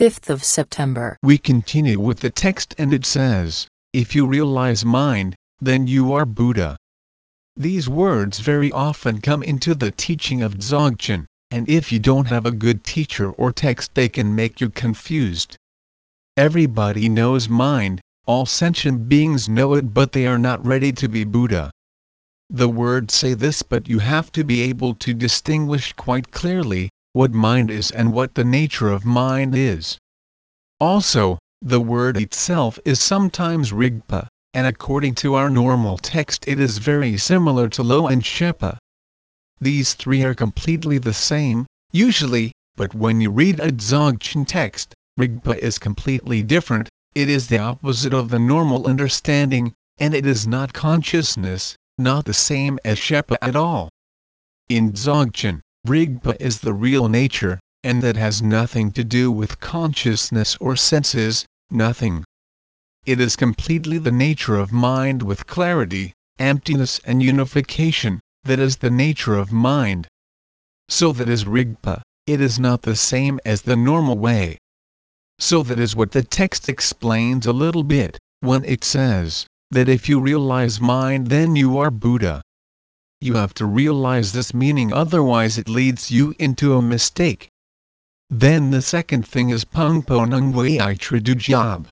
5th of September. We continue with the text and it says, If you realize mind, then you are Buddha. These words very often come into the teaching of Dzogchen, and if you don't have a good teacher or text they can make you confused. Everybody knows mind, all sentient beings know it but they are not ready to be Buddha. The words say this but you have to be able to distinguish quite clearly, what mind is and what the nature of mind is. Also, the word itself is sometimes Rigpa, and according to our normal text it is very similar to Lo and Shepa. These three are completely the same, usually, but when you read a Dzogchen text, Rigpa is completely different, it is the opposite of the normal understanding, and it is not consciousness, not the same as Shepa at all. In Dzogchen, Rigpa is the real nature, and that has nothing to do with consciousness or senses, nothing. It is completely the nature of mind with clarity, emptiness and unification, that is the nature of mind. So that is Rigpa, it is not the same as the normal way. So that is what the text explains a little bit, when it says, that if you realize mind then you are Buddha. You have to realize this meaning otherwise it leads you into a mistake. Then the second thing is Pungpo Nung Wei Tradujab.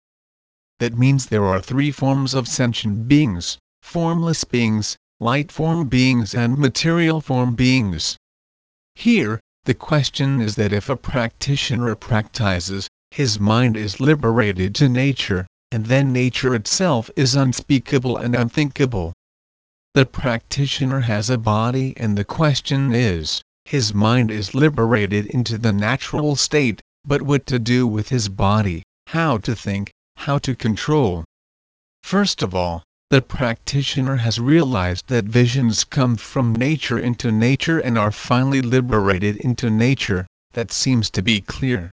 That means there are three forms of sentient beings, formless beings, light form beings and material form beings. Here, the question is that if a practitioner practices, his mind is liberated to nature, and then nature itself is unspeakable and unthinkable. The practitioner has a body and the question is, his mind is liberated into the natural state, but what to do with his body, how to think, how to control. First of all, the practitioner has realized that visions come from nature into nature and are finally liberated into nature, that seems to be clear.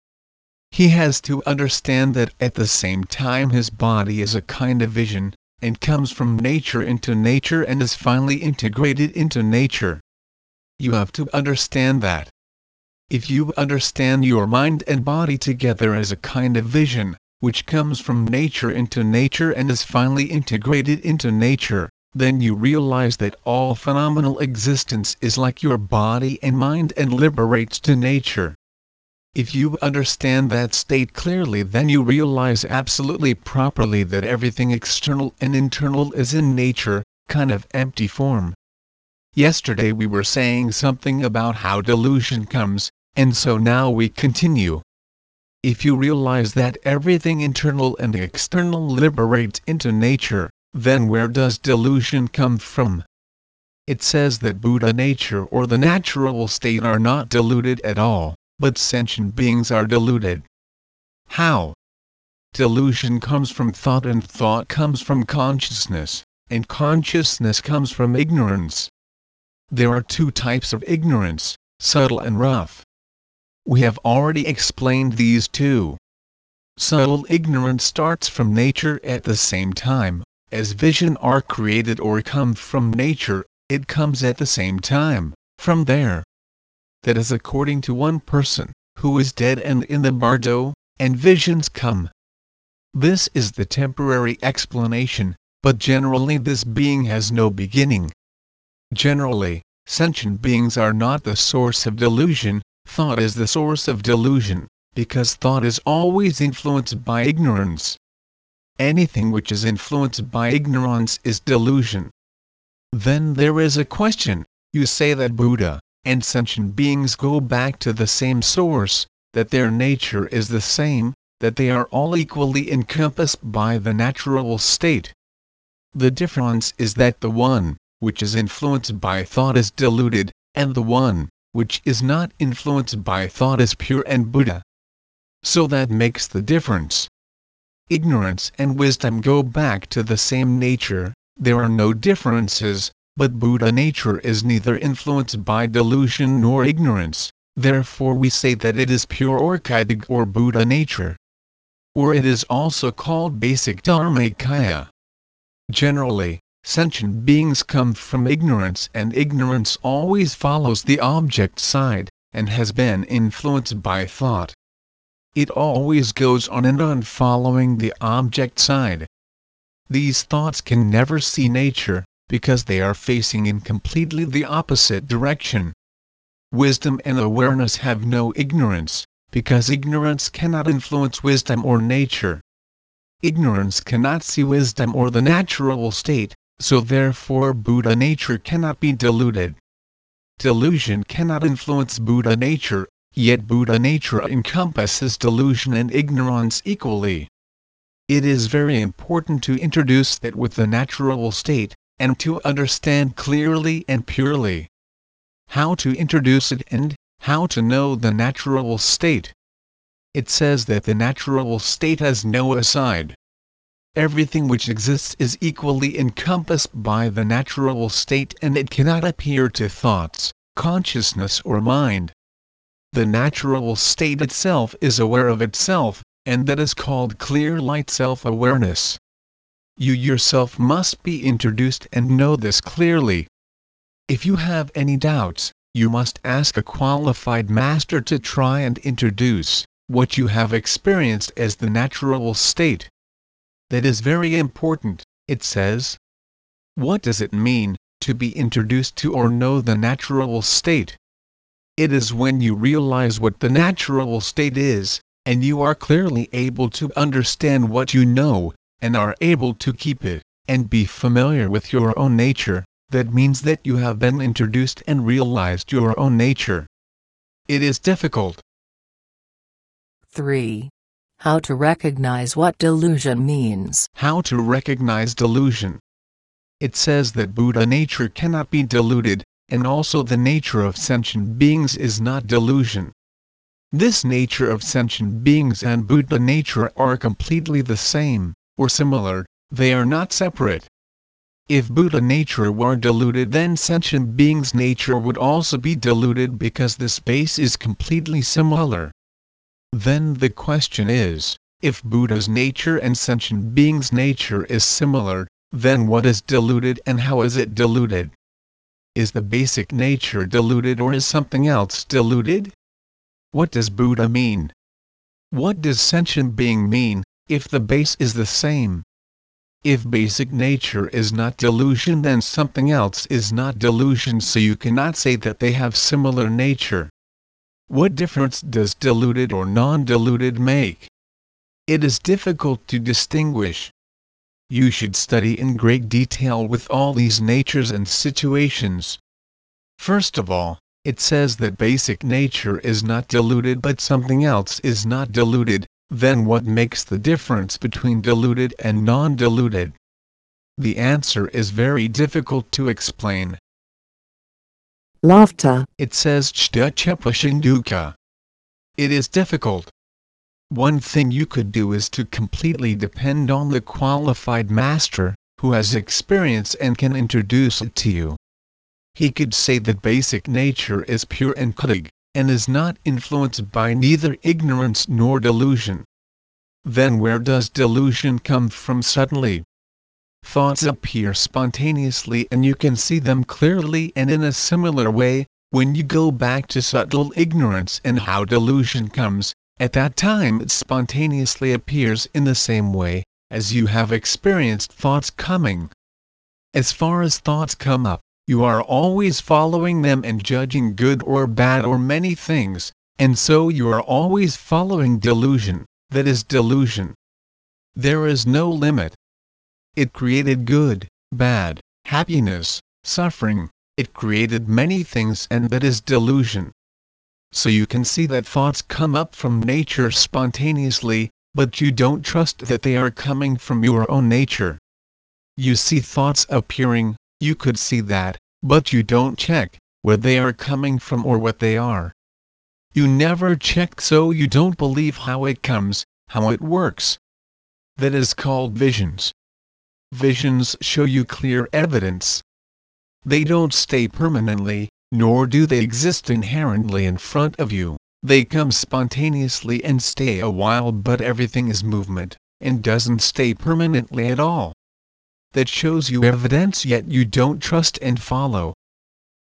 He has to understand that at the same time his body is a kind of vision, and comes from nature into nature and is finally integrated into nature. You have to understand that. If you understand your mind and body together as a kind of vision, which comes from nature into nature and is finally integrated into nature, then you realize that all phenomenal existence is like your body and mind and liberates to nature. If you understand that state clearly then you realize absolutely properly that everything external and internal is in nature, kind of empty form. Yesterday we were saying something about how delusion comes, and so now we continue. If you realize that everything internal and external liberates into nature, then where does delusion come from? It says that Buddha nature or the natural state are not deluded at all, but sentient beings are deluded. How? Delusion comes from thought and thought comes from consciousness, and consciousness comes from ignorance. There are two types of ignorance, subtle and rough. We have already explained these two. Subtle ignorance starts from nature at the same time, as vision are created or come from nature, it comes at the same time, from there. That is according to one person, who is dead and in the bardo, and visions come. This is the temporary explanation, but generally this being has no beginning. Generally, sentient beings are not the source of delusion, Thought is the source of delusion, because thought is always influenced by ignorance. Anything which is influenced by ignorance is delusion. Then there is a question you say that Buddha and sentient beings go back to the same source, that their nature is the same, that they are all equally encompassed by the natural state. The difference is that the one, which is influenced by thought is deluded, and the one, which is not influenced by thought is pure and Buddha. So that makes the difference. Ignorance and wisdom go back to the same nature, there are no differences, but Buddha nature is neither influenced by delusion nor ignorance, therefore we say that it is pure or Orchidic or Buddha nature. Or it is also called basic Dharmakaya. Generally, Sentient beings come from ignorance and ignorance always follows the object side, and has been influenced by thought. it always goes on and on following the object side. These thoughts can never see nature, because they are facing in completely the opposite direction. Wisdom and awareness have no ignorance, because ignorance cannot influence wisdom or nature. Ignorance cannot see wisdom or the natural state, so therefore Buddha nature cannot be deluded. Delusion cannot influence Buddha nature, yet Buddha nature encompasses delusion and ignorance equally. It is very important to introduce that with the natural state, and to understand clearly and purely how to introduce it and how to know the natural state. It says that the natural state has no aside. Everything which exists is equally encompassed by the natural state and it cannot appear to thoughts, consciousness or mind. The natural state itself is aware of itself, and that is called clear light self-awareness. You yourself must be introduced and know this clearly. If you have any doubts, you must ask a qualified master to try and introduce what you have experienced as the natural state that is very important, it says. What does it mean, to be introduced to or know the natural state? It is when you realize what the natural state is, and you are clearly able to understand what you know, and are able to keep it, and be familiar with your own nature, that means that you have been introduced and realized your own nature. It is difficult. 3. How to recognize what delusion means. How to recognize delusion. It says that Buddha nature cannot be deluded, and also the nature of sentient beings is not delusion. This nature of sentient beings and Buddha nature are completely the same, or similar, they are not separate. If Buddha nature were diluted then sentient beings nature would also be diluted because the space is completely similar. Then the question is, if Buddha's nature and sentient beings' nature is similar, then what is diluted and how is it diluted? Is the basic nature diluted or is something else diluted? What does Buddha mean? What does sentient being mean, if the base is the same? If basic nature is not delusion then something else is not delusion so you cannot say that they have similar nature. What difference does diluted or non-diluted make? It is difficult to distinguish. You should study in great detail with all these natures and situations. First of all, it says that basic nature is not diluted but something else is not deluded, then what makes the difference between diluted and non-diluted? The answer is very difficult to explain. Laughter. It says Chtapashinduka. It is difficult. One thing you could do is to completely depend on the qualified master, who has experience and can introduce it to you. He could say that basic nature is pure and kudig, and is not influenced by neither ignorance nor delusion. Then where does delusion come from suddenly? Thoughts appear spontaneously and you can see them clearly and in a similar way, when you go back to subtle ignorance and how delusion comes, at that time it spontaneously appears in the same way, as you have experienced thoughts coming. As far as thoughts come up, you are always following them and judging good or bad or many things, and so you are always following delusion, that is delusion. There is no limit. It created good, bad, happiness, suffering, it created many things and that is delusion. So you can see that thoughts come up from nature spontaneously, but you don't trust that they are coming from your own nature. You see thoughts appearing, you could see that, but you don't check where they are coming from or what they are. You never check so you don't believe how it comes, how it works. That is called visions. Visions show you clear evidence. They don't stay permanently, nor do they exist inherently in front of you, they come spontaneously and stay a while but everything is movement, and doesn't stay permanently at all that shows you evidence yet you don't trust and follow.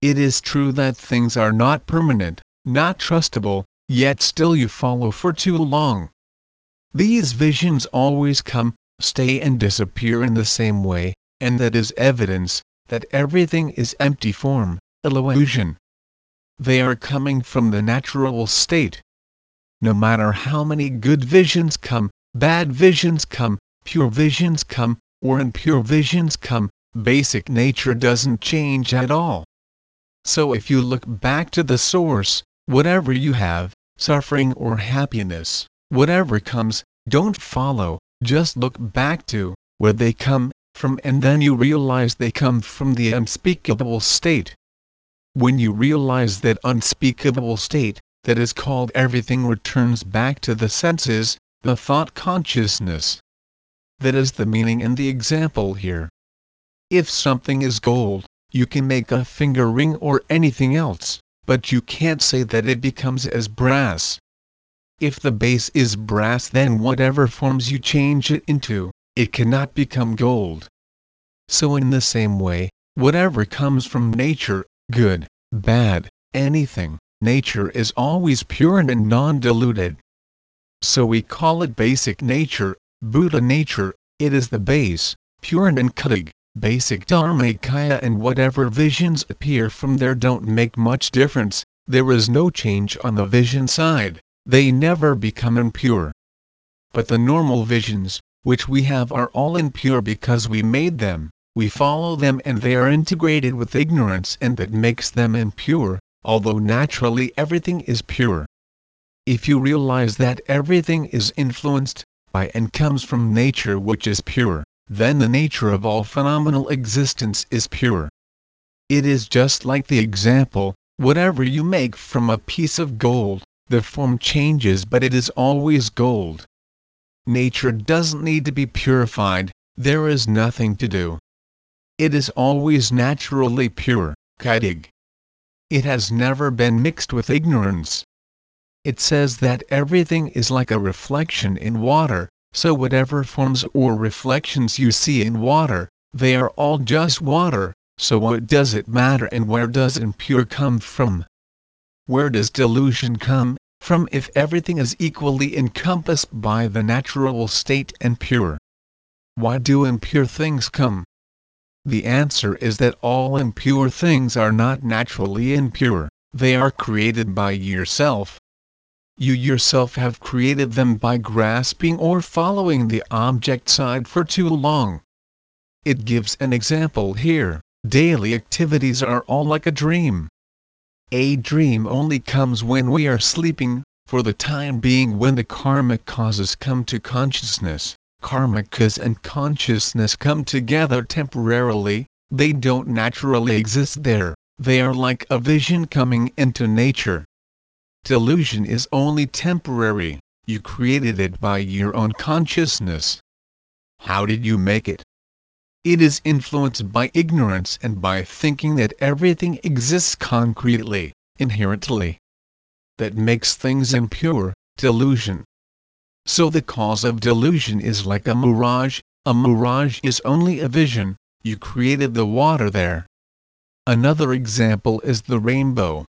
It is true that things are not permanent, not trustable, yet still you follow for too long. These visions always come, stay and disappear in the same way, and that is evidence that everything is empty form, illusion. They are coming from the natural state. No matter how many good visions come, bad visions come, pure visions come, or impure visions come, basic nature doesn't change at all. So if you look back to the source, whatever you have, suffering or happiness, whatever comes, don't follow, just look back to where they come from and then you realize they come from the unspeakable state. When you realize that unspeakable state, that is called everything returns back to the senses, the thought consciousness. That is the meaning and the example here. If something is gold, you can make a finger ring or anything else, but you can't say that it becomes as brass. If the base is brass then whatever forms you change it into, it cannot become gold. So in the same way, whatever comes from nature, good, bad, anything, nature is always pure and non-diluted. So we call it basic nature, Buddha nature, it is the base, pure and uncutting basic Dharmakaya and whatever visions appear from there don't make much difference, there is no change on the vision side, they never become impure. But the normal visions, which we have are all impure because we made them, we follow them and they are integrated with ignorance and that makes them impure, although naturally everything is pure. If you realize that everything is influenced by and comes from nature which is pure, then the nature of all phenomenal existence is pure. It is just like the example, whatever you make from a piece of gold, the form changes but it is always gold. Nature doesn't need to be purified, there is nothing to do. It is always naturally pure, Kaidig. It has never been mixed with ignorance. It says that everything is like a reflection in water, so whatever forms or reflections you see in water, they are all just water, so what does it matter and where does impure come from? Where does delusion come from if everything is equally encompassed by the natural state and pure? Why do impure things come? The answer is that all impure things are not naturally impure, they are created by yourself, you yourself have created them by grasping or following the object side for too long. It gives an example here daily activities are all like a dream. A dream only comes when we are sleeping, for the time being when the karmic causes come to consciousness. Karmikas and consciousness come together temporarily, they don't naturally exist there, they are like a vision coming into nature. Delusion is only temporary, you created it by your own consciousness. How did you make it? It is influenced by ignorance and by thinking that everything exists concretely, inherently. That makes things impure, delusion. So the cause of delusion is like a mirage, a mirage is only a vision, you created the water there. Another example is the rainbow.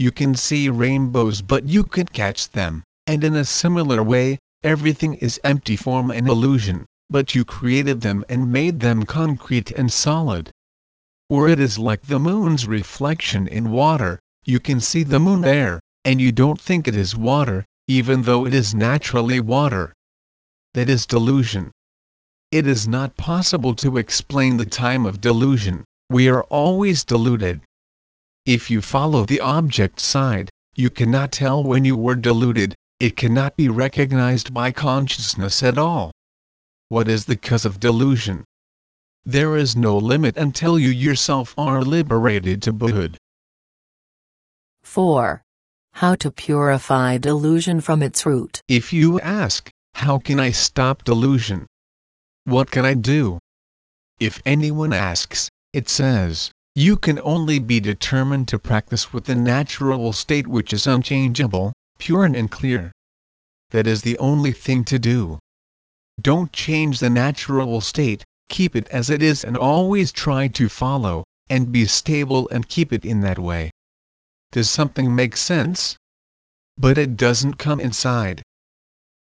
You can see rainbows but you can't catch them, and in a similar way, everything is empty form and illusion, but you created them and made them concrete and solid. Or it is like the moon's reflection in water, you can see the moon there, and you don't think it is water, even though it is naturally water. That is delusion. It is not possible to explain the time of delusion, we are always deluded. If you follow the object side, you cannot tell when you were deluded, it cannot be recognized by consciousness at all. What is the cause of delusion? There is no limit until you yourself are liberated to Buddha. 4. How to purify delusion from its root. If you ask, how can I stop delusion? What can I do? If anyone asks, it says, you can only be determined to practice with the natural state which is unchangeable, pure and clear. That is the only thing to do. Don't change the natural state, keep it as it is and always try to follow, and be stable and keep it in that way. Does something make sense? but it doesn't come inside.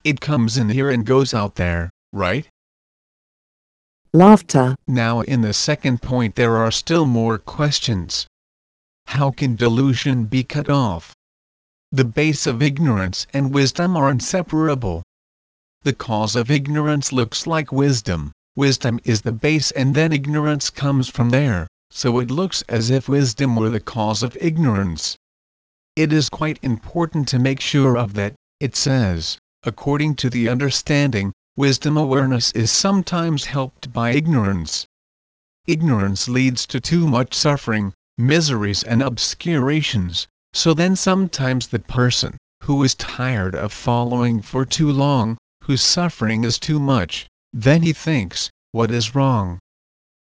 It comes in here and goes out there, right? Laughter. Now in the second point there are still more questions. How can delusion be cut off? The base of ignorance and wisdom are inseparable. The cause of ignorance looks like wisdom, wisdom is the base and then ignorance comes from there, so it looks as if wisdom were the cause of ignorance. It is quite important to make sure of that, it says, according to the understanding, wisdom awareness is sometimes helped by ignorance. Ignorance leads to too much suffering, miseries and obscurations, so then sometimes the person, who is tired of following for too long, whose suffering is too much, then he thinks, what is wrong?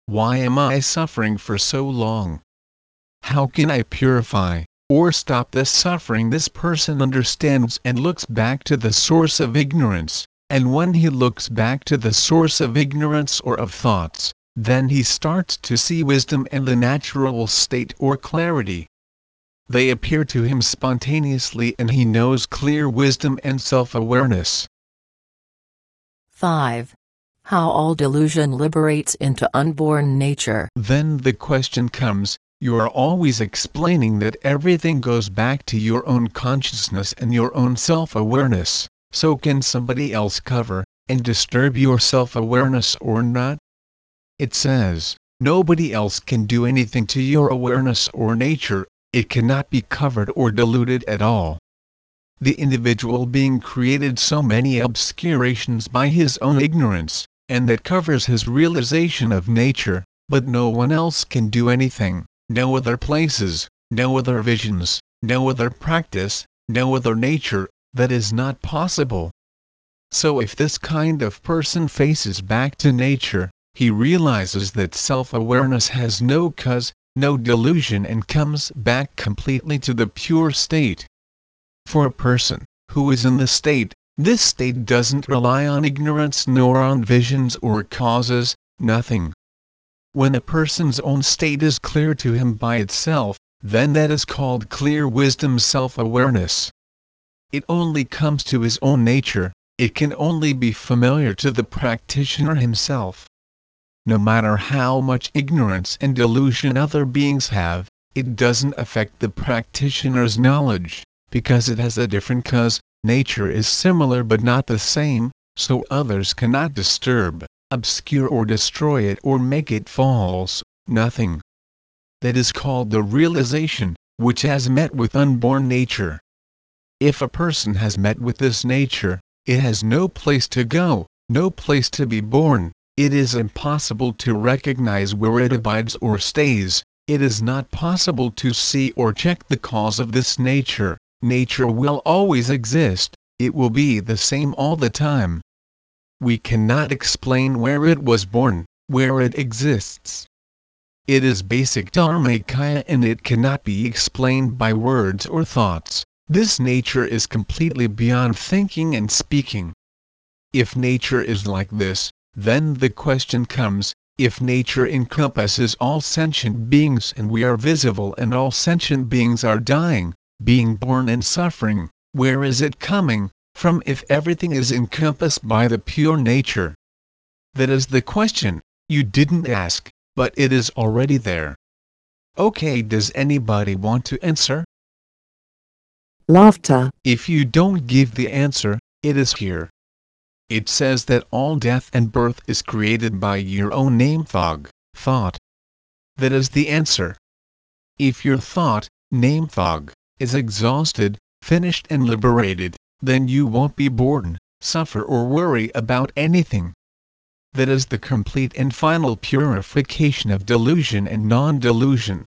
Why am I suffering for so long? How can I purify, or stop this suffering? This person understands and looks back to the source of ignorance, and when he looks back to the source of ignorance or of thoughts, then he starts to see wisdom and the natural state or clarity. They appear to him spontaneously and he knows clear wisdom and self-awareness. 5. How all delusion liberates into unborn nature. Then the question comes, you are always explaining that everything goes back to your own consciousness and your own self-awareness so can somebody else cover and disturb your self-awareness or not? It says, nobody else can do anything to your awareness or nature, it cannot be covered or diluted at all. The individual being created so many obscurations by his own ignorance, and that covers his realization of nature, but no one else can do anything, no other places, no other visions, no other practice, no other nature, that is not possible. So if this kind of person faces back to nature, he realizes that self-awareness has no cause, no delusion and comes back completely to the pure state. For a person, who is in the state, this state doesn't rely on ignorance nor on visions or causes, nothing. When a person's own state is clear to him by itself, then that is called clear wisdom self-awareness it only comes to his own nature, it can only be familiar to the practitioner himself. No matter how much ignorance and delusion other beings have, it doesn't affect the practitioner's knowledge, because it has a different cause, nature is similar but not the same, so others cannot disturb, obscure or destroy it or make it false, nothing. That is called the realization, which has met with unborn nature. If a person has met with this nature, it has no place to go, no place to be born, it is impossible to recognize where it abides or stays, it is not possible to see or check the cause of this nature, nature will always exist, it will be the same all the time. We cannot explain where it was born, where it exists. It is basic dharmakaya and it cannot be explained by words or thoughts. This nature is completely beyond thinking and speaking. If nature is like this, then the question comes, if nature encompasses all sentient beings and we are visible and all sentient beings are dying, being born and suffering, where is it coming from if everything is encompassed by the pure nature? That is the question, you didn't ask, but it is already there. Okay, does anybody want to answer? Laughter. If you don't give the answer, it is here. It says that all death and birth is created by your own name thog, thought. That is the answer. If your thought, name thog, is exhausted, finished and liberated, then you won't be born, suffer or worry about anything. That is the complete and final purification of delusion and non-delusion.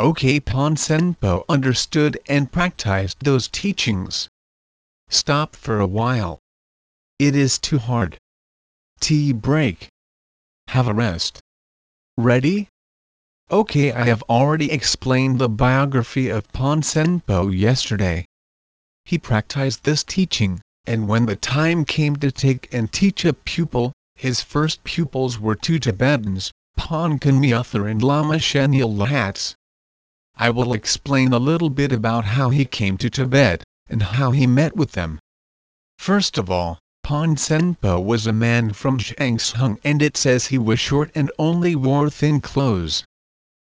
OK Ponsenpo understood and practiced those teachings. Stop for a while. It is too hard. Tea break. Have a rest. Ready? OK I have already explained the biography of Ponsenpo yesterday. He practiced this teaching, and when the time came to take and teach a pupil, his first pupils were two Tibetans, Ponkan Myuthar and Lama Shenil Lahats. I will explain a little bit about how he came to Tibet, and how he met with them. First of all, Pan Senpo was a man from Zhang Zhung and it says he was short and only wore thin clothes.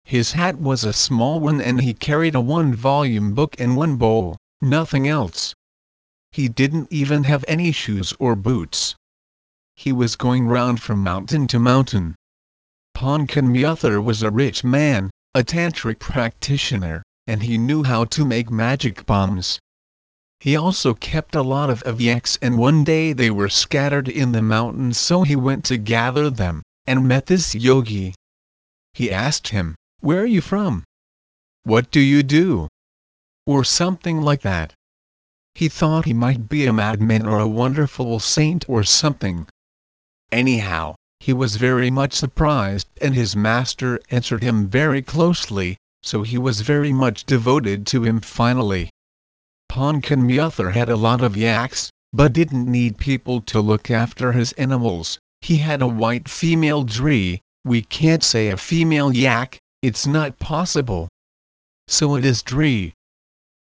His hat was a small one and he carried a one-volume book and one bowl, nothing else. He didn't even have any shoes or boots. He was going round from mountain to mountain. Ponkan Myuthar was a rich man, a tantric practitioner, and he knew how to make magic bombs. He also kept a lot of avyaks and one day they were scattered in the mountains so he went to gather them, and met this yogi. He asked him, where are you from? What do you do? Or something like that. He thought he might be a madman or a wonderful saint or something. Anyhow, he was very much surprised and his master answered him very closely, so he was very much devoted to him finally. Ponkan Myuthar had a lot of yaks, but didn't need people to look after his animals. He had a white female dree, we can't say a female yak, it's not possible. So it is Dree.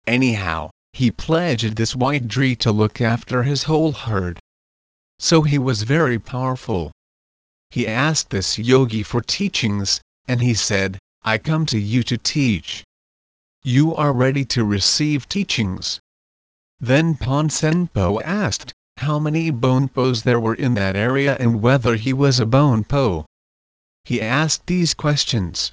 Anyhow, he pledged this white Dree to look after his whole herd. So he was very powerful. He asked this yogi for teachings, and he said, I come to you to teach. You are ready to receive teachings. Then Ponsenpo asked, how many Bonpos there were in that area and whether he was a Bonpo. He asked these questions.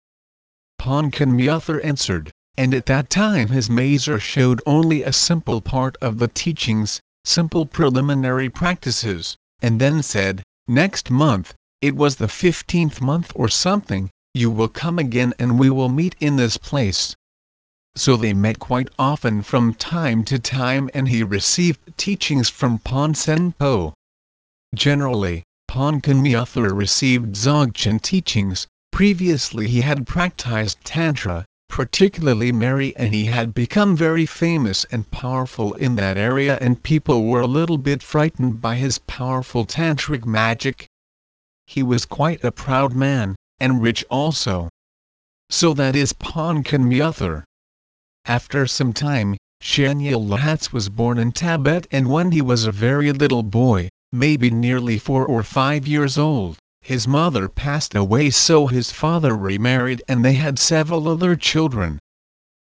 Ponkan Myuthar answered, and at that time his mazer showed only a simple part of the teachings, simple preliminary practices, and then said, next month, it was the fifteenth month or something, you will come again and we will meet in this place. So they met quite often from time to time and he received teachings from Ponsen Po. Generally, Ponkan Myuthar received Dzogchen teachings, Previously he had practiced Tantra, particularly Mary and he had become very famous and powerful in that area and people were a little bit frightened by his powerful tantric magic. He was quite a proud man, and rich also. So that is Ponkan Myuthar. After some time, Shanyil Lahatz was born in Tibet and when he was a very little boy, maybe nearly four or five years old, his mother passed away so his father remarried and they had several other children.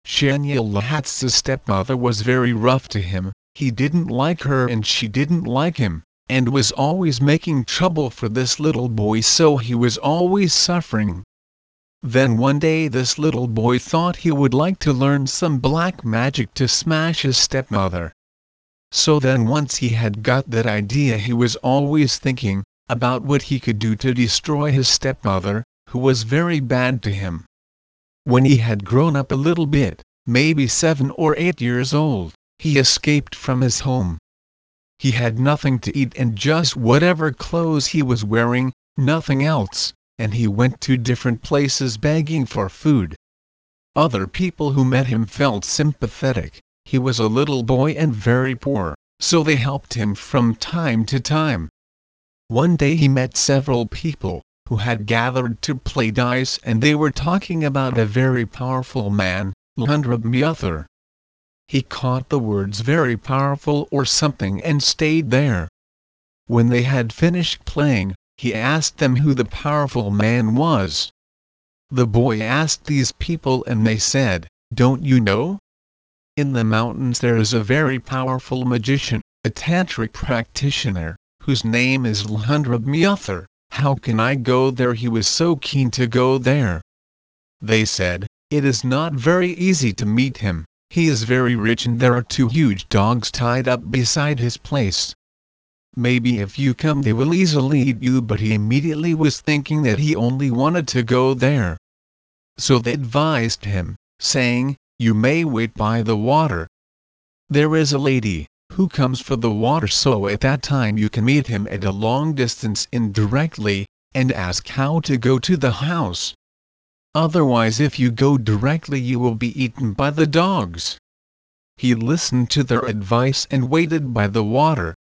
Shanyil Lahatz's stepmother was very rough to him, he didn't like her and she didn't like him, and was always making trouble for this little boy so he was always suffering. Then one day this little boy thought he would like to learn some black magic to smash his stepmother. So then once he had got that idea he was always thinking, about what he could do to destroy his stepmother, who was very bad to him. When he had grown up a little bit, maybe seven or eight years old, he escaped from his home. He had nothing to eat and just whatever clothes he was wearing, nothing else, and he went to different places begging for food. Other people who met him felt sympathetic, he was a little boy and very poor, so they helped him from time to time. One day he met several people, who had gathered to play dice and they were talking about a very powerful man, Lhundrub Myuthar. He caught the words very powerful or something and stayed there. When they had finished playing, he asked them who the powerful man was. The boy asked these people and they said, Don't you know? In the mountains there is a very powerful magician, a tantric practitioner, whose name is Lhundrub Myuthar, how can I go there he was so keen to go there. They said, it is not very easy to meet him, he is very rich and there are two huge dogs tied up beside his place. Maybe if you come they will easily eat you but he immediately was thinking that he only wanted to go there. So they advised him, saying, you may wait by the water. There is a lady, who comes for the water so at that time you can meet him at a long distance indirectly, and ask how to go to the house. Otherwise if you go directly you will be eaten by the dogs. He listened to their advice and waited by the water.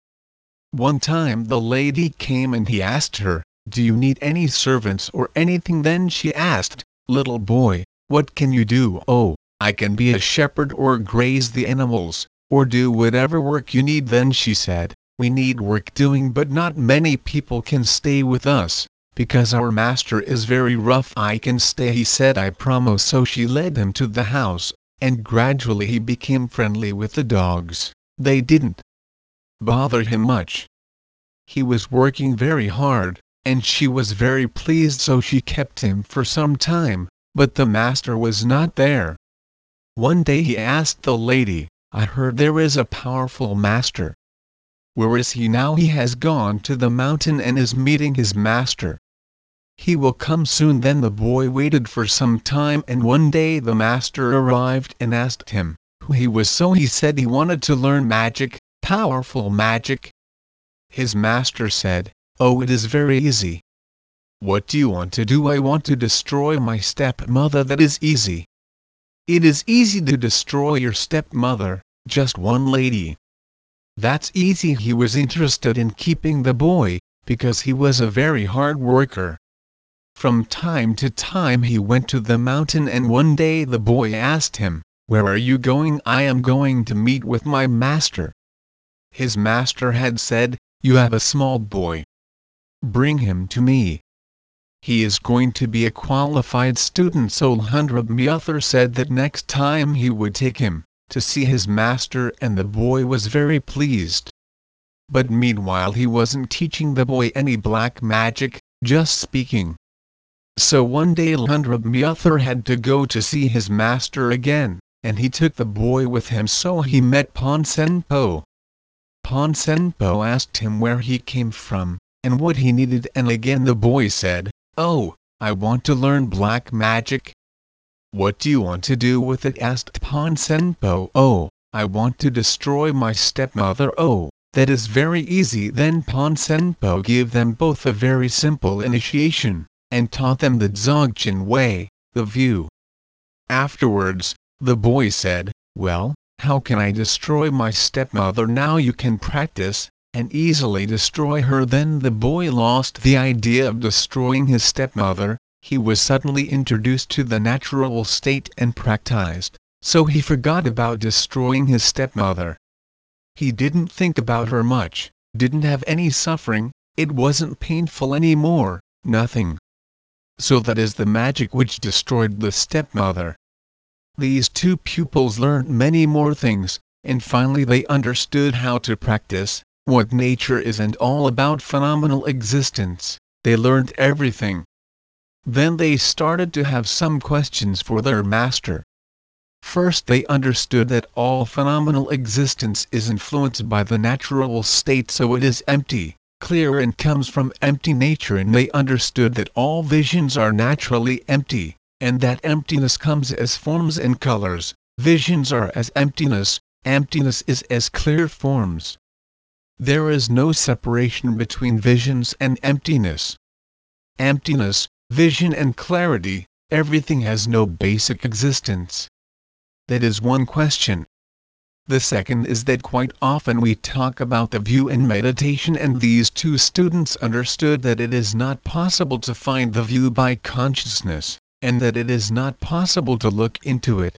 One time the lady came and he asked her, Do you need any servants or anything then she asked, Little boy, what can you do? Oh, I can be a shepherd or graze the animals, or do whatever work you need then she said, we need work doing but not many people can stay with us, because our master is very rough I can stay he said I promise so she led him to the house, and gradually he became friendly with the dogs, they didn't bother him much. He was working very hard, and she was very pleased so she kept him for some time, but the master was not there. One day he asked the lady, I heard there is a powerful master. Where is he now he has gone to the mountain and is meeting his master. He will come soon then the boy waited for some time and one day the master arrived and asked him, who he was so he said he wanted to learn magic, powerful magic. His master said, Oh it is very easy. What do you want to do I want to destroy my stepmother that is easy. It is easy to destroy your stepmother, just one lady. That's easy he was interested in keeping the boy, because he was a very hard worker. From time to time he went to the mountain and one day the boy asked him, Where are you going? I am going to meet with my master. His master had said, You have a small boy, bring him to me. He is going to be a qualified student so Lhundrub said that next time he would take him, to see his master and the boy was very pleased. But meanwhile he wasn't teaching the boy any black magic, just speaking. So one day Lhundrub had to go to see his master again, and he took the boy with him so he met Ponsenpo. Ponsenpo asked him where he came from, and what he needed and again the boy said, Oh, I want to learn black magic. What do you want to do with it asked Ponsenpo. Oh, I want to destroy my stepmother. Oh, that is very easy then Ponsenpo gave them both a very simple initiation, and taught them the Dzogchen way, the view. Afterwards, the boy said, Well, how can I destroy my stepmother now you can practice, and easily destroy her then the boy lost the idea of destroying his stepmother, he was suddenly introduced to the natural state and practiced, so he forgot about destroying his stepmother. He didn't think about her much, didn't have any suffering, it wasn't painful anymore, nothing. So that is the magic which destroyed the stepmother. These two pupils learned many more things, and finally they understood how to practice, what nature is and all about phenomenal existence, they learned everything. Then they started to have some questions for their master. First they understood that all phenomenal existence is influenced by the natural state so it is empty, clear and comes from empty nature and they understood that all visions are naturally empty, and that emptiness comes as forms and colors, visions are as emptiness, emptiness is as clear forms. There is no separation between visions and emptiness. Emptiness, vision and clarity, everything has no basic existence. That is one question. The second is that quite often we talk about the view in meditation and these two students understood that it is not possible to find the view by consciousness, and that it is not possible to look into it.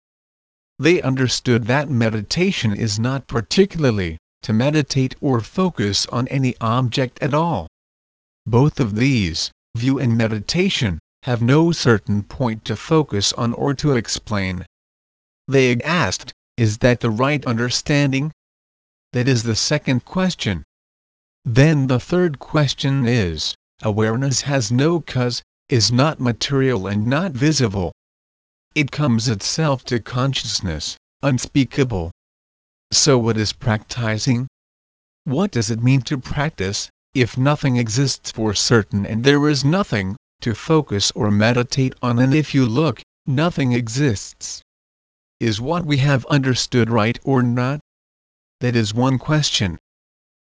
They understood that meditation is not particularly to meditate or focus on any object at all. Both of these, view and meditation, have no certain point to focus on or to explain. They asked, is that the right understanding? That is the second question. Then the third question is, awareness has no cause, is not material and not visible. It comes itself to consciousness, unspeakable, so what is practicing? What does it mean to practice, if nothing exists for certain and there is nothing to focus or meditate on and if you look, nothing exists? Is what we have understood right or not? That is one question.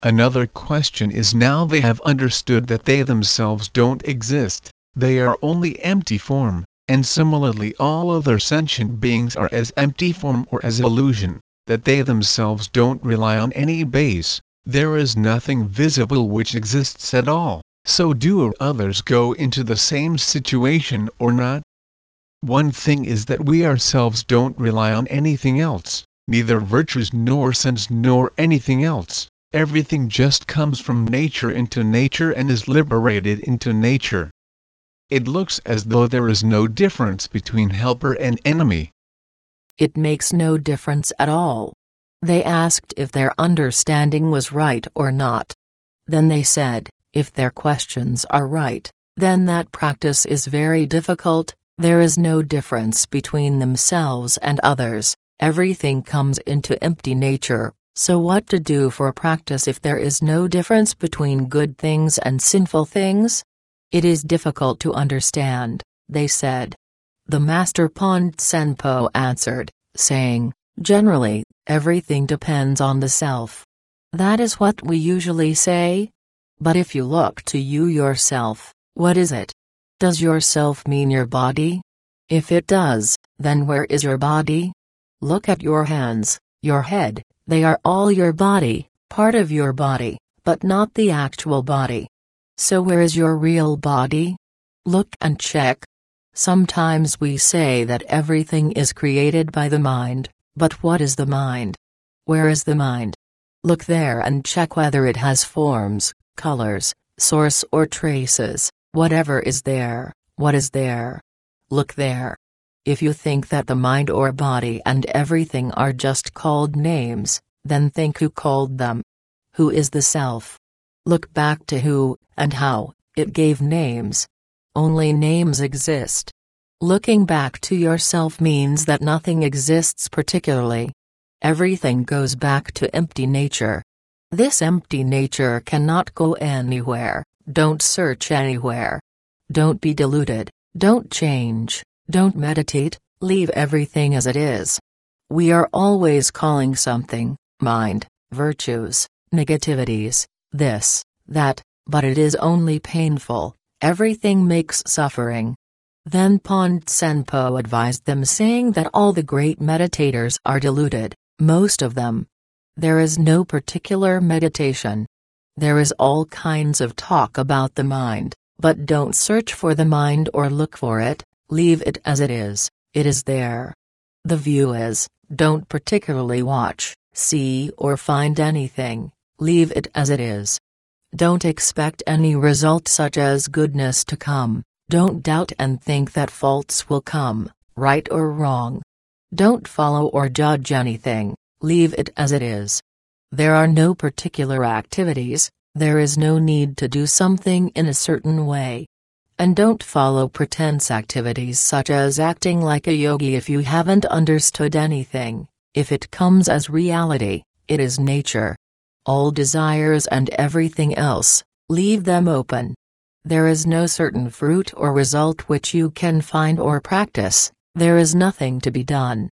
Another question is now they have understood that they themselves don't exist, they are only empty form, and similarly all other sentient beings are as empty form or as illusion that they themselves don't rely on any base, there is nothing visible which exists at all, so do others go into the same situation or not? One thing is that we ourselves don't rely on anything else, neither virtues nor sins nor anything else, everything just comes from nature into nature and is liberated into nature. It looks as though there is no difference between helper and enemy. It makes no difference at all. They asked if their understanding was right or not. Then they said, if their questions are right, then that practice is very difficult, there is no difference between themselves and others, everything comes into empty nature, so what to do for practice if there is no difference between good things and sinful things? It is difficult to understand, they said. The Master Ponsenpo answered, saying, Generally, everything depends on the self. That is what we usually say. But if you look to you yourself, what is it? Does yourself mean your body? If it does, then where is your body? Look at your hands, your head, they are all your body, part of your body, but not the actual body. So where is your real body? Look and check. Sometimes we say that everything is created by the mind, but what is the mind? Where is the mind? Look there and check whether it has forms, colors, source or traces. Whatever is there, what is there? Look there. If you think that the mind or body and everything are just called names, then think who called them. Who is the self? Look back to who, and how, it gave names. Only names exist. Looking back to yourself means that nothing exists particularly. Everything goes back to empty nature. This empty nature cannot go anywhere, don't search anywhere. Don't be deluded, don't change, don't meditate, leave everything as it is. We are always calling something, mind, virtues, negativities, this, that, but it is only painful, everything makes suffering. Then Ponsenpo advised them saying that all the great meditators are deluded, most of them. There is no particular meditation, there is all kinds of talk about the mind, but don't search for the mind or look for it, leave it as it is, it is there. The view is, don't particularly watch, see or find anything, leave it as it is. Don't expect any result such as goodness to come, don't doubt and think that faults will come, right or wrong. Don't follow or judge anything, leave it as it is. There are no particular activities, there is no need to do something in a certain way. And don't follow pretense activities such as acting like a yogi if you haven't understood anything, if it comes as reality, it is nature. All desires and everything else, leave them open. There is no certain fruit or result which you can find or practice, there is nothing to be done.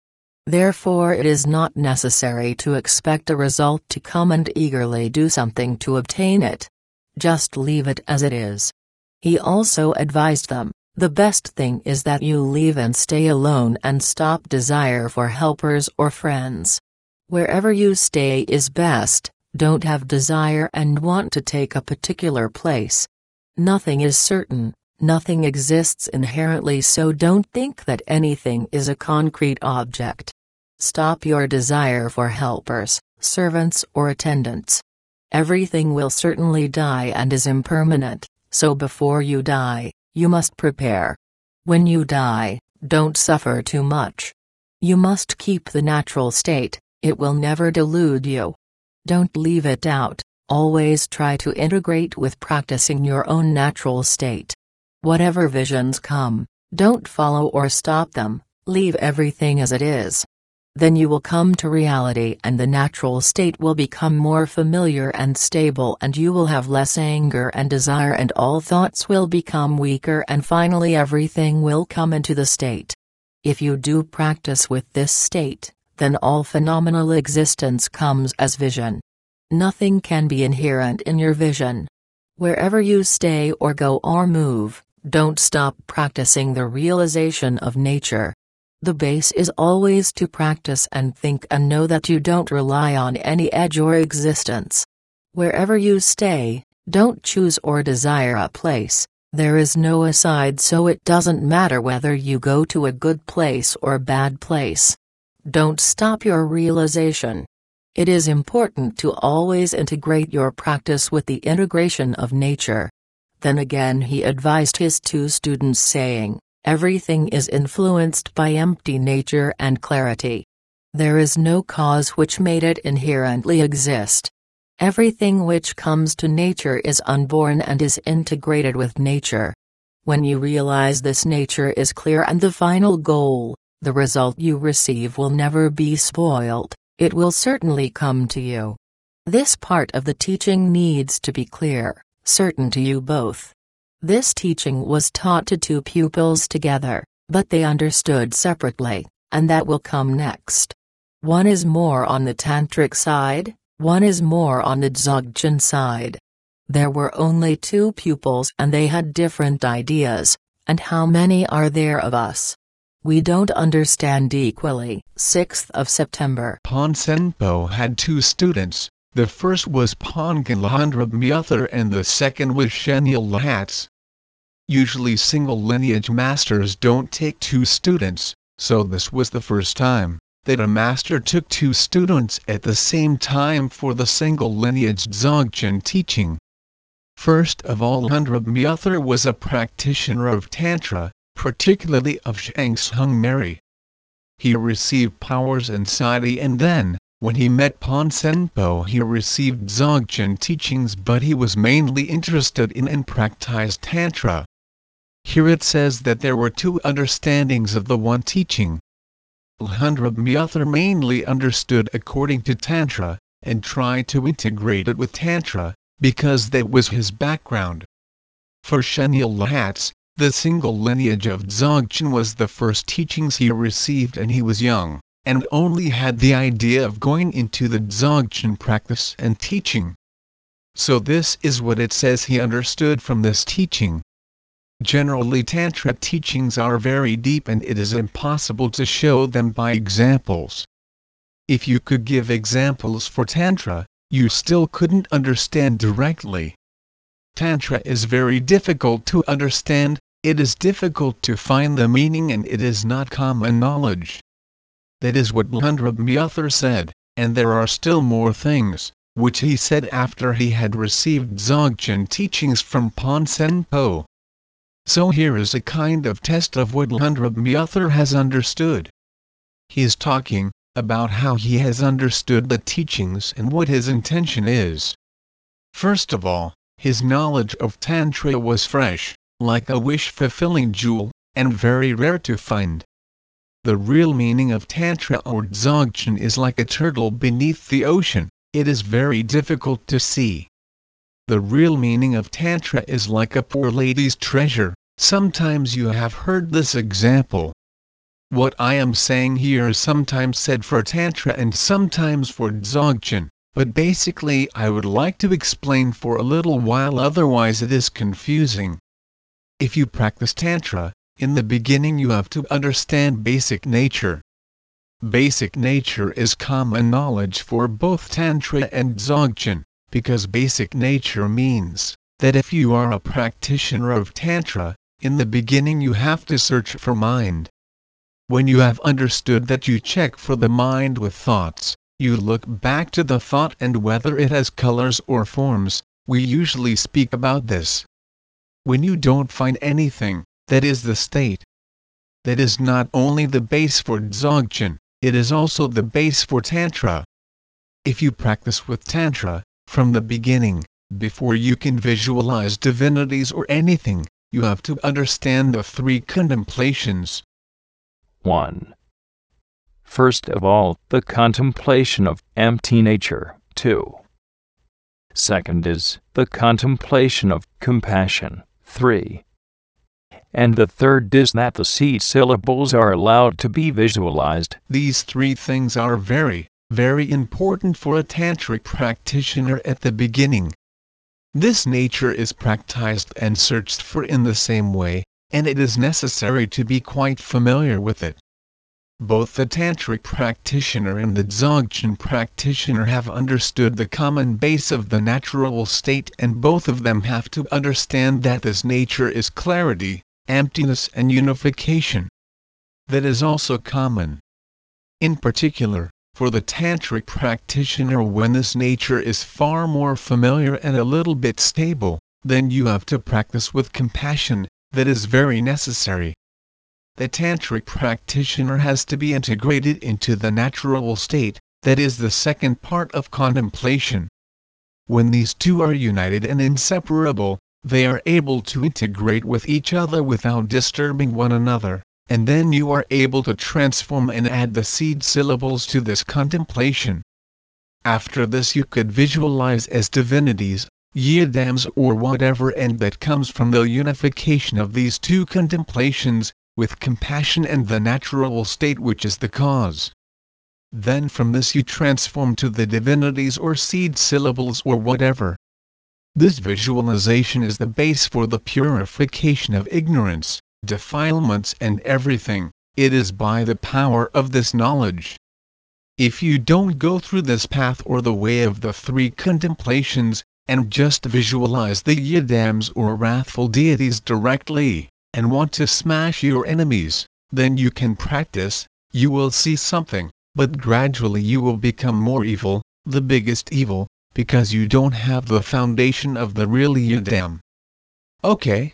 Therefore it is not necessary to expect a result to come and eagerly do something to obtain it. Just leave it as it is. He also advised them, the best thing is that you leave and stay alone and stop desire for helpers or friends. Wherever you stay is best, don't have desire and want to take a particular place. Nothing is certain, nothing exists inherently so don't think that anything is a concrete object. Stop your desire for helpers, servants or attendants. Everything will certainly die and is impermanent, so before you die, you must prepare. When you die, don't suffer too much. You must keep the natural state, it will never delude you. Don't leave it out, always try to integrate with practicing your own natural state. Whatever visions come, don't follow or stop them, leave everything as it is then you will come to reality and the natural state will become more familiar and stable and you will have less anger and desire and all thoughts will become weaker and finally everything will come into the state. If you do practice with this state, then all phenomenal existence comes as vision. Nothing can be inherent in your vision. Wherever you stay or go or move, don't stop practicing the realization of nature. The base is always to practice and think and know that you don't rely on any edge or existence. Wherever you stay, don't choose or desire a place, there is no aside so it doesn't matter whether you go to a good place or a bad place. don't stop your realization. It is important to always integrate your practice with the integration of nature. Then again, he advised his two students, saying, Everything is influenced by empty nature and clarity. There is no cause which made it inherently exist. Everything which comes to nature is unborn and is integrated with nature. When you realize this nature is clear and the final goal, the result you receive will never be spoiled, it will certainly come to you. This part of the teaching needs to be clear, certain to you both. This teaching was taught to two pupils together, but they understood separately, and that will come next. One is more on the tantric side, one is more on the Dzogchen side. There were only two pupils and they had different ideas, and how many are there of us? We don't understand equally. 6th of September. Pon Ponsenpo had two students, the first was Pon Pongan Myother and the second was Shenil Lahatz. Usually single lineage masters don't take two students, so this was the first time that a master took two students at the same time for the single lineage Dzogchen teaching. First of all Lhundrub Myother was a practitioner of Tantra, particularly of Zhang Zhung Meri. He received powers and siddhi and then, when he met Ponsenpo he received Dzogchen teachings but he was mainly interested in and practiced Tantra. Here it says that there were two understandings of the one teaching, Myother mainly understood according to Tantra, and tried to integrate it with Tantra, because that was his background. For Shenil Lahatz, the single lineage of Dzogchen was the first teachings he received and he was young, and only had the idea of going into the Dzogchen practice and teaching. So this is what it says he understood from this teaching. Generally Tantra teachings are very deep and it is impossible to show them by examples. If you could give examples for Tantra, you still couldn't understand directly. Tantra is very difficult to understand, it is difficult to find the meaning and it is not common knowledge. That is what Lhundrub Myother said, and there are still more things, which he said after he had received Dzogchen teachings from Ponsenpo. So here is a kind of test of what Myother has understood. He is talking about how he has understood the teachings and what his intention is. First of all, his knowledge of Tantra was fresh, like a wish-fulfilling jewel, and very rare to find. The real meaning of Tantra or Dzogchen is like a turtle beneath the ocean, it is very difficult to see. The real meaning of Tantra is like a poor lady's treasure, sometimes you have heard this example. What I am saying here is sometimes said for Tantra and sometimes for Dzogchen, but basically I would like to explain for a little while otherwise it is confusing. If you practice Tantra, in the beginning you have to understand basic nature. Basic nature is common knowledge for both Tantra and Dzogchen because basic nature means that if you are a practitioner of Tantra, in the beginning you have to search for mind. When you have understood that you check for the mind with thoughts, you look back to the thought and whether it has colors or forms, we usually speak about this. When you don't find anything, that is the state. That is not only the base for Dzogchen, it is also the base for Tantra. If you practice with Tantra, from the beginning, before you can visualize divinities or anything, you have to understand the three contemplations. 1. First of all, the contemplation of empty nature. 2. Second is the contemplation of compassion. 3. And the third is that the seed syllables are allowed to be visualized. These three things are very, very important for a tantric practitioner at the beginning. This nature is practiced and searched for in the same way, and it is necessary to be quite familiar with it. Both the tantric practitioner and the dzogchen practitioner have understood the common base of the natural state and both of them have to understand that this nature is clarity, emptiness and unification. That is also common In particular, for the tantric practitioner when this nature is far more familiar and a little bit stable, then you have to practice with compassion, that is very necessary. The tantric practitioner has to be integrated into the natural state, that is the second part of contemplation. When these two are united and inseparable, they are able to integrate with each other without disturbing one another, and then you are able to transform and add the seed syllables to this contemplation. After this you could visualize as divinities, yidams or whatever and that comes from the unification of these two contemplations, with compassion and the natural state which is the cause. Then from this you transform to the divinities or seed syllables or whatever. This visualization is the base for the purification of ignorance, defilements and everything, it is by the power of this knowledge. If you don't go through this path or the way of the three contemplations, and just visualize the yidams or wrathful deities directly, and want to smash your enemies, then you can practice, you will see something, but gradually you will become more evil, the biggest evil, because you don't have the foundation of the real yidam. Okay.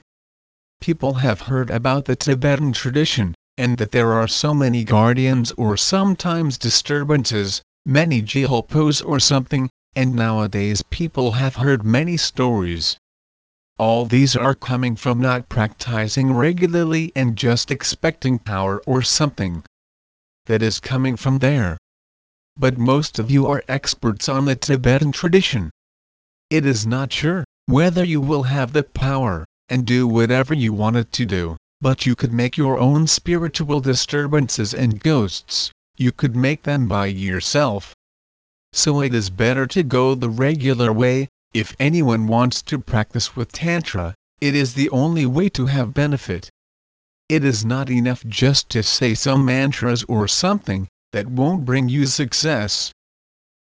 People have heard about the Tibetan tradition, and that there are so many guardians or sometimes disturbances, many jilpos or something, and nowadays people have heard many stories. All these are coming from not practicing regularly and just expecting power or something. That is coming from there. But most of you are experts on the Tibetan tradition. It is not sure whether you will have the power and do whatever you wanted to do, but you could make your own spiritual disturbances and ghosts, you could make them by yourself, so it is better to go the regular way, if anyone wants to practice with Tantra, it is the only way to have benefit. It is not enough just to say some mantras or something, that won't bring you success.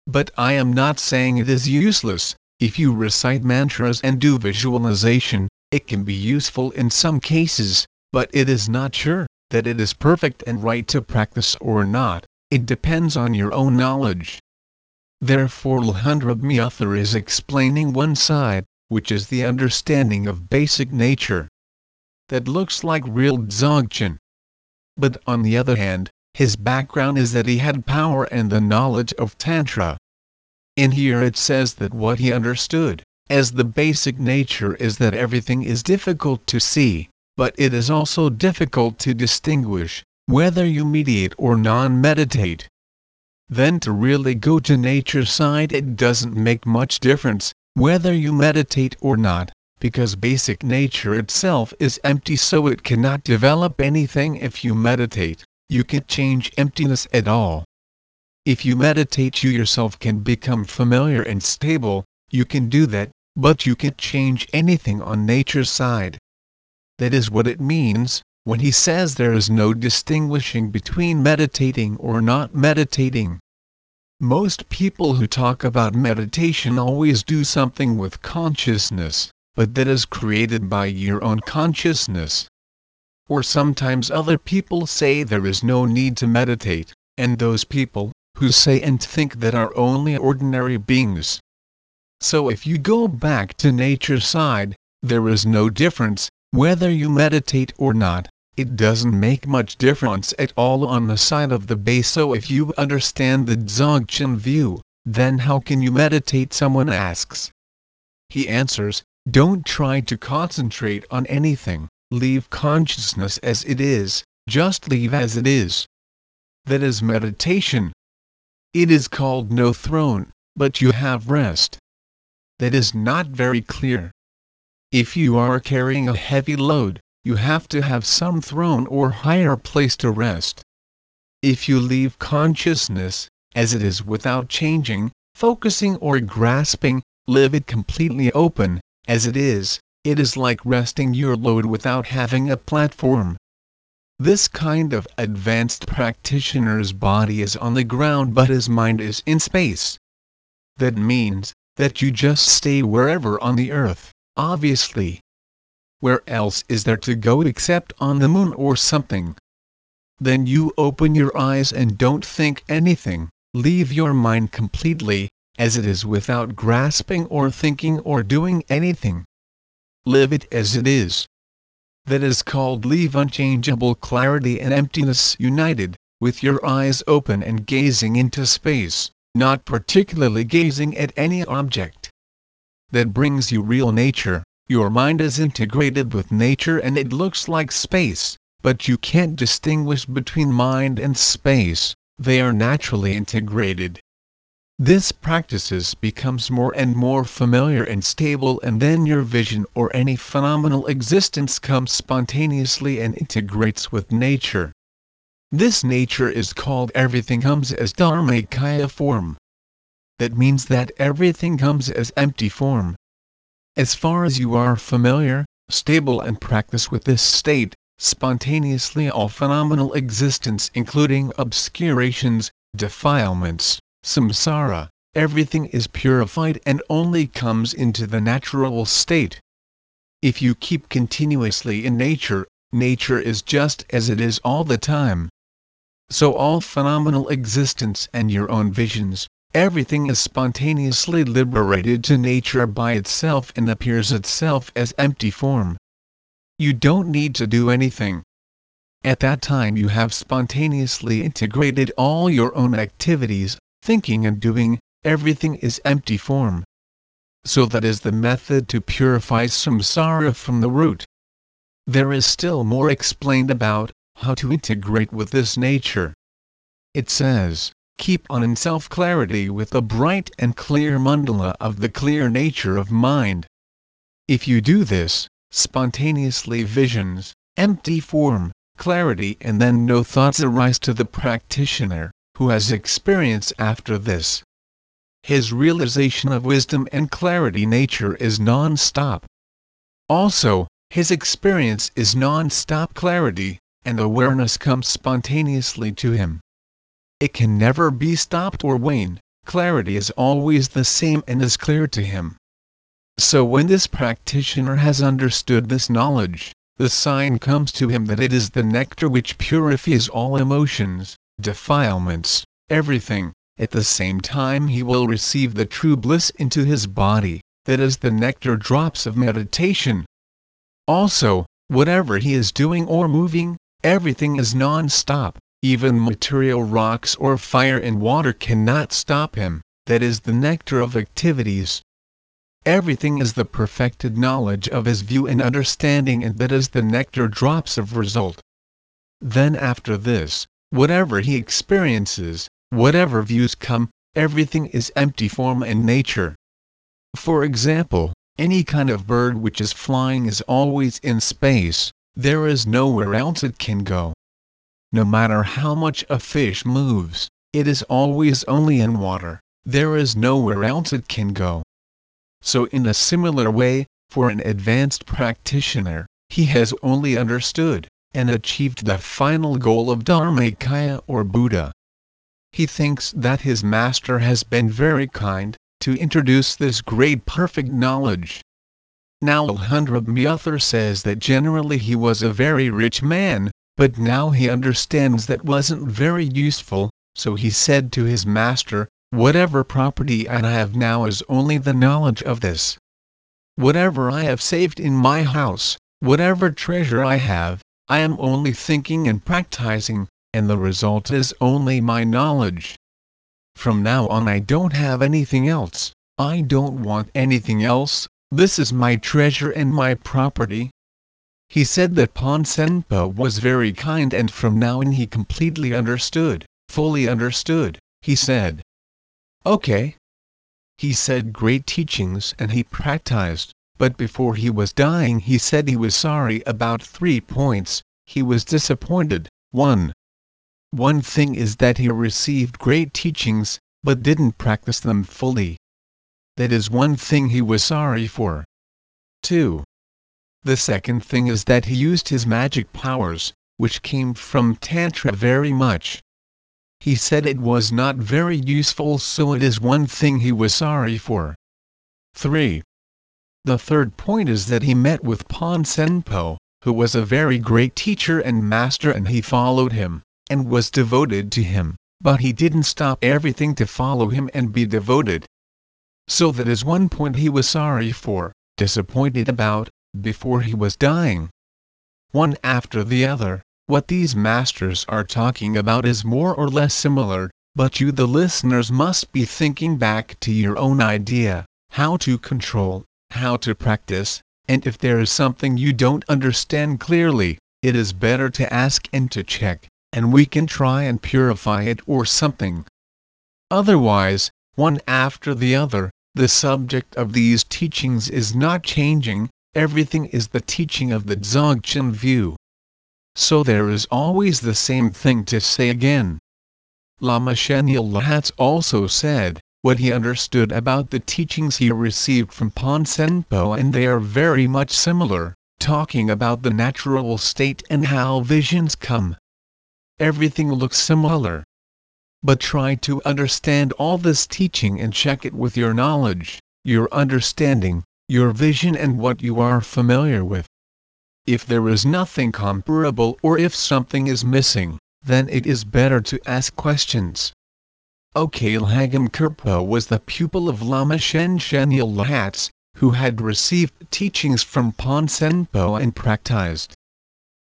But I am not saying it is useless, if you recite mantras and do visualization, it can be useful in some cases, but it is not sure that it is perfect and right to practice or not, it depends on your own knowledge. Therefore Lhundrubni is explaining one side, which is the understanding of basic nature. That looks like real Dzogchen. But on the other hand, his background is that he had power and the knowledge of Tantra. In here it says that what he understood, as the basic nature is that everything is difficult to see, but it is also difficult to distinguish, whether you meditate or non-meditate. Then to really go to nature side it doesn't make much difference, whether you meditate or not, because basic nature itself is empty so it cannot develop anything if you meditate, you can't change emptiness at all. If you meditate you yourself can become familiar and stable, you can do that, but you can't change anything on nature's side. That is what it means, when he says there is no distinguishing between meditating or not meditating. Most people who talk about meditation always do something with consciousness, but that is created by your own consciousness. Or sometimes other people say there is no need to meditate, and those people, who say and think that are only ordinary beings. So if you go back to nature's side, there is no difference, whether you meditate or not, it doesn't make much difference at all on the side of the base so if you understand the Dzogchen view, then how can you meditate someone asks. He answers, don't try to concentrate on anything, leave consciousness as it is, just leave as it is. That is meditation. It is called no throne, but you have rest. That is not very clear. If you are carrying a heavy load, you have to have some throne or higher place to rest. If you leave consciousness, as it is without changing, focusing or grasping, live it completely open, as it is, it is like resting your load without having a platform. This kind of advanced practitioner's body is on the ground but his mind is in space. That means that you just stay wherever on the earth, obviously. Where else is there to go except on the moon or something? then you open your eyes and don't think anything, leave your mind completely, as it is without grasping or thinking or doing anything. Live it as it is. That is called leave unchangeable clarity and emptiness united, with your eyes open and gazing into space, not particularly gazing at any object. That brings you real nature, your mind is integrated with nature and it looks like space, but you can't distinguish between mind and space, they are naturally integrated. This practices becomes more and more familiar and stable and then your vision or any phenomenal existence comes spontaneously and integrates with nature. This nature is called everything comes as Dharmakaya form. That means that everything comes as empty form. As far as you are familiar, stable and practice with this state, spontaneously all phenomenal existence including obscurations, defilements, samsara, everything is purified and only comes into the natural state. If you keep continuously in nature, nature is just as it is all the time. So all phenomenal existence and your own visions, everything is spontaneously liberated to nature by itself and appears itself as empty form. You don't need to do anything. At that time you have spontaneously integrated all your own activities, thinking and doing, everything is empty form. So that is the method to purify samsara from the root. There is still more explained about how to integrate with this nature. It says, keep on in self clarity with the bright and clear mandala of the clear nature of mind. If you do this, spontaneously visions, empty form, clarity and then no thoughts arise to the practitioner who has experience after this. His realization of wisdom and clarity nature is non-stop. Also, his experience is non-stop clarity, and awareness comes spontaneously to him. It can never be stopped or wane, clarity is always the same and is clear to him. So when this practitioner has understood this knowledge, the sign comes to him that it is the nectar which purifies all emotions, defilements, everything, at the same time he will receive the true bliss into his body, that is the nectar drops of meditation. Also, whatever he is doing or moving, everything is non-stop, even material rocks or fire and water cannot stop him, that is the nectar of activities. Everything is the perfected knowledge of his view and understanding and that is the nectar drops of result. Then after this, whatever he experiences, whatever views come, everything is empty form and nature. For example, any kind of bird which is flying is always in space, there is nowhere else it can go. No matter how much a fish moves, it is always only in water, there is nowhere else it can go. So in a similar way, for an advanced practitioner, he has only understood, and achieved the final goal of Dharmakaya or Buddha. He thinks that his master has been very kind, to introduce this great perfect knowledge. Now Lhundrub Miathar says that generally he was a very rich man, but now he understands that wasn't very useful, so he said to his master, whatever property I have now is only the knowledge of this. Whatever I have saved in my house, whatever treasure I have, I am only thinking and practicing, and the result is only my knowledge. From now on I don't have anything else, I don't want anything else, this is my treasure and my property. He said that Ponsenpo was very kind and from now on he completely understood, fully understood, he said. Okay. He said great teachings and he practiced, but before he was dying he said he was sorry about three points, he was disappointed. 1. One thing is that he received great teachings, but didn't practice them fully. That is one thing he was sorry for. 2. The second thing is that he used his magic powers, which came from Tantra very much. He said it was not very useful so it is one thing he was sorry for. 3. The third point is that he met with Ponsenpo, who was a very great teacher and master and he followed him, and was devoted to him, but he didn't stop everything to follow him and be devoted. So that is one point he was sorry for, disappointed about, before he was dying. One after the other, what these masters are talking about is more or less similar, but you the listeners must be thinking back to your own idea, how to control, how to practice, and if there is something you don't understand clearly, it is better to ask and to check, and we can try and purify it or something. Otherwise, one after the other, the subject of these teachings is not changing, everything is the teaching of the Dzogchen view. So there is always the same thing to say again. Lama Shenil Lahatz also said, what he understood about the teachings he received from Ponsenpo and they are very much similar, talking about the natural state and how visions come. Everything looks similar. But try to understand all this teaching and check it with your knowledge, your understanding, your vision and what you are familiar with. If there is nothing comparable or if something is missing, then it is better to ask questions. OK Lhagam Kirpo was the pupil of Lama Shen Shenil Lahatz, who had received teachings from Ponsenpo and practiced.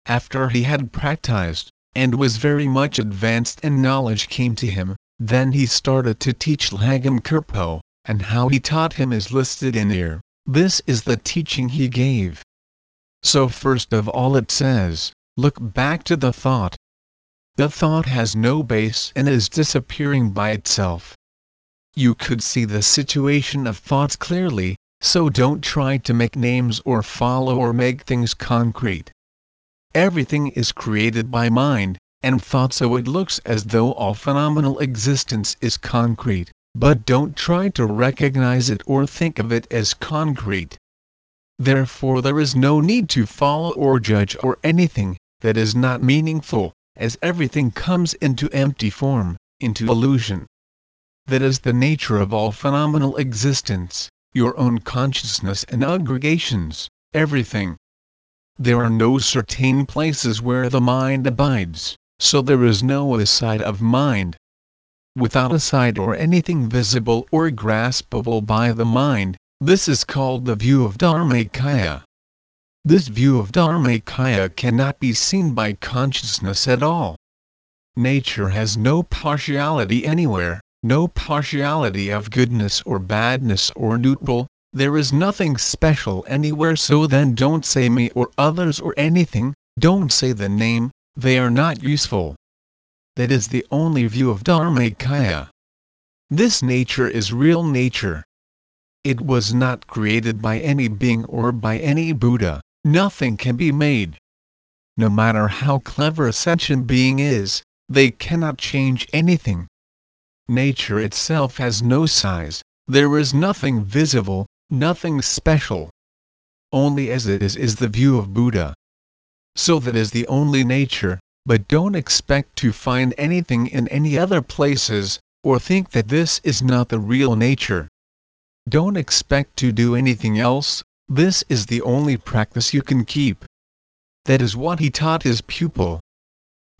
After he had practiced, and was very much advanced and knowledge came to him, then he started to teach Lhagam Kirpo, and how he taught him is listed in here. This is the teaching he gave. So first of all it says, look back to the thought, the thought has no base and is disappearing by itself. You could see the situation of thoughts clearly, so don't try to make names or follow or make things concrete. Everything is created by mind and thought so it looks as though all phenomenal existence is concrete, but don't try to recognize it or think of it as concrete. Therefore there is no need to follow or judge or anything that is not meaningful as everything comes into empty form, into illusion. That is the nature of all phenomenal existence, your own consciousness and aggregations, everything. There are no certain places where the mind abides, so there is no aside of mind. Without a side or anything visible or graspable by the mind, this is called the view of Dharmakaya. This view of Dharmakaya cannot be seen by consciousness at all. Nature has no partiality anywhere, no partiality of goodness or badness or neutral, there is nothing special anywhere so then don't say me or others or anything, don't say the name, they are not useful. That is the only view of Dharmakaya. This nature is real nature. It was not created by any being or by any Buddha nothing can be made. No matter how clever a sentient being is, they cannot change anything. Nature itself has no size, there is nothing visible, nothing special. Only as it is is the view of Buddha. So that is the only nature, but don't expect to find anything in any other places, or think that this is not the real nature. Don't expect to do anything else, this is the only practice you can keep. That is what he taught his pupil.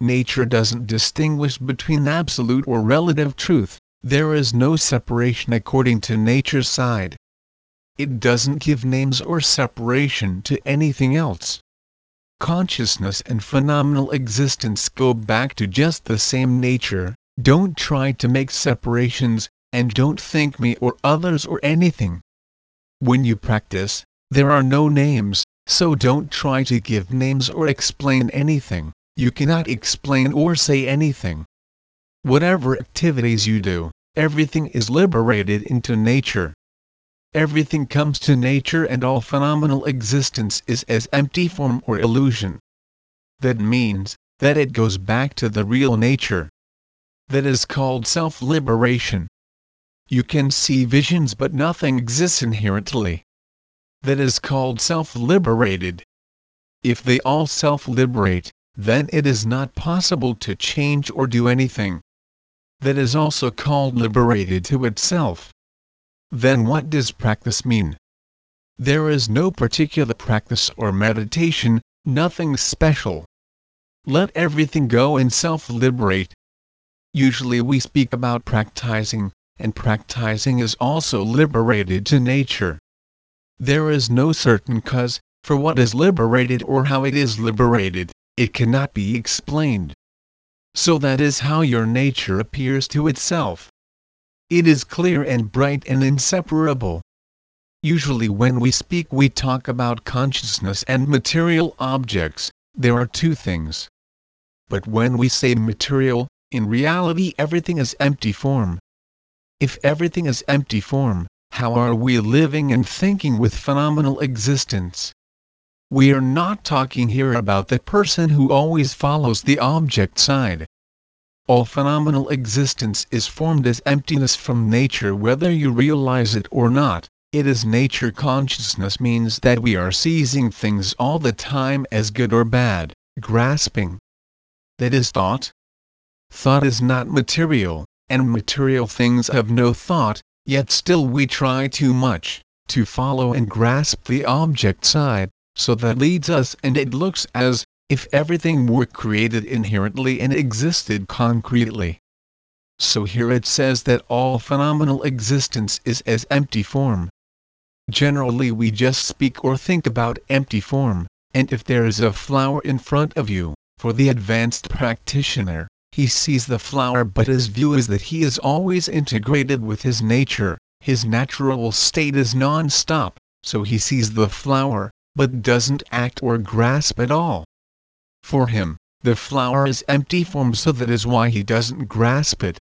Nature doesn't distinguish between absolute or relative truth, there is no separation according to nature's side. It doesn't give names or separation to anything else. Consciousness and phenomenal existence go back to just the same nature, don't try to make separations, and don't think me or others or anything. When you practice, there are no names, so don't try to give names or explain anything, you cannot explain or say anything. Whatever activities you do, everything is liberated into nature. Everything comes to nature and all phenomenal existence is as empty form or illusion. That means, that it goes back to the real nature. That is called self-liberation. You can see visions but nothing exists inherently that is called self-liberated. If they all self-liberate, then it is not possible to change or do anything. That is also called liberated to itself. Then what does practice mean? There is no particular practice or meditation, nothing special. Let everything go and self-liberate. Usually we speak about practicing, and practicing is also liberated to nature. There is no certain cause, for what is liberated or how it is liberated, it cannot be explained. So that is how your nature appears to itself. It is clear and bright and inseparable. Usually when we speak we talk about consciousness and material objects, there are two things. But when we say material, in reality everything is empty form. If everything is empty form, how are we living and thinking with phenomenal existence? We are not talking here about the person who always follows the object side. All phenomenal existence is formed as emptiness from nature whether you realize it or not. It is nature consciousness means that we are seizing things all the time as good or bad, grasping, that is thought. Thought is not material, and material things have no thought, yet still we try too much to follow and grasp the object side, so that leads us and it looks as if everything were created inherently and existed concretely. So here it says that all phenomenal existence is as empty form. Generally we just speak or think about empty form, and if there is a flower in front of you, for the advanced practitioner, he sees the flower but his view is that he is always integrated with his nature, his natural state is non-stop, so he sees the flower, but doesn't act or grasp at all. For him, the flower is empty form so that is why he doesn't grasp it.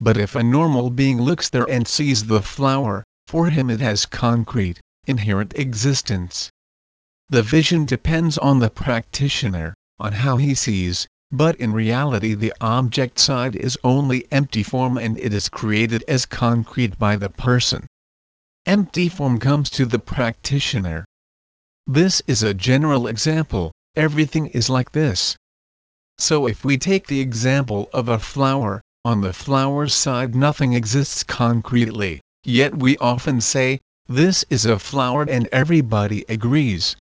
But if a normal being looks there and sees the flower, for him it has concrete, inherent existence. The vision depends on the practitioner on how he sees, but in reality the object side is only empty form and it is created as concrete by the person. Empty form comes to the practitioner. This is a general example, everything is like this. So if we take the example of a flower, on the flower's side nothing exists concretely, yet we often say, this is a flower and everybody agrees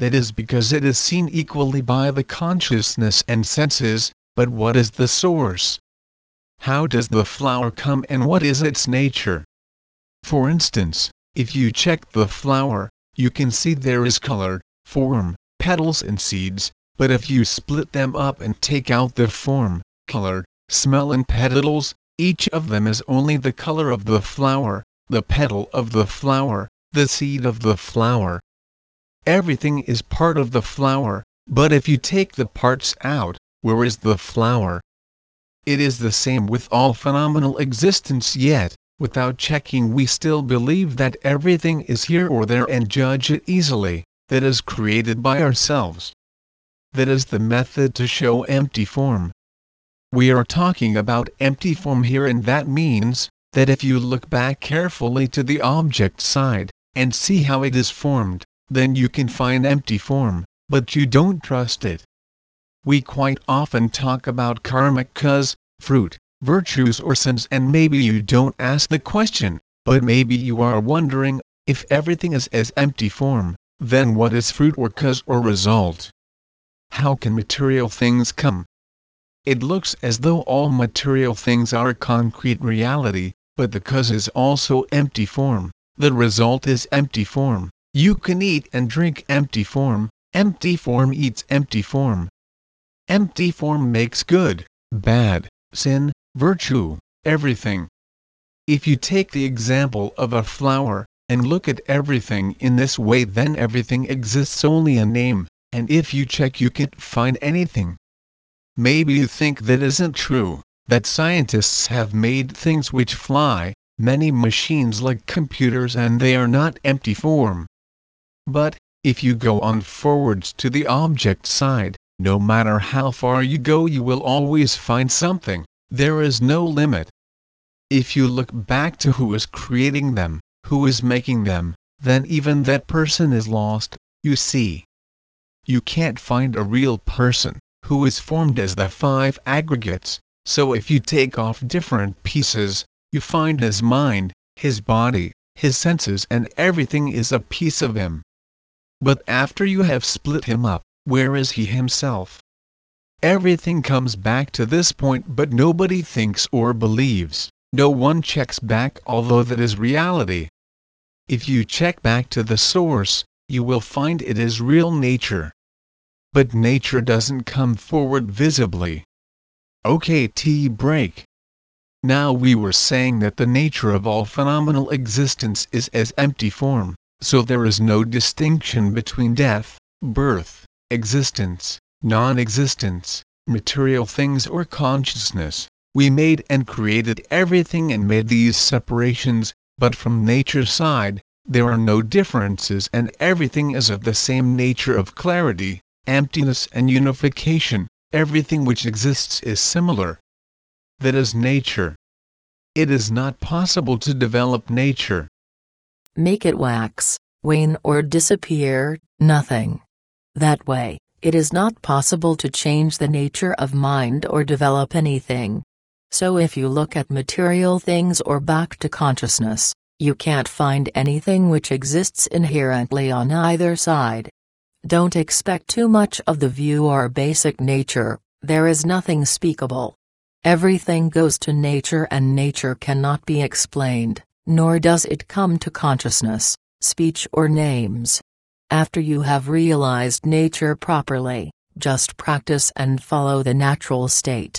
that is because it is seen equally by the consciousness and senses, but what is the source? How does the flower come and what is its nature? For instance, if you check the flower, you can see there is color, form, petals and seeds, but if you split them up and take out the form, color, smell and petals, each of them is only the color of the flower, the petal of the flower, the seed of the flower, Everything is part of the flower, but if you take the parts out, where is the flower? It is the same with all phenomenal existence yet, without checking we still believe that everything is here or there and judge it easily, that is created by ourselves. That is the method to show empty form. We are talking about empty form here and that means, that if you look back carefully to the object side, and see how it is formed, then you can find empty form, but you don't trust it. We quite often talk about karmic cause, fruit, virtues or sins and maybe you don't ask the question, but maybe you are wondering, if everything is as empty form, then what is fruit or cause or result? How can material things come? It looks as though all material things are concrete reality, but the cause is also empty form, the result is empty form. You can eat and drink empty form, empty form eats empty form. Empty form makes good, bad, sin, virtue, everything. If you take the example of a flower, and look at everything in this way then everything exists only a name, and if you check you can't find anything. Maybe you think that isn't true, that scientists have made things which fly, many machines like computers and they are not empty form. But, if you go on forwards to the object side, no matter how far you go you will always find something, there is no limit. If you look back to who is creating them, who is making them, then even that person is lost, you see. You can't find a real person, who is formed as the five aggregates, so if you take off different pieces, you find his mind, his body, his senses and everything is a piece of him but after you have split him up, where is he himself? Everything comes back to this point but nobody thinks or believes, no one checks back although that is reality. If you check back to the source, you will find it is real nature. But nature doesn't come forward visibly. Okay tea break. Now we were saying that the nature of all phenomenal existence is as empty form, so there is no distinction between death, birth, existence, non-existence, material things or consciousness. We made and created everything and made these separations, but from nature's side, there are no differences and everything is of the same nature of clarity, emptiness and unification, everything which exists is similar. That is nature. It is not possible to develop nature. Make it wax, wane or disappear, nothing. That way, it is not possible to change the nature of mind or develop anything. So if you look at material things or back to consciousness, you can't find anything which exists inherently on either side. Don't expect too much of the view or basic nature, there is nothing speakable. Everything goes to nature and nature cannot be explained, nor does it come to consciousness, speech or names. After you have realized nature properly, just practice and follow the natural state.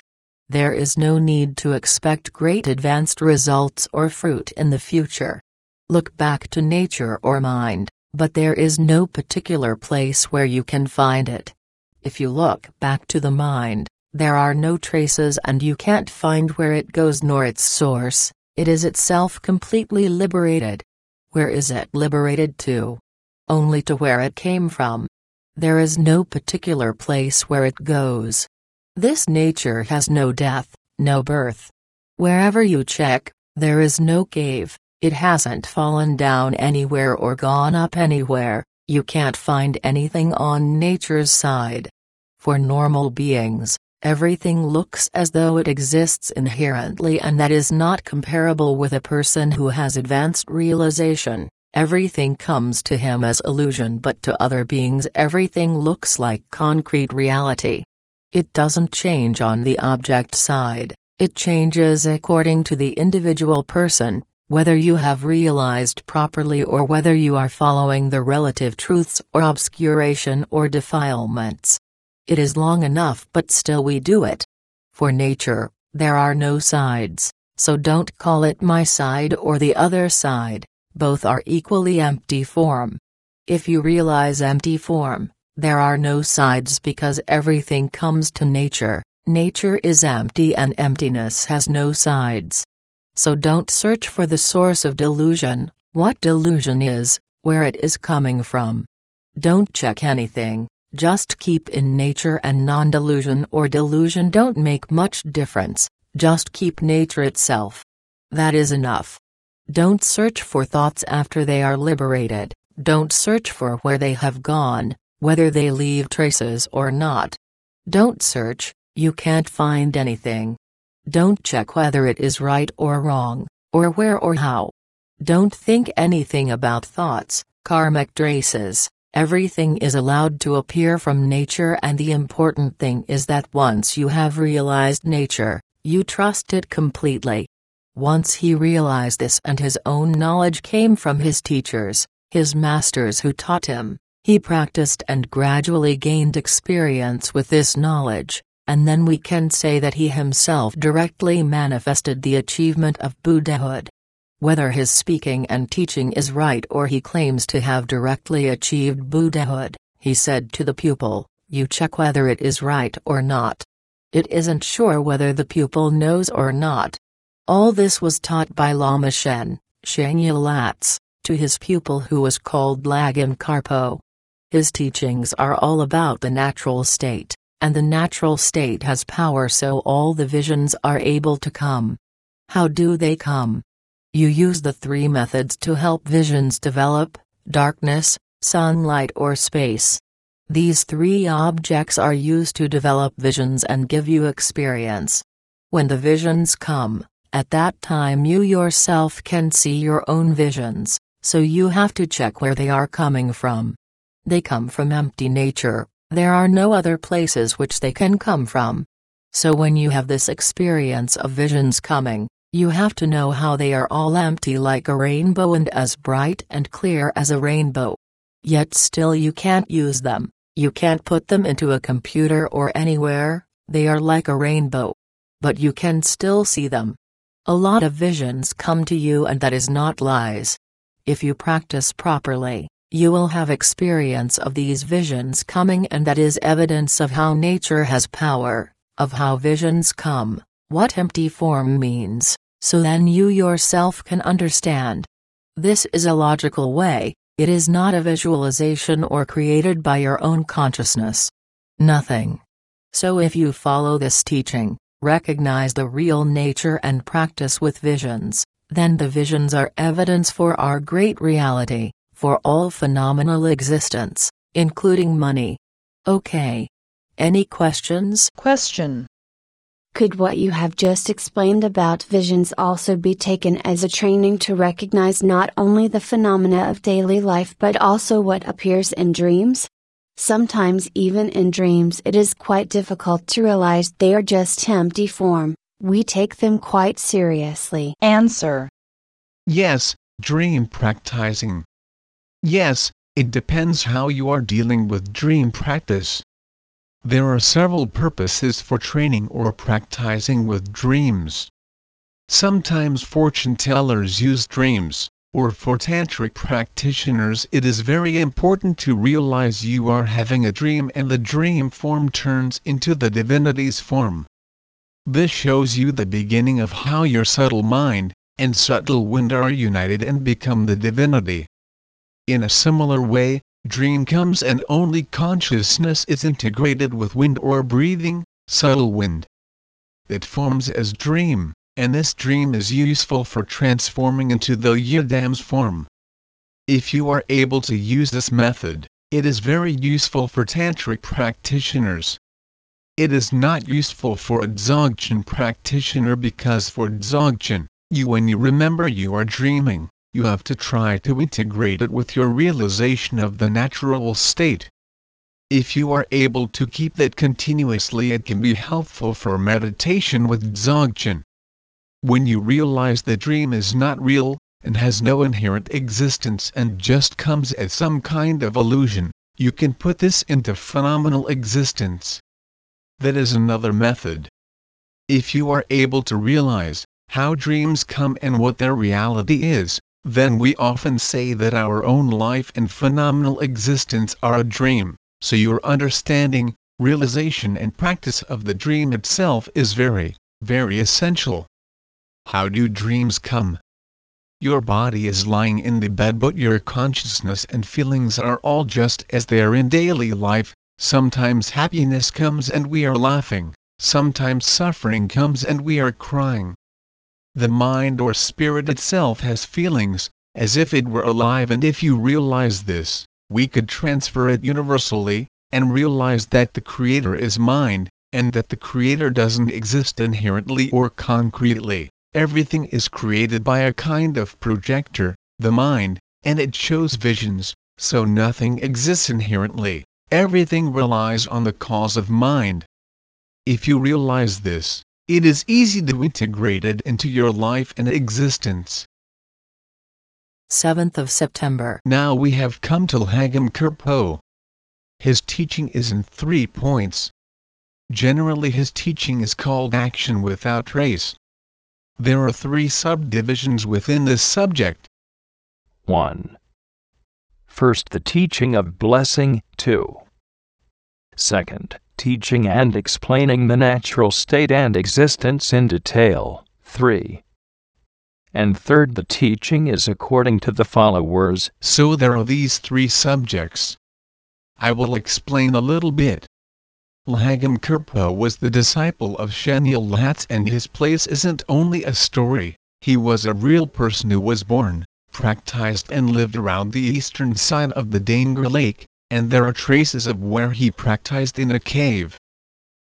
There is no need to expect great advanced results or fruit in the future. Look back to nature or mind, but there is no particular place where you can find it. If you look back to the mind, there are no traces and you can't find where it goes nor its source, it is itself completely liberated. Where is it liberated to? only to where it came from. There is no particular place where it goes. This nature has no death, no birth. Wherever you check, there is no cave, it hasn't fallen down anywhere or gone up anywhere, you can't find anything on nature's side. For normal beings, everything looks as though it exists inherently and that is not comparable with a person who has advanced realization. Everything comes to him as illusion but to other beings everything looks like concrete reality. It doesn't change on the object side, it changes according to the individual person, whether you have realized properly or whether you are following the relative truths or obscuration or defilements. It is long enough but still we do it. For nature, there are no sides, so don't call it my side or the other side both are equally empty form. If you realize empty form, there are no sides because everything comes to nature, nature is empty and emptiness has no sides. So don't search for the source of delusion, what delusion is, where it is coming from. Don't check anything, just keep in nature and non-delusion or delusion don't make much difference, just keep nature itself. That is enough. Don't search for thoughts after they are liberated, don't search for where they have gone, whether they leave traces or not. Don't search, you can't find anything. Don't check whether it is right or wrong, or where or how. Don't think anything about thoughts, karmic traces, everything is allowed to appear from nature and the important thing is that once you have realized nature, you trust it completely. Once he realized this and his own knowledge came from his teachers, his masters who taught him, he practiced and gradually gained experience with this knowledge, and then we can say that he himself directly manifested the achievement of Buddhahood. Whether his speaking and teaching is right or he claims to have directly achieved Buddhahood, he said to the pupil, you check whether it is right or not. It isn't sure whether the pupil knows or not, all this was taught by Lama Shen, Shenya Latz, to his pupil who was called Lhagam Kirpo. His teachings are all about the natural state, and the natural state has power so all the visions are able to come. How do they come? You use the three methods to help visions develop darkness, sunlight, or space. These three objects are used to develop visions and give you experience. When the visions come, at that time you yourself can see your own visions, so you have to check where they are coming from. They come from empty nature, there are no other places which they can come from. So when you have this experience of visions coming, you have to know how they are all empty like a rainbow and as bright and clear as a rainbow. Yet still you can't use them, you can't put them into a computer or anywhere, they are like a rainbow. But you can still see them. A lot of visions come to you and that is not lies. If you practice properly, you will have experience of these visions coming and that is evidence of how nature has power, of how visions come, what empty form means, so then you yourself can understand. This is a logical way, it is not a visualization or created by your own consciousness. Nothing. So if you follow this teaching, recognize the real nature and practice with visions, then the visions are evidence for our great reality for all phenomenal existence, including money. Okay. Any questions? Question. Could what you have just explained about visions also be taken as a training to recognize not only the phenomena of daily life but also what appears in dreams? Sometimes, even in dreams, it is quite difficult to realize they are just empty form, we take them quite seriously. Answer. Yes, dream practicing. Yes, it depends how you are dealing with dream practice. There are several purposes for training or practicing with dreams. Sometimes fortune tellers use dreams, or for tantric practitioners it is very important to realize you are having a dream and the dream form turns into the divinity's form. This shows you the beginning of how your subtle mind and subtle wind are united and become the divinity. In a similar way, dream comes and only consciousness is integrated with wind or breathing, subtle wind. It forms as dream, and this dream is useful for transforming into the yidam's form. If you are able to use this method, it is very useful for tantric practitioners. It is not useful for a dzogchen practitioner because for dzogchen, you when you remember you are dreaming, you have to try to integrate it with your realization of the natural state. If you are able to keep that continuously it can be helpful for meditation with Dzogchen. When you realize the dream is not real, and has no inherent existence and just comes as some kind of illusion, you can put this into phenomenal existence. That is another method. If you are able to realize how dreams come and what their reality is, then we often say that our own life and phenomenal existence are a dream, so your understanding, realization and practice of the dream itself is very, very essential. How do dreams come? Your body is lying in the bed but your consciousness and feelings are all just as they are in daily life, sometimes happiness comes and we are laughing, sometimes suffering comes and we are crying, the mind or spirit itself has feelings, as if it were alive and if you realize this, we could transfer it universally, and realize that the Creator is mind, and that the Creator doesn't exist inherently or concretely, everything is created by a kind of projector, the mind, and it shows visions, so nothing exists inherently, everything relies on the cause of mind. If you realize this, it is easy to integrate it into your life and existence. 7th of September. Now we have come to Lhagam Kirpo. His teaching is in three points. Generally his teaching is called action without trace. There are three subdivisions within this subject. 1. First, the teaching of blessing. 2. Second, teaching and explaining the natural state and existence in detail. 3. And third, the teaching is according to the followers. So there are these three subjects. I will explain a little bit. Lhagam Kirpo was the disciple of Shenil Latz and his place isn't only a story, he was a real person who was born, practiced and lived around the eastern side of the Dangra Lake, and there are traces of where he practiced in a cave.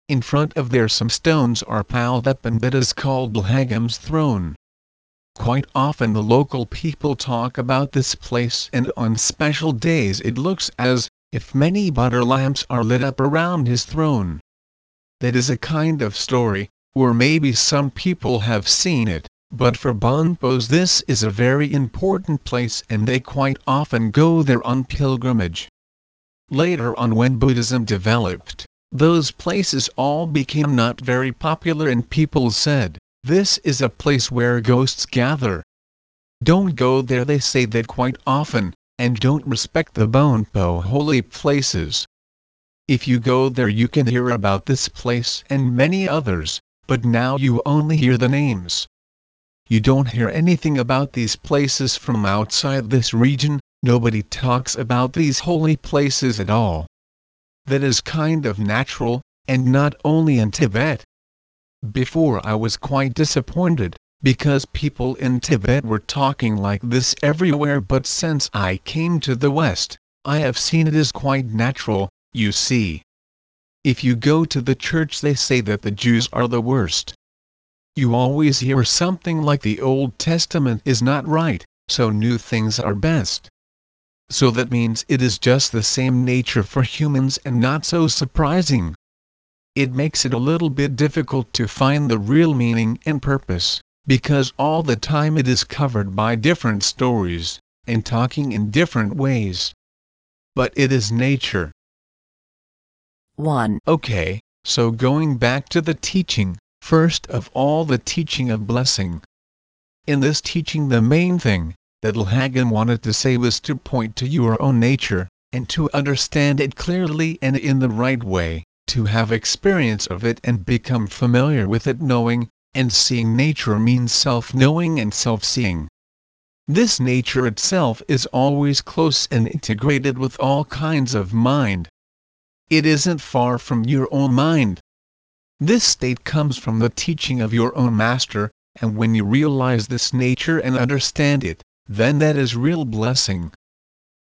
In front of there some stones are piled up and that is called Lhagam's throne. Quite often the local people talk about this place and on special days it looks as if many butter lamps are lit up around his throne. That is a kind of story, or maybe some people have seen it, but for Bonpos this is a very important place and they quite often go there on pilgrimage. Later on when Buddhism developed, those places all became not very popular and people said, this is a place where ghosts gather. Don't go there they say that quite often, and don't respect the Bonpo holy places. If you go there you can hear about this place and many others, but now you only hear the names. You don't hear anything about these places from outside this region, nobody talks about these holy places at all that is kind of natural, and not only in Tibet. Before I was quite disappointed, because people in Tibet were talking like this everywhere but since I came to the West, I have seen it is quite natural, you see. If you go to the church they say that the Jews are the worst. You always hear something like the Old Testament is not right, so new things are best so that means it is just the same nature for humans and not so surprising. It makes it a little bit difficult to find the real meaning and purpose, because all the time it is covered by different stories, and talking in different ways. But it is nature. 1. Okay, so going back to the teaching, first of all the teaching of blessing. In this teaching the main thing, that Lhagam wanted to say was to point to your own nature, and to understand it clearly and in the right way, to have experience of it and become familiar with it knowing, and seeing nature means self-knowing and self-seeing. This nature itself is always close and integrated with all kinds of mind. It isn't far from your own mind. This state comes from the teaching of your own master, and when you realize this nature and understand it, then that is real blessing.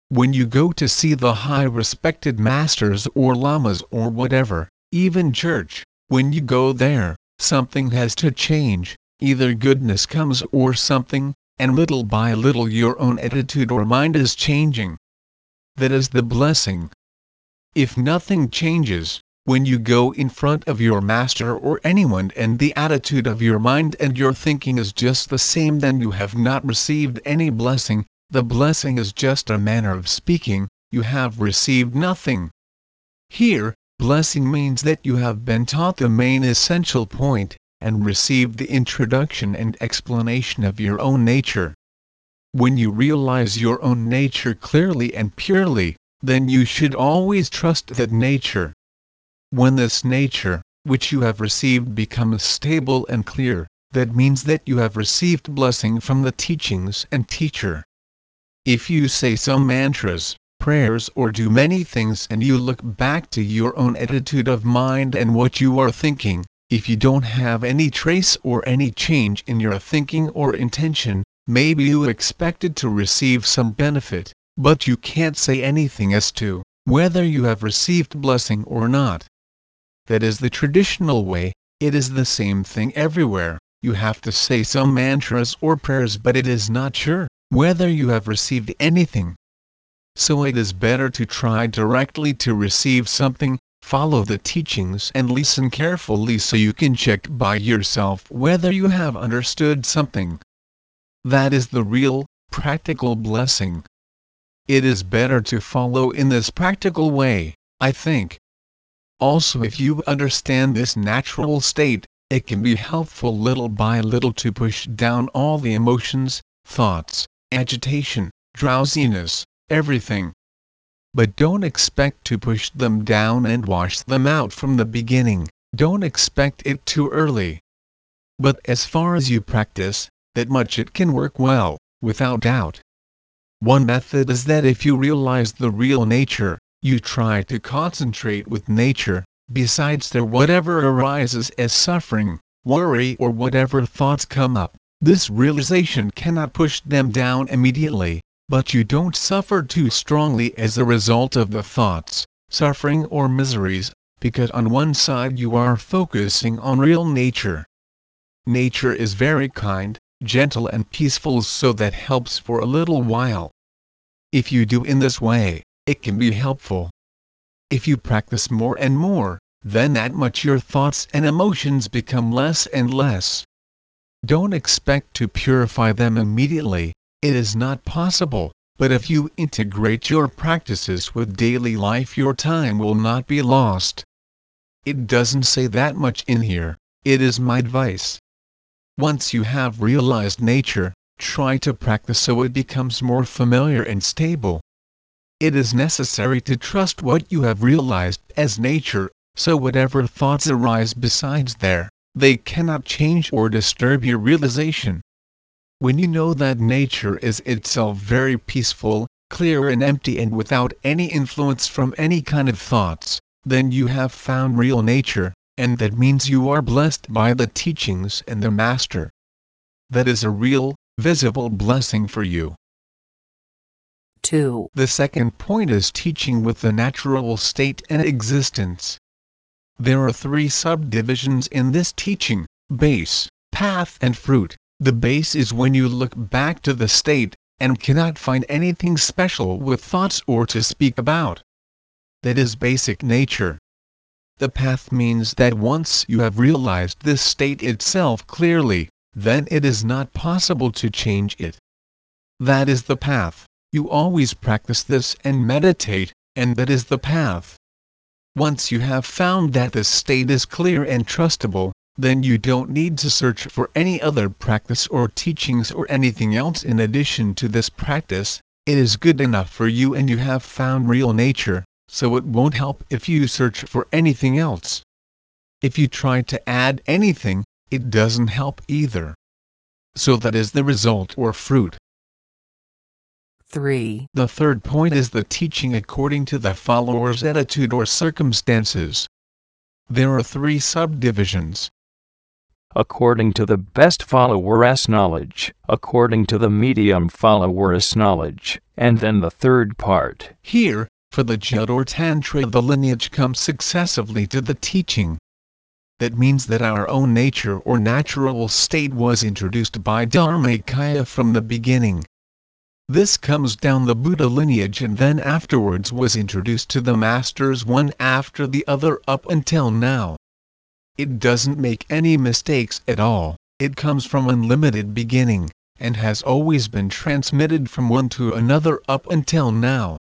When you go to see the high respected masters or lamas or whatever, even church, when you go there, something has to change, either goodness comes or something, and little by little your own attitude or mind is changing. That is the blessing. If nothing changes, when you go in front of your master or anyone and the attitude of your mind and your thinking is just the same then you have not received any blessing, the blessing is just a manner of speaking, you have received nothing. Here, blessing means that you have been taught the main essential point, and received the introduction and explanation of your own nature. When you realize your own nature clearly and purely, then you should always trust that nature, when this nature, which you have received becomes stable and clear, that means that you have received blessing from the teachings and teacher. If you say some mantras, prayers or do many things and you look back to your own attitude of mind and what you are thinking, if you don't have any trace or any change in your thinking or intention, maybe you expected to receive some benefit, but you can't say anything as to whether you have received blessing or not. That is the traditional way, it is the same thing everywhere. You have to say some mantras or prayers but it is not sure whether you have received anything. So it is better to try directly to receive something, follow the teachings and listen carefully so you can check by yourself whether you have understood something. That is the real, practical blessing. It is better to follow in this practical way, I think. Also if you understand this natural state, it can be helpful little by little to push down all the emotions, thoughts, agitation, drowsiness, everything. But don't expect to push them down and wash them out from the beginning, don't expect it too early. But as far as you practice, that much it can work well, without doubt. One method is that if you realize the real nature, you try to concentrate with nature, besides there whatever arises as suffering, worry or whatever thoughts come up, this realization cannot push them down immediately, but you don't suffer too strongly as a result of the thoughts, suffering or miseries, because on one side you are focusing on real nature. Nature is very kind, gentle and peaceful so that helps for a little while. If you do in this way, it can be helpful, if you practice more and more, then that much your thoughts and emotions become less and less. Don't expect to purify them immediately, it is not possible, but if you integrate your practices with daily life your time will not be lost. It doesn't say that much in here, it is my advice. Once you have realized nature, try to practice so it becomes more familiar and stable. It is necessary to trust what you have realized as nature, so whatever thoughts arise besides there, they cannot change or disturb your realization. When you know that nature is itself very peaceful, clear and empty and without any influence from any kind of thoughts, then you have found real nature, and that means you are blessed by the teachings and the Master. That is a real, visible blessing for you. 2. The second point is teaching with the natural state and existence. There are three subdivisions in this teaching base, path, and fruit. The base is when you look back to the state, and cannot find anything special with thoughts or to speak about. That is basic nature. The path means that once you have realized this state itself clearly, then it is not possible to change it. That is the path. You always practice this and meditate, and that is the path. Once you have found that this state is clear and trustable, then you don't need to search for any other practice or teachings or anything else in addition to this practice, it is good enough for you and you have found real nature, so it won't help if you search for anything else. If you try to add anything, it doesn't help either. So that is the result or fruit. 3. The third point is the teaching according to the follower's attitude or circumstances. There are three subdivisions according to the best follower's knowledge, according to the medium follower's knowledge, and then the third part. Here, for the Jut or Tantra the lineage comes successively to the teaching. That means that our own nature or natural state was introduced by Dharmakaya from the beginning. This comes down the Buddha lineage and then afterwards was introduced to the masters one after the other up until now. It doesn't make any mistakes at all, it comes from unlimited beginning, and has always been transmitted from one to another up until now.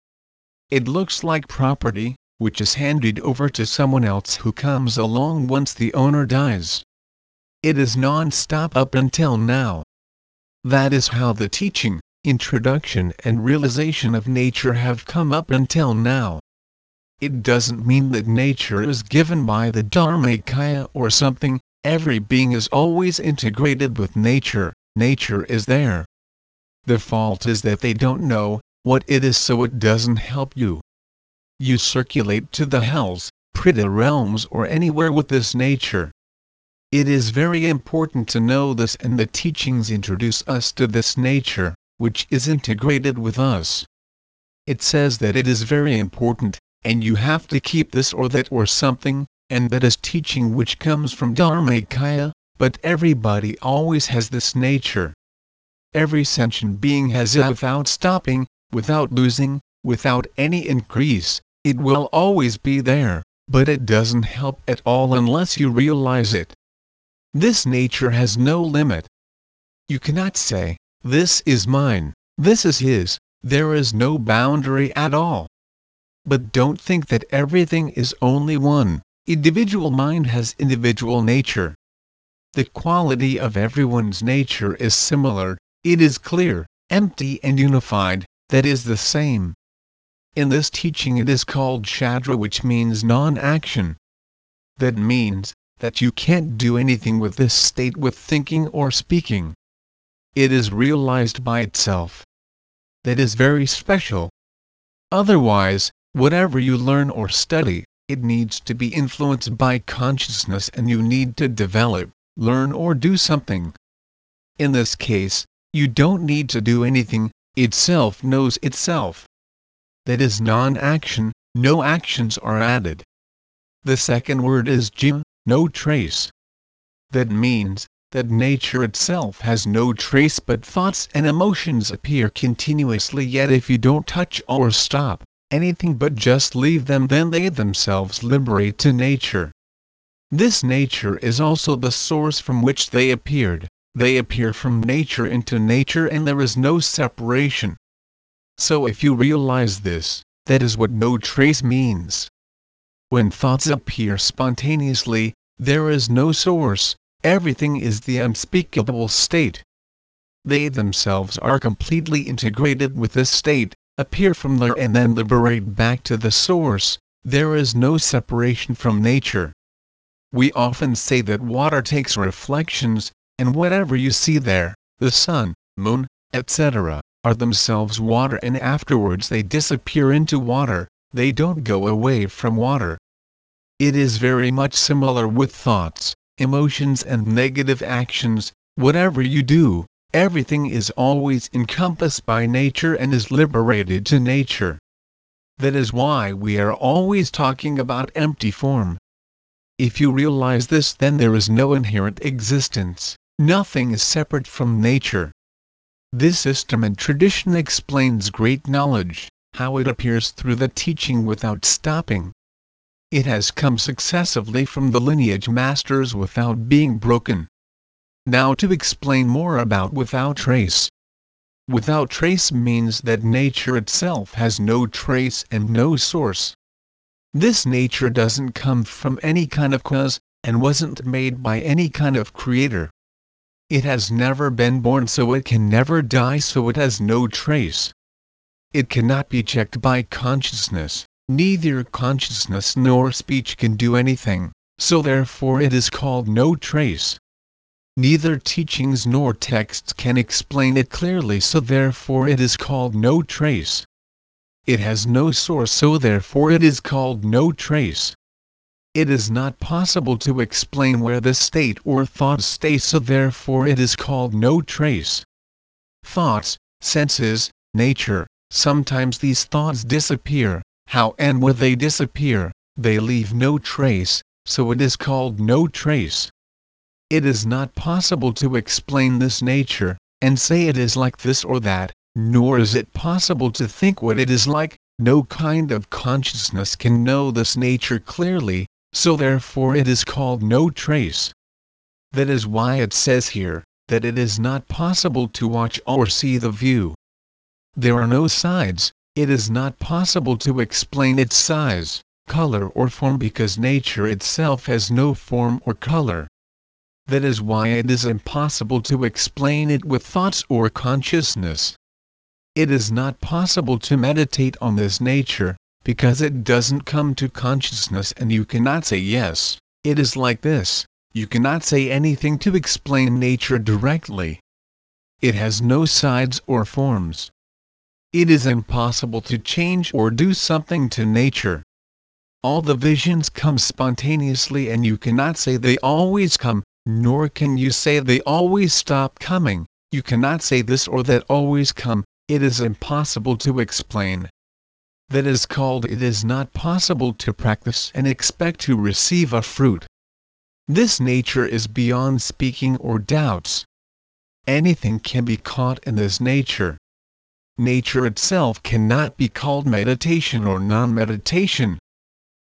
It looks like property, which is handed over to someone else who comes along once the owner dies. It is non-stop up until now. That is how the teaching, introduction and realization of nature have come up until now. It doesn't mean that nature is given by the Dharmakaya or something, every being is always integrated with nature, nature is there. The fault is that they don't know what it is so it doesn't help you. You circulate to the hells, Preta realms or anywhere with this nature. It is very important to know this and the teachings introduce us to this nature, which is integrated with us. It says that it is very important, and you have to keep this or that or something, and that is teaching which comes from Dharmakaya, but everybody always has this nature. Every sentient being has it without stopping, without losing, without any increase, it will always be there, but it doesn't help at all unless you realize it. This nature has no limit. You cannot say, this is mine, this is his, there is no boundary at all. But don't think that everything is only one. Individual mind has individual nature. The quality of everyone's nature is similar, it is clear, empty and unified, that is the same. In this teaching it is called Shadra which means non-action. That means, that you can't do anything with this state with thinking or speaking. It is realized by itself. That is very special. Otherwise, Whatever you learn or study, it needs to be influenced by consciousness and you need to develop, learn or do something. In this case, you don't need to do anything, itself knows itself. That is non-action, no actions are added. The second word is jim, no trace. That means, that nature itself has no trace but thoughts and emotions appear continuously yet if you don't touch or stop, anything but just leave them then they themselves liberate to nature. This nature is also the source from which they appeared, they appear from nature into nature and there is no separation. So if you realize this, that is what no trace means. When thoughts appear spontaneously, there is no source, everything is the unspeakable state. They themselves are completely integrated with this state, appear from there and then liberate back to the source, there is no separation from nature. We often say that water takes reflections, and whatever you see there, the sun, moon, etc., are themselves water and afterwards they disappear into water, they don't go away from water. It is very much similar with thoughts, emotions and negative actions, whatever you do, everything is always encompassed by nature and is liberated to nature. That is why we are always talking about empty form. If you realize this then there is no inherent existence, nothing is separate from nature. This system and tradition explains great knowledge, how it appears through the teaching without stopping. It has come successively from the lineage masters without being broken. Now to explain more about without trace. Without trace means that nature itself has no trace and no source. This nature doesn't come from any kind of cause, and wasn't made by any kind of creator. It has never been born so it can never die so it has no trace. It cannot be checked by consciousness, neither consciousness nor speech can do anything, so therefore it is called no trace. Neither teachings nor texts can explain it clearly so therefore it is called no trace. It has no source so therefore it is called no trace. It is not possible to explain where the state or thought stays, so therefore it is called no trace. Thoughts, senses, nature, sometimes these thoughts disappear, how and where they disappear, they leave no trace, so it is called no trace. It is not possible to explain this nature, and say it is like this or that, nor is it possible to think what it is like, no kind of consciousness can know this nature clearly, so therefore it is called no trace. That is why it says here, that it is not possible to watch or see the view. There are no sides, it is not possible to explain its size, color or form because nature itself has no form or color. That is why it is impossible to explain it with thoughts or consciousness. It is not possible to meditate on this nature, because it doesn't come to consciousness and you cannot say yes, it is like this, you cannot say anything to explain nature directly. It has no sides or forms. It is impossible to change or do something to nature. All the visions come spontaneously and you cannot say they always come, nor can you say they always stop coming, you cannot say this or that always come, it is impossible to explain that is called it is not possible to practice and expect to receive a fruit. This nature is beyond speaking or doubts. Anything can be caught in this nature. Nature itself cannot be called meditation or non-meditation.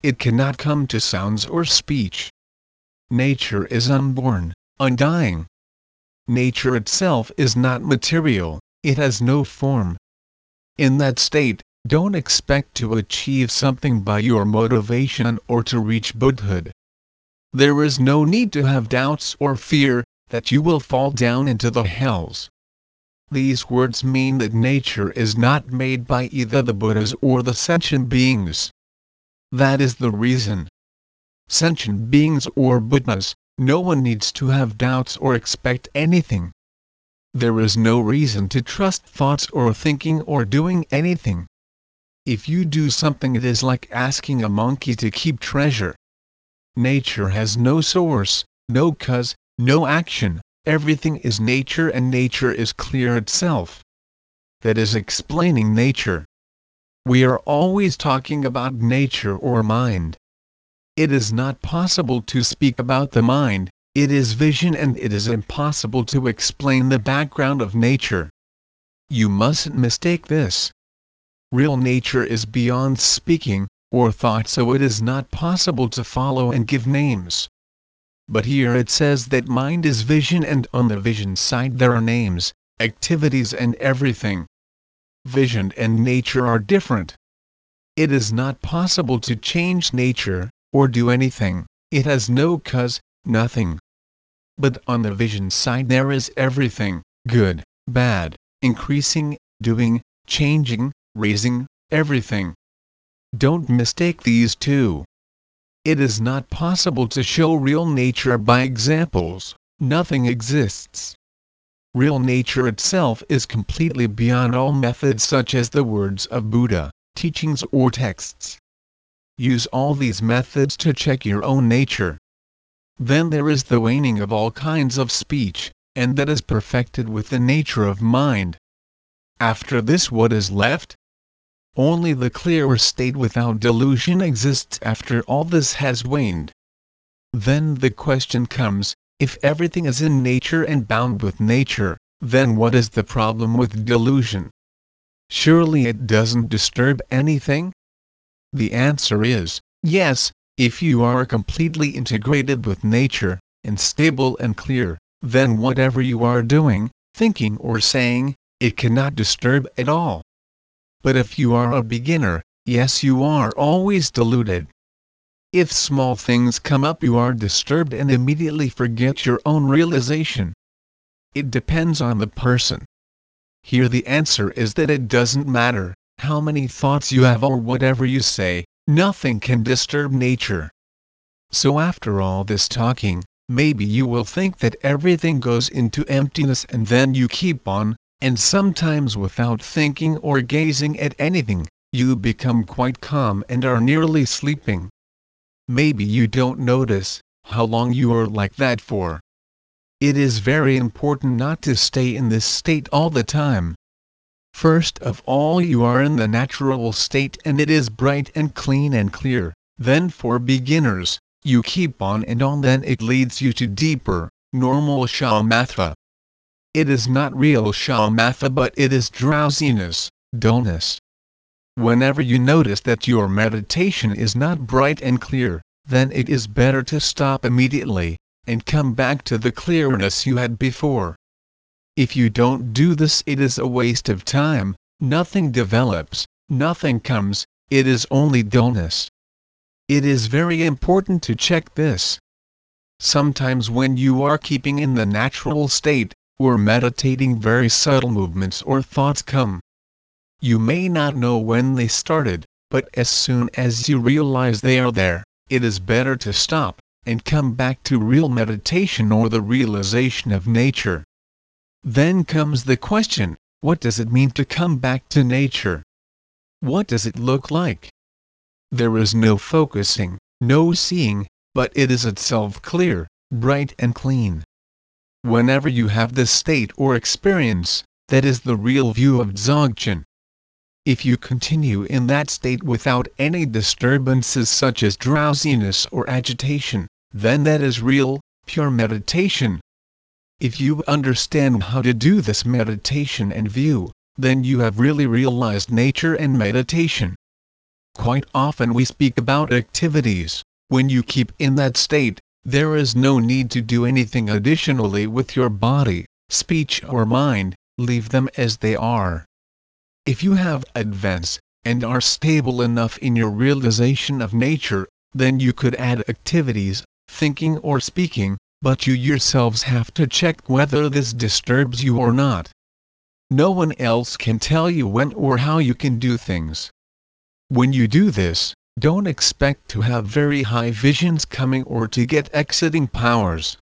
It cannot come to sounds or speech. Nature is unborn, undying. Nature itself is not material, it has no form. In that state, don't expect to achieve something by your motivation or to reach Buddhahood. There is no need to have doubts or fear that you will fall down into the hells. These words mean that nature is not made by either the Buddhas or the sentient beings. That is the reason. Sentient beings or Buddhas, no one needs to have doubts or expect anything. There is no reason to trust thoughts or thinking or doing anything. If you do something it is like asking a monkey to keep treasure. Nature has no source, no cause, no action, everything is nature and nature is clear itself. That is explaining nature. We are always talking about nature or mind. It is not possible to speak about the mind, it is vision and it is impossible to explain the background of nature. You mustn't mistake this. real nature is beyond speaking, or thought so it is not possible to follow and give names. But here it says that mind is vision and on the vision side there are names, activities and everything. Vision and nature are different. It is not possible to change nature, or do anything, it has no cause, nothing. But on the vision side there is everything, good, bad, increasing, doing, changing, raising, everything. Don't mistake these two. It is not possible to show real nature by examples, nothing exists. Real nature itself is completely beyond all methods such as the words of Buddha, teachings or texts. Use all these methods to check your own nature. Then there is the waning of all kinds of speech, and that is perfected with the nature of mind. After this what is left? Only the clearer state without delusion exists after all this has waned. Then the question comes, if everything is in nature and bound with nature, then what is the problem with delusion? Surely it doesn't disturb anything? The answer is, yes, if you are completely integrated with nature, and stable and clear, then whatever you are doing, thinking or saying, it cannot disturb at all. But if you are a beginner, yes you are always deluded. If small things come up you are disturbed and immediately forget your own realization. It depends on the person. Here the answer is that it doesn't matter how many thoughts you have or whatever you say, nothing can disturb nature. So after all this talking, maybe you will think that everything goes into emptiness and then you keep on, and sometimes without thinking or gazing at anything, you become quite calm and are nearly sleeping. Maybe you don't notice how long you are like that for. It is very important not to stay in this state all the time. First of all you are in the natural state and it is bright and clean and clear, then for beginners, you keep on and on then it leads you to deeper, normal shamatha. It is not real shamatha but it is drowsiness, dullness. Whenever you notice that your meditation is not bright and clear, then it is better to stop immediately, and come back to the clearness you had before. If you don't do this it is a waste of time, nothing develops, nothing comes, it is only dullness. It is very important to check this. Sometimes when you are keeping in the natural state, or meditating very subtle movements or thoughts come. You may not know when they started, but as soon as you realize they are there, it is better to stop, and come back to real meditation or the realization of nature. Then comes the question, what does it mean to come back to nature? What does it look like? There is no focusing, no seeing, but it is itself clear, bright and clean. Whenever you have this state or experience, that is the real view of Dzogchen. If you continue in that state without any disturbances such as drowsiness or agitation, then that is real, pure meditation. If you understand how to do this meditation and view, then you have really realized nature and meditation. Quite often we speak about activities, when you keep in that state, there is no need to do anything additionally with your body, speech or mind, leave them as they are. If you have advanced, and are stable enough in your realization of nature, then you could add activities, thinking or speaking, but you yourselves have to check whether this disturbs you or not. No one else can tell you when or how you can do things. When you do this, don't expect to have very high visions coming or to get exiting powers.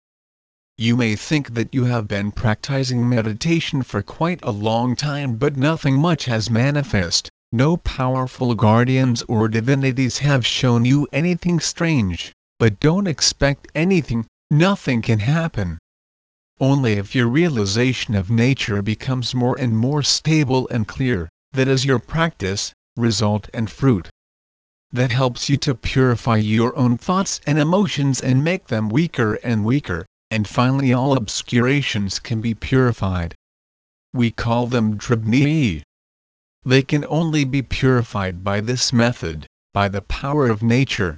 You may think that you have been practicing meditation for quite a long time but nothing much has manifest, no powerful guardians or divinities have shown you anything strange, but don't expect anything, nothing can happen. Only if your realization of nature becomes more and more stable and clear, that is your practice, result and fruit that helps you to purify your own thoughts and emotions and make them weaker and weaker, and finally all obscurations can be purified. We call them dribni. they can only be purified by this method, by the power of nature.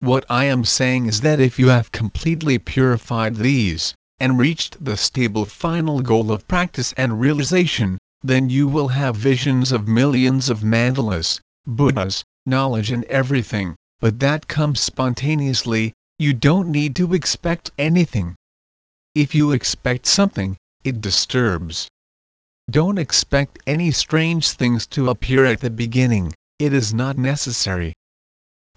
What I am saying is that if you have completely purified these, and reached the stable final goal of practice and realization, then you will have visions of millions of mandalas, Buddhas, knowledge and everything, but that comes spontaneously, you don't need to expect anything. If you expect something, it disturbs. Don't expect any strange things to appear at the beginning, it is not necessary.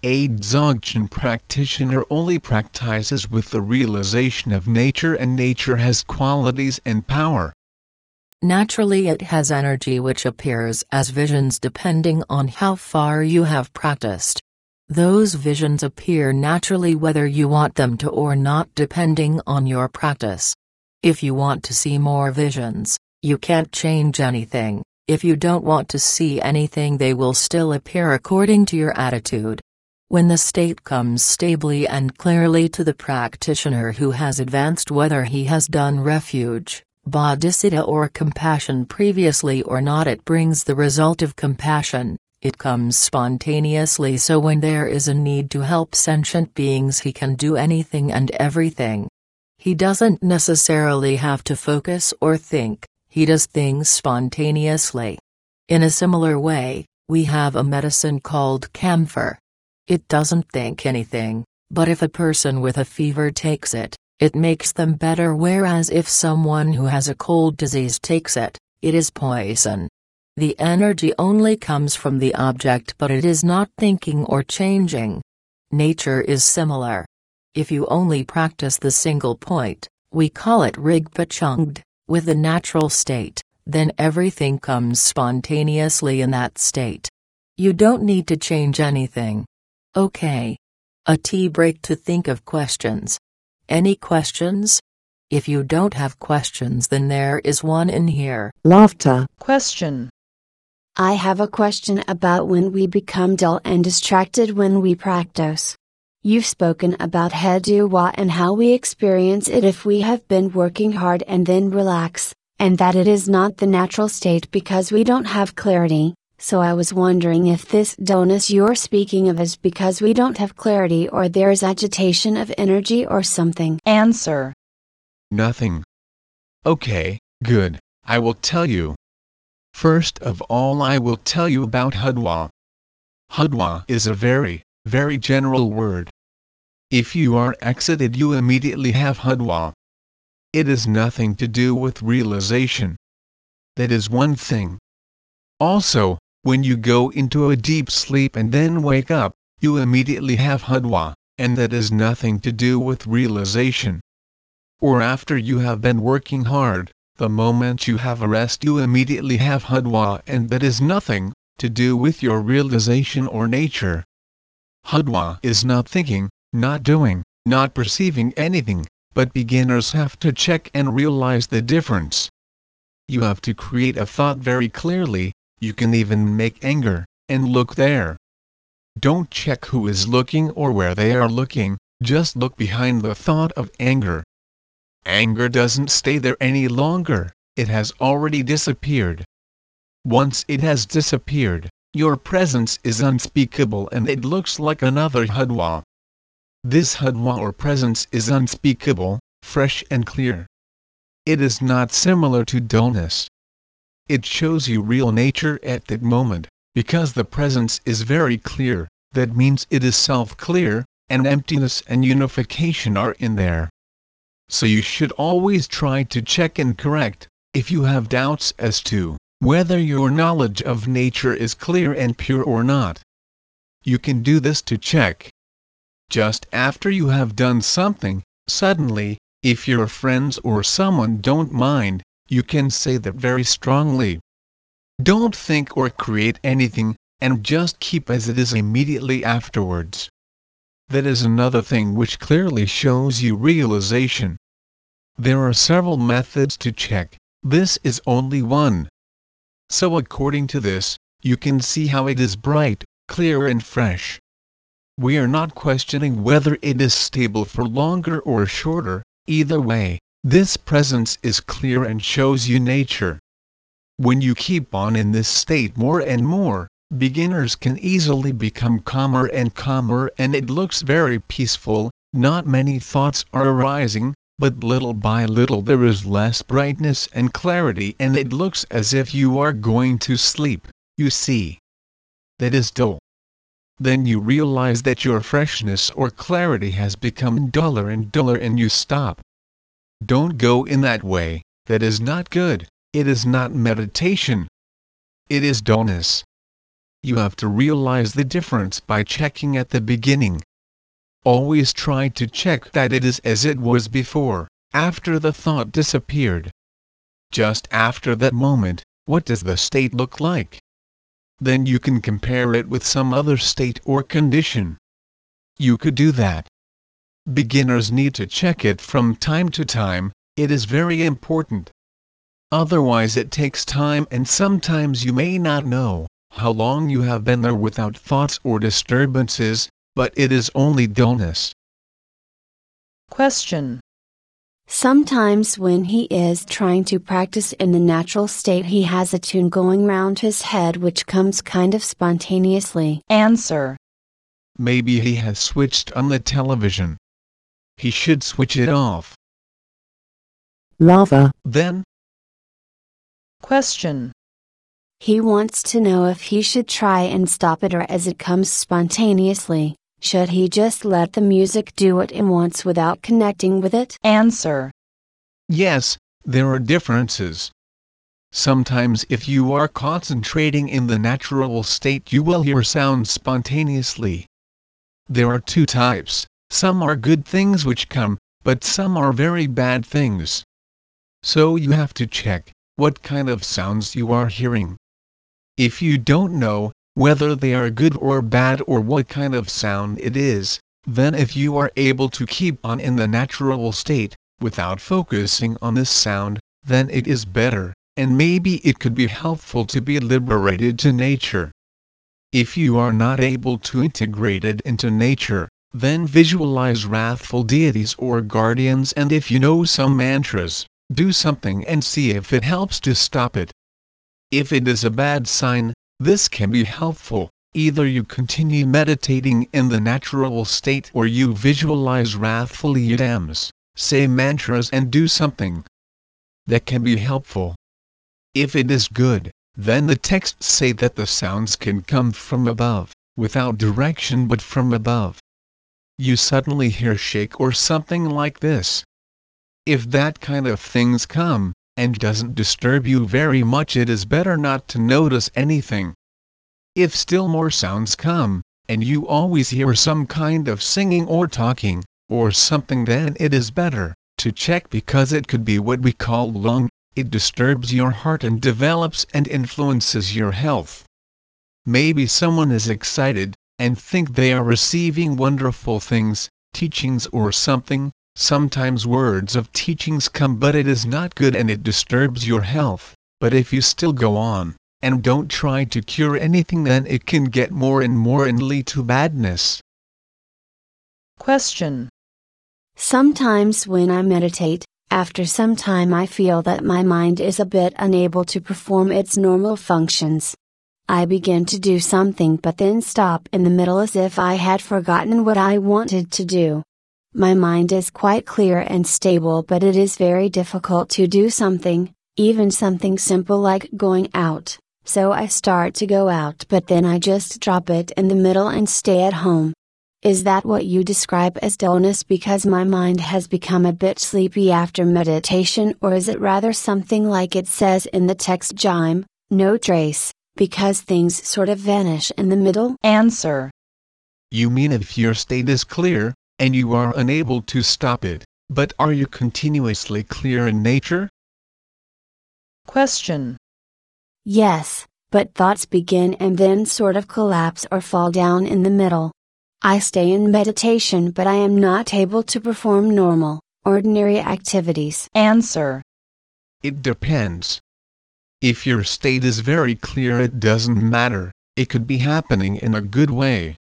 A Dzogchen practitioner only practices with the realization of nature and nature has qualities and power. Naturally it has energy which appears as visions depending on how far you have practiced. Those visions appear naturally whether you want them to or not depending on your practice. If you want to see more visions, you can't change anything. If you don't want to see anything, they will still appear according to your attitude. When the state comes stably and clearly to the practitioner who has advanced, whether he has done refuge, bodhicitta, or compassion previously or not, it brings the result of compassion. It comes spontaneously, so when there is a need to help sentient beings, he can do anything and everything. He doesn't necessarily have to focus or think, he does things spontaneously. In a similar way, we have a medicine called camphor. It doesn't think anything, but if a person with a fever takes it, it makes them better whereas if someone who has a cold disease takes it, it is poison. The energy only comes from the object but it is not thinking or changing. Nature is similar. If you only practice the single point, we call it Rigpa Chungd, with the natural state, then everything comes spontaneously in that state. You don't need to change anything. Okay. A tea break to think of questions. Any questions? If you don't have questions, then there is one in here. Laughter. Question. I have a question about when we become dull and distracted when we practice. You've spoken about Heduwa and how we experience it if we have been working hard and then relax, and that it is not the natural state because we don't have clarity, so I was wondering if this dullness you're speaking of is because we don't have clarity or there's agitation of energy or something. Answer. Nothing. Okay, good, I will tell you. First of all, I will tell you about Hudwa. Hudwa is a very, very general word. If you are exited, you immediately have Hudwa. It is nothing to do with realization. That is one thing. Also, when you go into a deep sleep and then wake up, you immediately have Hudwa, and that is nothing to do with realization. Or after you have been working hard, the moment you have a rest you immediately have Hudwa and that is nothing to do with your realization or nature. Hudwa is not thinking, not doing, not perceiving anything, but beginners have to check and realize the difference. You have to create a thought very clearly, you can even make anger, and look there. Don't check who is looking or where they are looking, just look behind the thought of anger. Anger doesn't stay there any longer, it has already disappeared. Once it has disappeared, your presence is unspeakable and it looks like another Hudwa. This Hudwa or presence is unspeakable, fresh and clear. It is not similar to dullness, it shows you real nature at that moment, because the presence is very clear, that means it is self-clear, and emptiness and unification are in there. So you should always try to check and correct, if you have doubts as to whether your knowledge of nature is clear and pure or not. You can do this to check. Just after you have done something, suddenly, if your friends or someone don't mind, you can say that very strongly. Don't think or create anything, and just keep as it is immediately afterwards. That is another thing which clearly shows you realization. There are several methods to check, this is only one. So according to this, you can see how it is bright, clear and fresh. We are not questioning whether it is stable for longer or shorter, either way, this presence is clear and shows you nature. When you keep on in this state more and more, beginners can easily become calmer and calmer and it looks very peaceful, not many thoughts are arising, but little by little there is less brightness and clarity and it looks as if you are going to sleep, you see. That is dull. Then you realize that your freshness or clarity has become duller and duller and you stop. Don't go in that way, that is not good, it is not meditation. It is dullness. You have to realize the difference by checking at the beginning. Always try to check that it is as it was before, after the thought disappeared. Just after that moment, what does the state look like? Then you can compare it with some other state or condition. You could do that. Beginners need to check it from time to time, it is very important. Otherwise it takes time and sometimes you may not know how long you have been there without thoughts or disturbances, but it is only dullness. Question. Sometimes when he is trying to practice in the natural state he has a tune going round his head which comes kind of spontaneously. Answer. Maybe he has switched on the television. He should switch it off. Lava. Then, Question. He wants to know if he should try and stop it or as it comes spontaneously, should he just let the music do what it wants without connecting with it? Answer. yes, there are differences. Sometimes if you are concentrating in the natural state you will hear sounds spontaneously. There are two types, some are good things which come, but some are very bad things. So you have to check what kind of sounds you are hearing. If you don't know whether they are good or bad or what kind of sound it is, then if you are able to keep on in the natural state, without focusing on this sound, then it is better, and maybe it could be helpful to be liberated to nature. If you are not able to integrate it into nature, then visualize wrathful deities or guardians and if you know some mantras, do something and see if it helps to stop it. If it is a bad sign, this can be helpful, either you continue meditating in the natural state or you visualize wrathful yidams, say mantras and do something. That can be helpful. If it is good, then the texts say that the sounds can come from above, without direction but from above. You suddenly hear shake or something like this. If that kind of things come, and doesn't disturb you very much it is better not to notice anything. If still more sounds come, and you always hear some kind of singing or talking, or something then it is better to check because it could be what we call lung, it disturbs your heart and develops and influences your health. Maybe someone is excited, and think they are receiving wonderful things, teachings or something, sometimes words of teachings come but it is not good and it disturbs your health, but if you still go on, and don't try to cure anything then it can get more and more and lead to madness. Question. Sometimes when I meditate, after some time I feel that my mind is a bit unable to perform its normal functions. I begin to do something but then stop in the middle as if I had forgotten what I wanted to do. My mind is quite clear and stable but it is very difficult to do something, even something simple like going out, so I start to go out but then I just drop it in the middle and stay at home. Is that what you describe as dullness because my mind has become a bit sleepy after meditation or is it rather something like it says in the text Jime, no trace, because things sort of vanish in the middle? Answer. You mean if your state is clear, and you are unable to stop it, but are you continuously clear in nature? Question. Yes, but thoughts begin and then sort of collapse or fall down in the middle. I stay in meditation but I am not able to perform normal, ordinary activities. Answer. It depends. If your state is very clear it doesn't matter, it could be happening in a good way.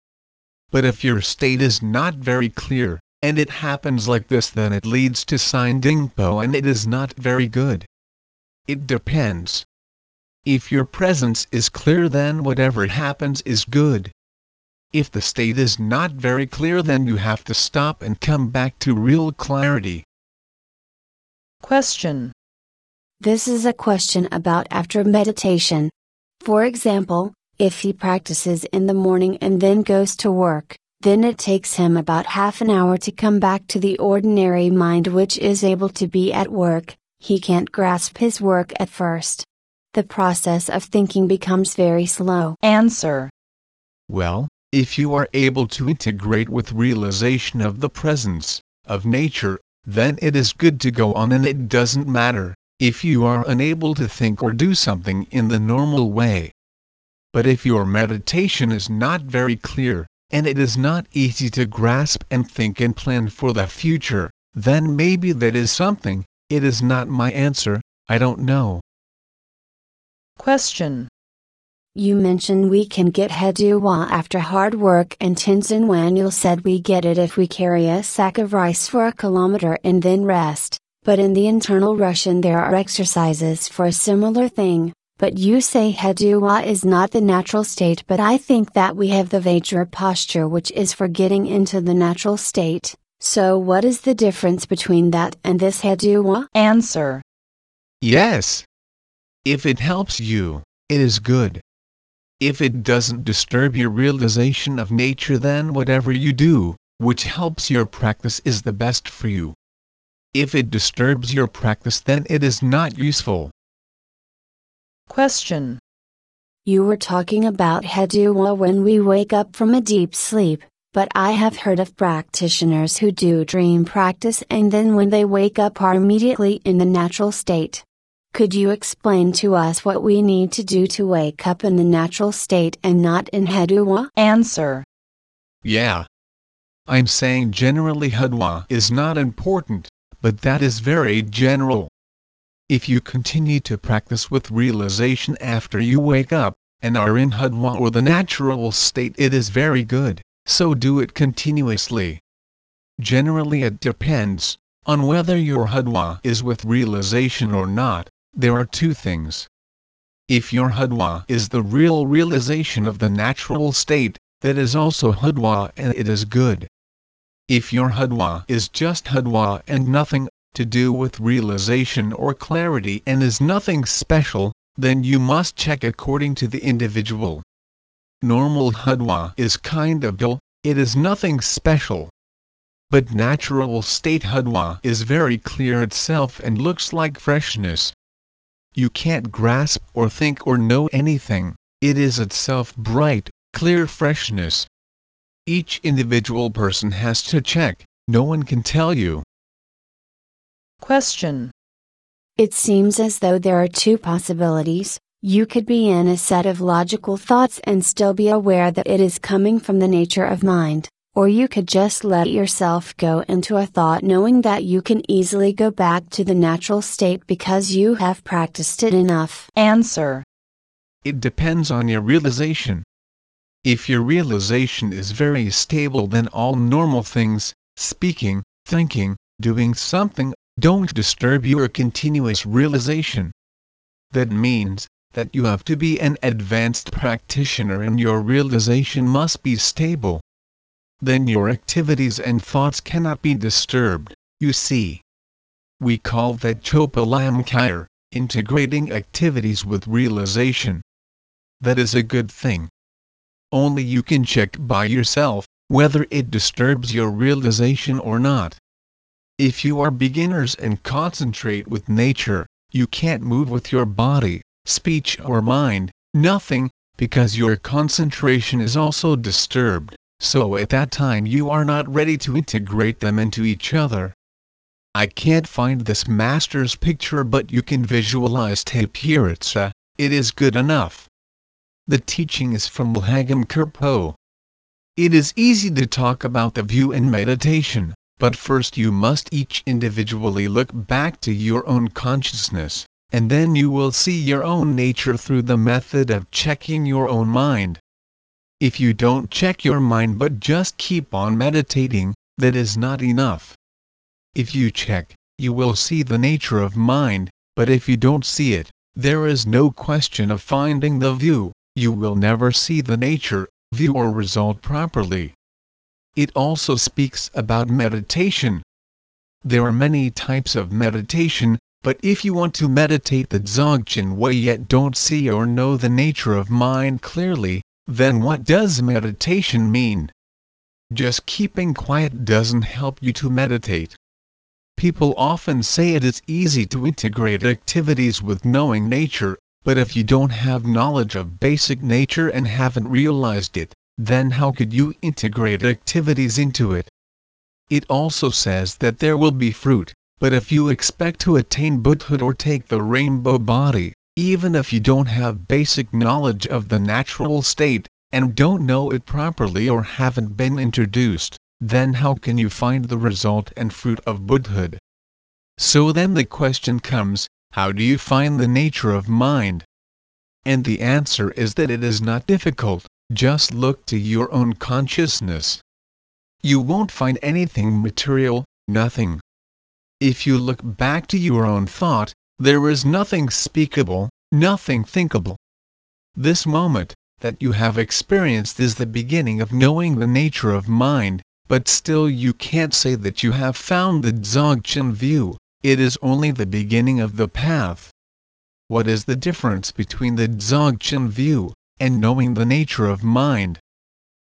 But if your state is not very clear, and it happens like this then it leads to sign dingpo and it is not very good. It depends. If your presence is clear then whatever happens is good. If the state is not very clear then you have to stop and come back to real clarity. Question. This is a question about after meditation. For example, if he practices in the morning and then goes to work, then it takes him about half an hour to come back to the ordinary mind which is able to be at work, he can't grasp his work at first. The process of thinking becomes very slow. Answer. Well, if you are able to integrate with realization of the presence of nature, then it is good to go on and it doesn't matter if you are unable to think or do something in the normal way. But if your meditation is not very clear, and it is not easy to grasp and think and plan for the future, then maybe that is something, it is not my answer, I don't know. Question. You mentioned we can get Hedua after hard work and Tenzin Wangyal said we get it if we carry a sack of rice for a kilometer and then rest, but in the internal Russian there are exercises for a similar thing, but you say Hedua is not the natural state but I think that we have the Vajra posture which is for getting into the natural state, so what is the difference between that and this Hedua? Answer. Yes. If it helps you, it is good. If it doesn't disturb your realization of nature then whatever you do, which helps your practice is the best for you. If it disturbs your practice then it is not useful. Question. You were talking about Hedua when we wake up from a deep sleep, but I have heard of practitioners who do dream practice and then when they wake up are immediately in the natural state. Could you explain to us what we need to do to wake up in the natural state and not in Hedua? Answer. Yeah. I'm saying generally Hedua is not important, but that is very general. If you continue to practice with realization after you wake up, and are in Hedua or the natural state it is very good, so do it continuously. Generally it depends, on whether your Hedua is with realization or not, there are two things. If your Hedua is the real realization of the natural state, that is also Hedua and it is good. If your Hedua is just Hedua and nothing to do with realization or clarity and is nothing special, then you must check according to the individual. Normal Hedua is kind of dull, it is nothing special. But natural state Hedua is very clear itself and looks like freshness, you can't grasp or think or know anything, it is itself bright, clear freshness. Each individual person has to check, no one can tell you. Question. It seems as though there are two possibilities. You could be in a set of logical thoughts and still be aware that it is coming from the nature of mind. Or you could just let yourself go into a thought knowing that you can easily go back to the natural state because you have practiced it enough. Answer. It depends on your realization. If your realization is very stable then all normal things, speaking, thinking, doing something, don't disturb your continuous realization. That means, that you have to be an advanced practitioner and your realization must be stable then your activities and thoughts cannot be disturbed, you see. We call that Chopalamkir, integrating activities with realization. That is a good thing. Only you can check by yourself, whether it disturbs your realization or not. If you are beginners and concentrate with nature, you can't move with your body, speech or mind, nothing, because your concentration is also disturbed so at that time you are not ready to integrate them into each other. I can't find this master's picture but you can visualize Tapihritsa, it is good enough. The teaching is from Lhagam Kirpo. It is easy to talk about the view and meditation, but first you must each individually look back to your own consciousness, and then you will see your own nature through the method of checking your own mind. If you don't check your mind but just keep on meditating, that is not enough. If you check, you will see the nature of mind, but if you don't see it, there is no question of finding the view, you will never see the nature, view or result properly. It also speaks about meditation. There are many types of meditation, but if you want to meditate the Dzogchen way yet don't see or know the nature of mind clearly, then what does meditation mean? Just keeping quiet doesn't help you to meditate. People often say it is easy to integrate activities with knowing nature, but if you don't have knowledge of basic nature and haven't realized it, then how could you integrate activities into it? It also says that there will be fruit, but if you expect to attain Buddhahood or take the rainbow body, even if you don't have basic knowledge of the natural state, and don't know it properly or haven't been introduced, then how can you find the result and fruit of Buddhahood? So then the question comes, how do you find the nature of mind? And the answer is that it is not difficult, just look to your own consciousness. You won't find anything material, nothing. If you look back to your own thought, there is nothing speakable, nothing thinkable. This moment, that you have experienced is the beginning of knowing the nature of mind, but still you can't say that you have found the Dzogchen view, it is only the beginning of the path. What is the difference between the Dzogchen view, and knowing the nature of mind?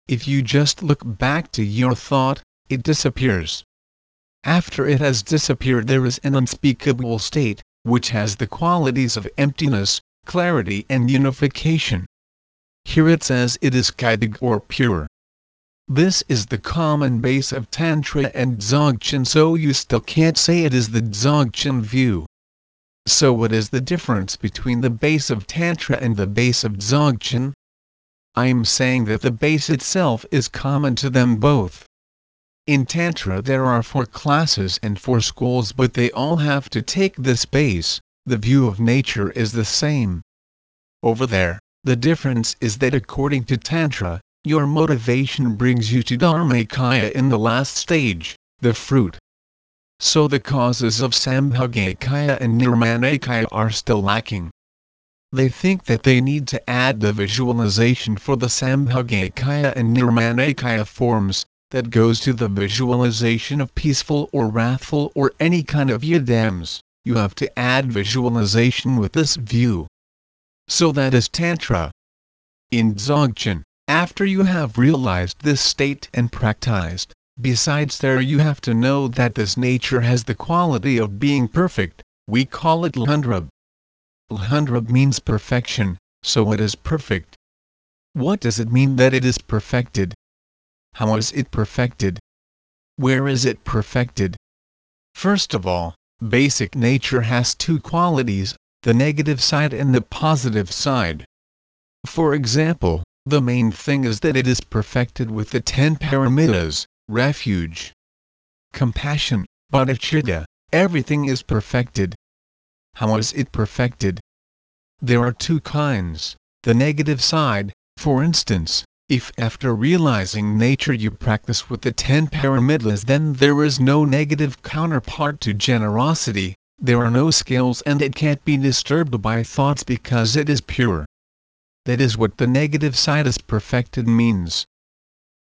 If you just look back to your thought, it disappears. After it has disappeared there is an unspeakable state, which has the qualities of emptiness, clarity and unification. Here it says it is kadag or pure. This is the common base of Tantra and Dzogchen so you still can't say it is the Dzogchen view. So what is the difference between the base of Tantra and the base of Dzogchen? I am saying that the base itself is common to them both. In Tantra there are four classes and four schools but they all have to take this base, the view of nature is the same. Over there, the difference is that according to Tantra, your motivation brings you to Dharmakaya in the last stage, the fruit. So the causes of Sambhogakaya and Nirmanakaya are still lacking. They think that they need to add the visualization for the Sambhogakaya and Nirmanakaya forms, that goes to the visualization of peaceful or wrathful or any kind of yidams, you have to add visualization with this view. So that is Tantra. In Dzogchen, after you have realized this state and practiced, besides there you have to know that this nature has the quality of being perfect, we call it Lhundrub. Lhundrub means perfection, so it is perfect. What does it mean that it is perfected? How is it perfected? Where is it perfected? First of all, basic nature has two qualities, the negative side and the positive side. For example, the main thing is that it is perfected with the ten paramitas, refuge, compassion, bodhicitta, everything is perfected. How is it perfected? There are two kinds, the negative side, for instance, if after realizing nature you practice with the ten paramitas then there is no negative counterpart to generosity, there are no scales and it can't be disturbed by thoughts because it is pure. That is what the negative side is perfected means.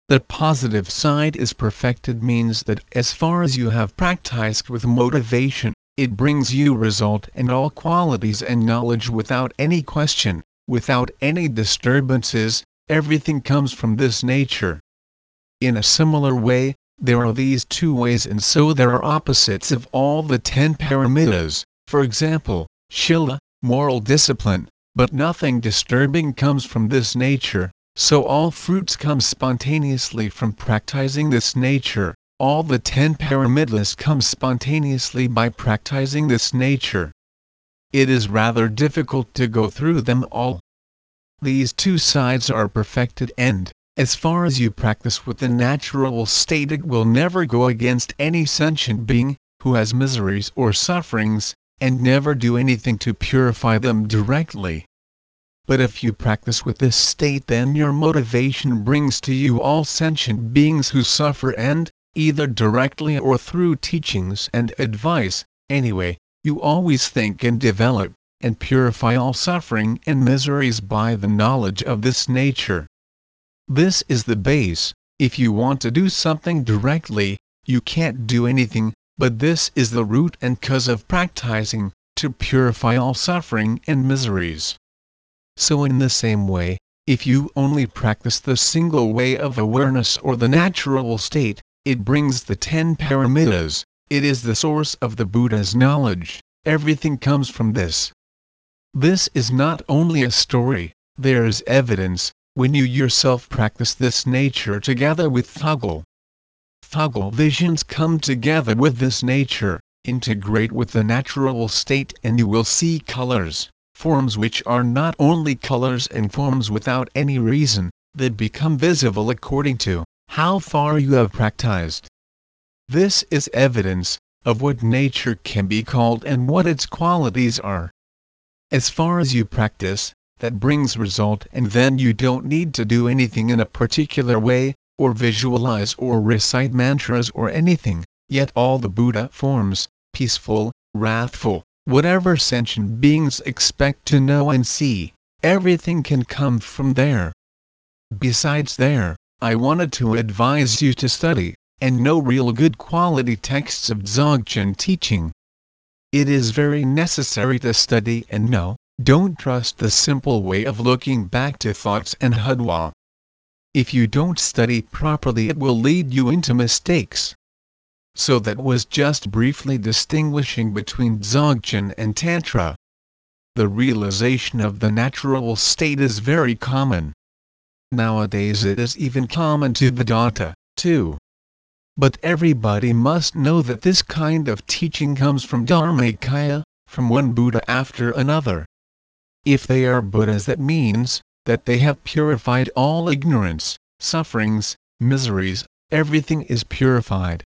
The positive side is perfected means that as far as you have practiced with motivation, it brings you result and all qualities and knowledge without any question, without any disturbances, everything comes from this nature. In a similar way, there are these two ways and so there are opposites of all the ten paramitas, for example, shila, moral discipline, but nothing disturbing comes from this nature, so all fruits come spontaneously from practicing this nature, all the ten paramitas come spontaneously by practicing this nature. It is rather difficult to go through them all. These two sides are perfected and, as far as you practice with the natural state it will never go against any sentient being, who has miseries or sufferings, and never do anything to purify them directly. But if you practice with this state then your motivation brings to you all sentient beings who suffer and, either directly or through teachings and advice, anyway, you always think and develop, and purify all suffering and miseries by the knowledge of this nature. This is the base. If you want to do something directly, you can't do anything, but this is the root and cause of practicing, to purify all suffering and miseries. So in the same way, if you only practice the single way of awareness or the natural state, it brings the ten paramitas, it is the source of the Buddha's knowledge, everything comes from this. This is not only a story, there is evidence, when you yourself practice this nature together with Thögal. Thögal visions come together with this nature, integrate with the natural state and you will see colors, forms which are not only colors and forms without any reason, that become visible according to how far you have practiced. This is evidence of what nature can be called and what its qualities are. As far as you practice, that brings result and then you don't need to do anything in a particular way, or visualize or recite mantras or anything, yet all the Buddha forms, peaceful, wrathful, whatever sentient beings expect to know and see, everything can come from there. Besides there, I wanted to advise you to study, and know real good quality texts of Dzogchen teaching. It is very necessary to study and know, don't trust the simple way of looking back to thoughts and hudwa. If you don't study properly it will lead you into mistakes. So that was just briefly distinguishing between Dzogchen and Tantra. The realization of the natural state is very common. Nowadays it is even common to Vedanta, too. But everybody must know that this kind of teaching comes from Dharmakaya, from one Buddha after another. If they are Buddhas that means, that they have purified all ignorance, sufferings, miseries, everything is purified.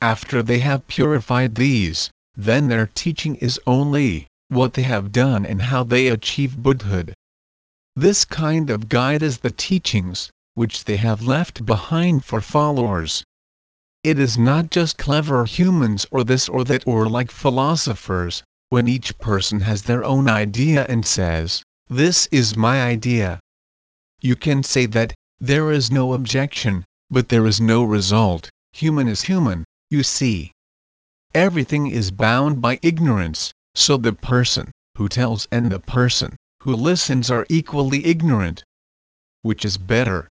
After they have purified these, then their teaching is only, what they have done and how they achieve Buddhahood. This kind of guide is the teachings, which they have left behind for followers. It is not just clever humans or this or that or like philosophers, when each person has their own idea and says, This is my idea. You can say that, there is no objection, but there is no result, human is human, you see. Everything is bound by ignorance, so the person who tells and the person who listens are equally ignorant. Which is better?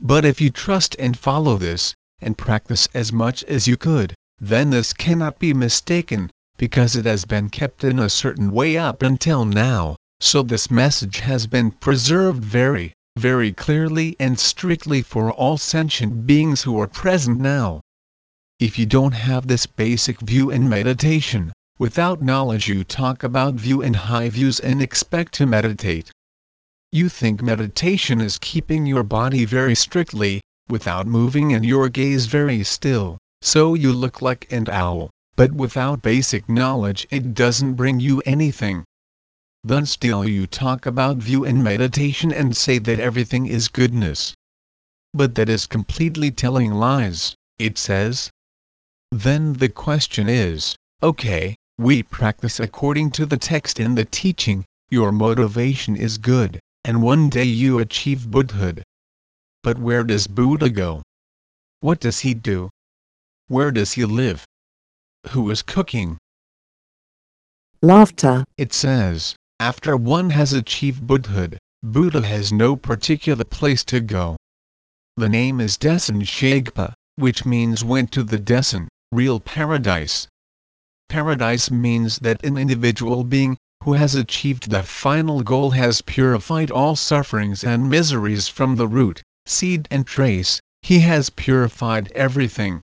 But if you trust and follow this, and practice as much as you could, then this cannot be mistaken, because it has been kept in a certain way up until now, so this message has been preserved very, very clearly and strictly for all sentient beings who are present now. If you don't have this basic view in meditation, without knowledge you talk about view and high views and expect to meditate. You think meditation is keeping your body very strictly, without moving and your gaze very still, so you look like an owl but without basic knowledge it doesn't bring you anything. Then still you talk about view and meditation and say that everything is goodness. But that is completely telling lies, it says. Then the question is, okay, we practice according to the text and the teaching, your motivation is good, and one day you achieve Buddhahood. But where does Buddha go? What does he do? Where does he live? who is cooking. Laughter. It says, after one has achieved Buddhahood, Buddha has no particular place to go. The name is Desen Shagpa, which means went to the Desen, real paradise. Paradise means that an individual being, who has achieved the final goal has purified all sufferings and miseries from the root, seed and trace, he has purified everything.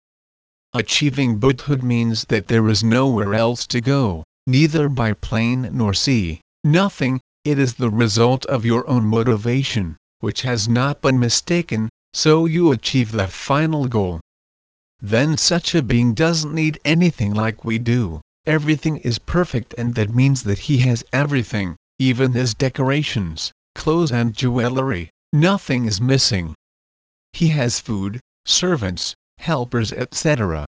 Achieving Buddhahood means that there is nowhere else to go, neither by plane nor sea, nothing, it is the result of your own motivation, which has not been mistaken, so you achieve the final goal. Then such a being doesn't need anything like we do, everything is perfect and that means that he has everything, even his decorations, clothes and jewelry, nothing is missing. He has food, servants, helpers etc.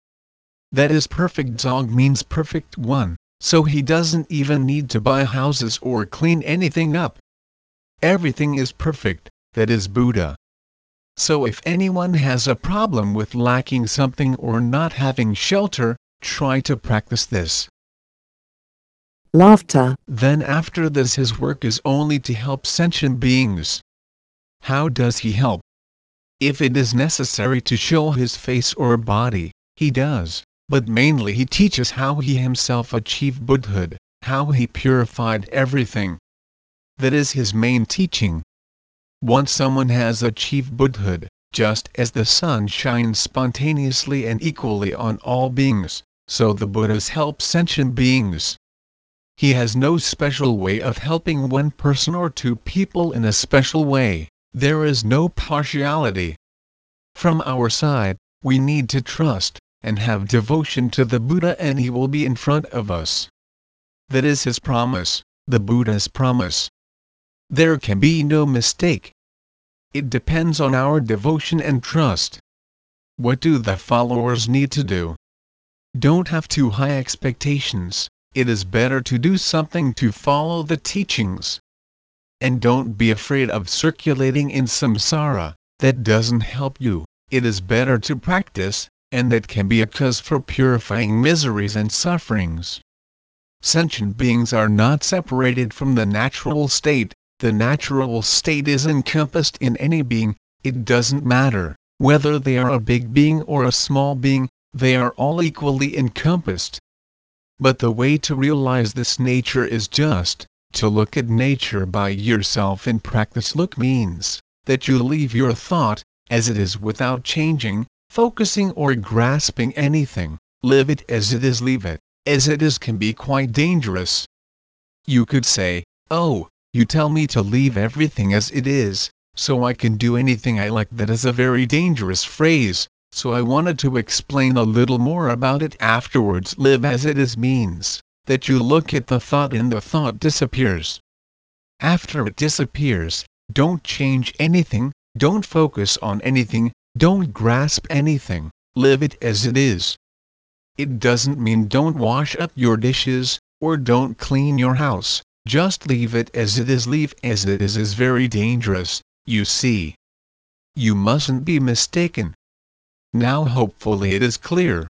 That is perfect Dzog means perfect one, so he doesn't even need to buy houses or clean anything up. Everything is perfect, that is Buddha. So if anyone has a problem with lacking something or not having shelter, try to practice this. Laughter. Then after this his work is only to help sentient beings. How does he help? If it is necessary to show his face or body, he does, but mainly he teaches how he himself achieved Buddhahood, how he purified everything. That is his main teaching. Once someone has achieved Buddhahood, just as the sun shines spontaneously and equally on all beings, so the Buddhas help sentient beings. He has no special way of helping one person or two people in a special way, there is no partiality. From our side, we need to trust, and have devotion to the Buddha and he will be in front of us. That is his promise, the Buddha's promise. There can be no mistake. It depends on our devotion and trust. What do the followers need to do? Don't have too high expectations, it is better to do something to follow the teachings. And don't be afraid of circulating in samsara, that doesn't help you, it is better to practice, and that can be a cause for purifying miseries and sufferings. Sentient beings are not separated from the natural state, the natural state is encompassed in any being, it doesn't matter whether they are a big being or a small being, they are all equally encompassed. But the way to realize this nature is just to look at nature by yourself in practice. Look means that you leave your thought as it is without changing, focusing or grasping anything. Live it as it is, leave it as it is can be quite dangerous. You could say, Oh, you tell me to leave everything as it is, so I can do anything I like. That is a very dangerous phrase, so I wanted to explain a little more about it afterwards. Live as it is means that you look at the thought and the thought disappears. After it disappears, don't change anything, don't focus on anything, don't grasp anything, live it as it is. It doesn't mean don't wash up your dishes, or don't clean your house, just leave it as it is. Leave as it is is very dangerous, you see. You mustn't be mistaken. Now hopefully it is clear.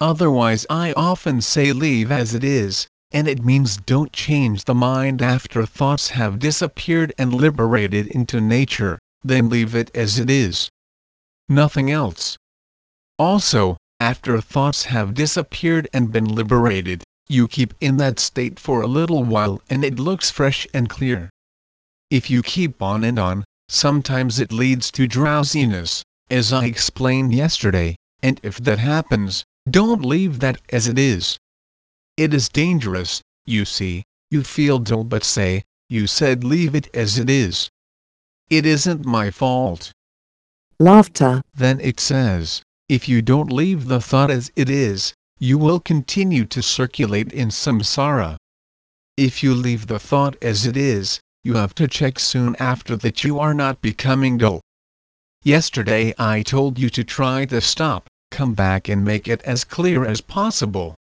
Otherwise I often say leave as it is, and it means don't change the mind after thoughts have disappeared and liberated into nature, then leave it as it is. Nothing else. Also, after thoughts have disappeared and been liberated, you keep in that state for a little while and it looks fresh and clear. If you keep on and on, sometimes it leads to drowsiness, as I explained yesterday, and if that happens, don't leave that as it is. It is dangerous, you see, you feel dull but say, you said leave it as it is. It isn't my fault. Laughter. Then it says, if you don't leave the thought as it is, you will continue to circulate in samsara. If you leave the thought as it is, you have to check soon after that you are not becoming dull. Yesterday I told you to try to stop, come back and make it as clear as possible.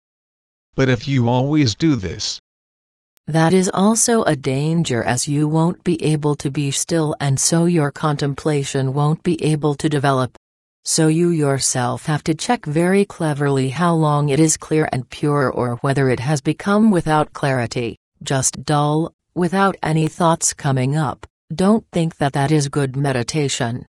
But if you always do this, that is also a danger as you won't be able to be still and so your contemplation won't be able to develop. So you yourself have to check very cleverly how long it is clear and pure or whether it has become without clarity, just dull, without any thoughts coming up. Don't think that that is good meditation.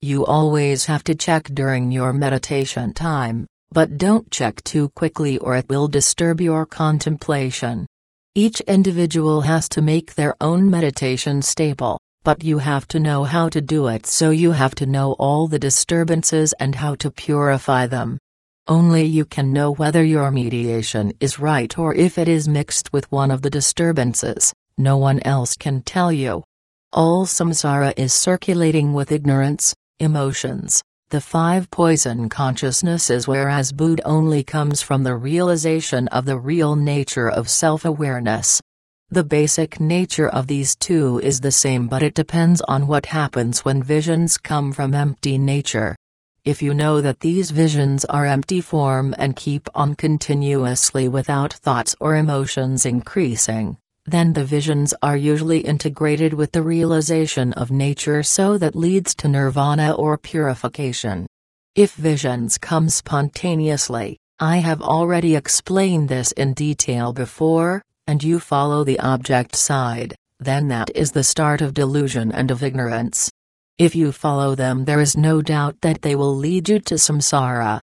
You always have to check during your meditation time, but don't check too quickly or it will disturb your contemplation. Each individual has to make their own meditation stable, but you have to know how to do it so you have to know all the disturbances and how to purify them. Only you can know whether your mediation is right or if it is mixed with one of the disturbances, no one else can tell you. All samsara is circulating with ignorance, emotions, the five poison consciousnesses whereas Buddha only comes from the realization of the real nature of self-awareness. The basic nature of these two is the same but it depends on what happens when visions come from empty nature. If you know that these visions are empty form and keep on continuously without thoughts or emotions increasing, then the visions are usually integrated with the realization of nature so that leads to nirvana or purification. If visions come spontaneously, I have already explained this in detail before, and you follow the object side, then that is the start of delusion and of ignorance. If you follow them, there is no doubt that they will lead you to samsara.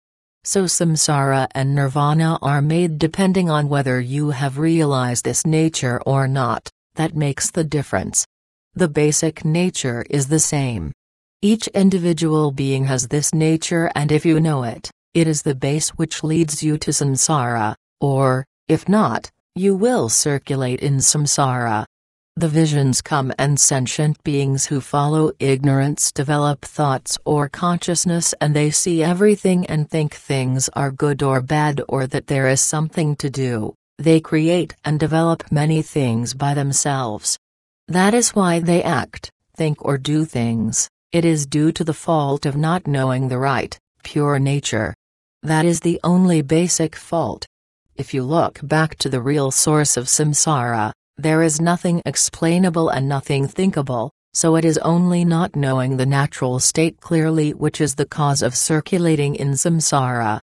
So, samsara and nirvana are made depending on whether you have realized this nature or not, that makes the difference. The basic nature is the same. Each individual being has this nature, and if you know it, it is the base which leads you to samsara, or, if not, you will circulate in samsara. The visions come and sentient beings who follow ignorance develop thoughts or consciousness and they see everything and think things are good or bad or that there is something to do. They create and develop many things by themselves. That is why they act, think or do things. It is due to the fault of not knowing the right, pure nature. That is the only basic fault. If you look back to the real source of samsara, there is nothing explainable and nothing thinkable, so it is only not knowing the natural state clearly which is the cause of circulating in samsara.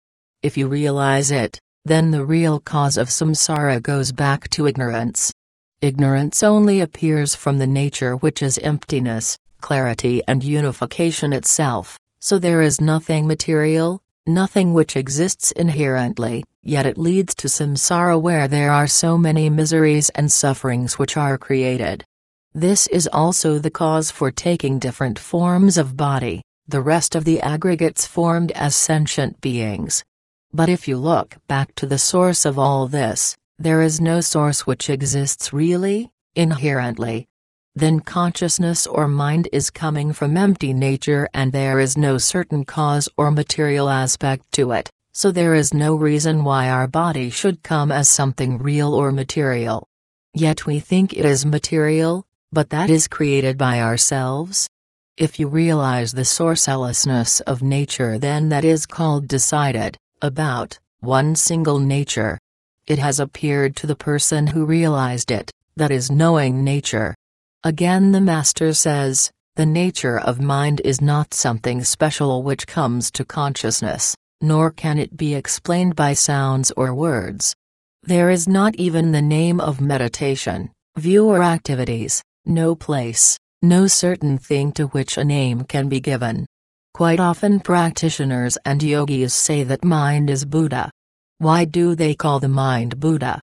If you realize it, then the real cause of samsara goes back to ignorance. Ignorance only appears from the nature which is emptiness, clarity and unification itself, so there is nothing material, nothing which exists inherently, yet it leads to samsara where there are so many miseries and sufferings which are created. This is also the cause for taking different forms of body, the rest of the aggregates formed as sentient beings. But if you look back to the source of all this, there is no source which exists really, inherently. Then consciousness or mind is coming from empty nature and there is no certain cause or material aspect to it so there is no reason why our body should come as something real or material. Yet we think it is material, but that is created by ourselves. If you realize the sourcelessness of nature, then that is called decided, about, one single nature. It has appeared to the person who realized it, that is knowing nature. Again, the Master says, the nature of mind is not something special which comes to consciousness nor can it be explained by sounds or words. There is not even the name of meditation, view or activities, no place, no certain thing to which a name can be given. Quite often practitioners and yogis say that mind is Buddha. Why do they call the mind Buddha?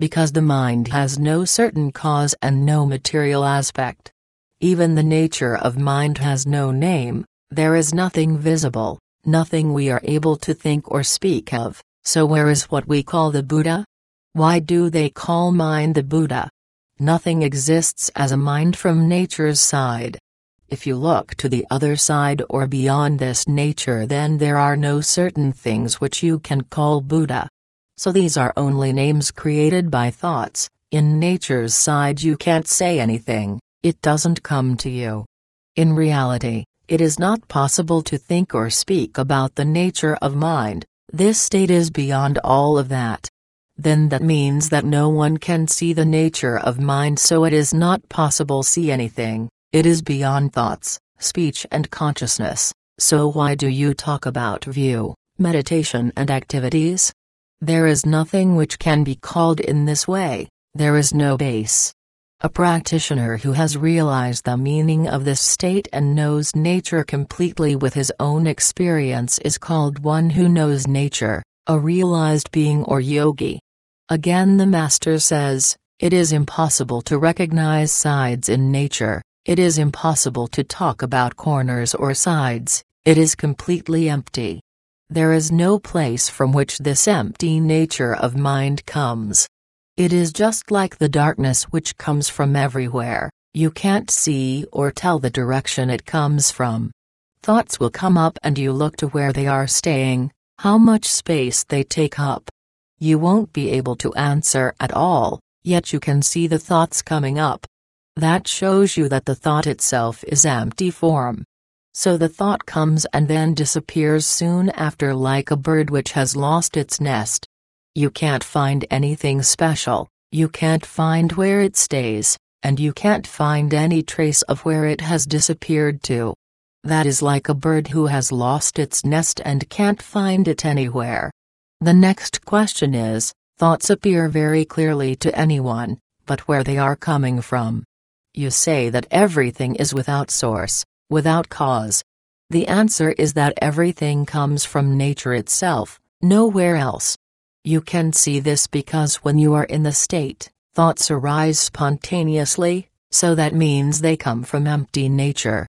Because the mind has no certain cause and no material aspect. Even the nature of mind has no name, there is nothing visible, nothing we are able to think or speak of, so where is what we call the Buddha? Why do they call mind the Buddha? Nothing exists as a mind from nature's side. If you look to the other side or beyond this nature, then there are no certain things which you can call Buddha. So these are only names created by thoughts. In nature's side, you can't say anything, it doesn't come to you. In reality, it is not possible to think or speak about the nature of mind, this state is beyond all of that. Then that means that no one can see the nature of mind so it is not possible see anything, it is beyond thoughts, speech and consciousness, so why do you talk about view, meditation and activities? There is nothing which can be called in this way, there is no base. A practitioner who has realized the meaning of this state and knows nature completely with his own experience is called one who knows nature, a realized being or yogi. Again, the Master says, it is impossible to recognize sides in nature, it is impossible to talk about corners or sides, it is completely empty. There is no place from which this empty nature of mind comes. It is just like the darkness which comes from everywhere, you can't see or tell the direction it comes from. Thoughts will come up and you look to where they are staying, how much space they take up. You won't be able to answer at all, yet you can see the thoughts coming up. That shows you that the thought itself is empty form. So the thought comes and then disappears soon after, like a bird which has lost its nest. You can't find anything special, you can't find where it stays, and you can't find any trace of where it has disappeared to. That is like a bird who has lost its nest and can't find it anywhere. The next question is thoughts appear very clearly to anyone, but where they are coming from. You say that everything is without source, without cause. The answer is that everything comes from nature itself, nowhere else. You can see this because when you are in the state, thoughts arise spontaneously, so that means they come from empty nature.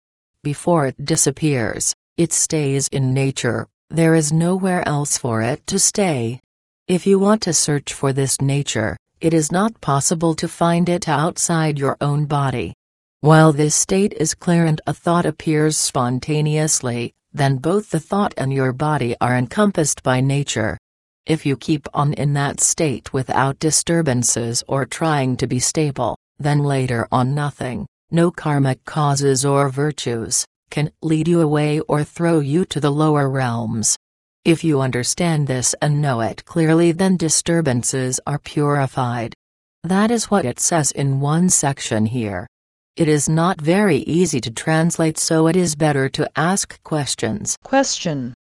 Before it disappears, it stays in nature, there is nowhere else for it to stay. If you want to search for this nature, it is not possible to find it outside your own body. While this state is clear and a thought appears spontaneously, then both the thought and your body are encompassed by nature. If you keep on in that state without disturbances or trying to be stable, then later on nothing, no karmic causes or virtues, can lead you away or throw you to the lower realms. If you understand this and know it clearly, then disturbances are purified. That is what it says in one section here. It is not very easy to translate, so it is better to ask questions. Question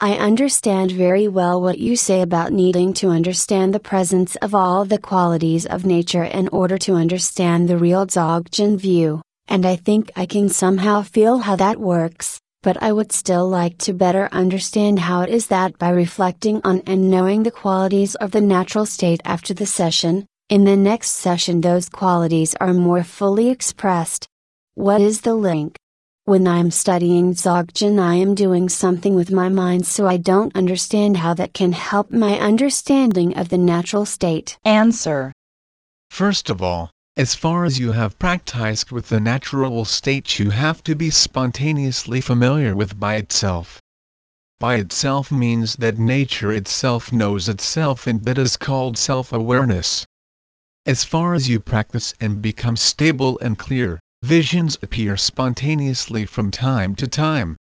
I understand very well what you say about needing to understand the presence of all the qualities of nature in order to understand the real Dzogchen view, and I think I can somehow feel how that works, but I would still like to better understand how it is that by reflecting on and knowing the qualities of the natural state after the session, in the next session those qualities are more fully expressed. What is the link? When I'm studying Dzogchen, I am doing something with my mind, so I don't understand how that can help my understanding of the natural state. Answer First of all, as far as you have practiced with the natural state, you have to be spontaneously familiar with by itself. By itself means that nature itself knows itself, and that is called self awareness. As far as you practice and become stable and clear, visions appear spontaneously from time to time.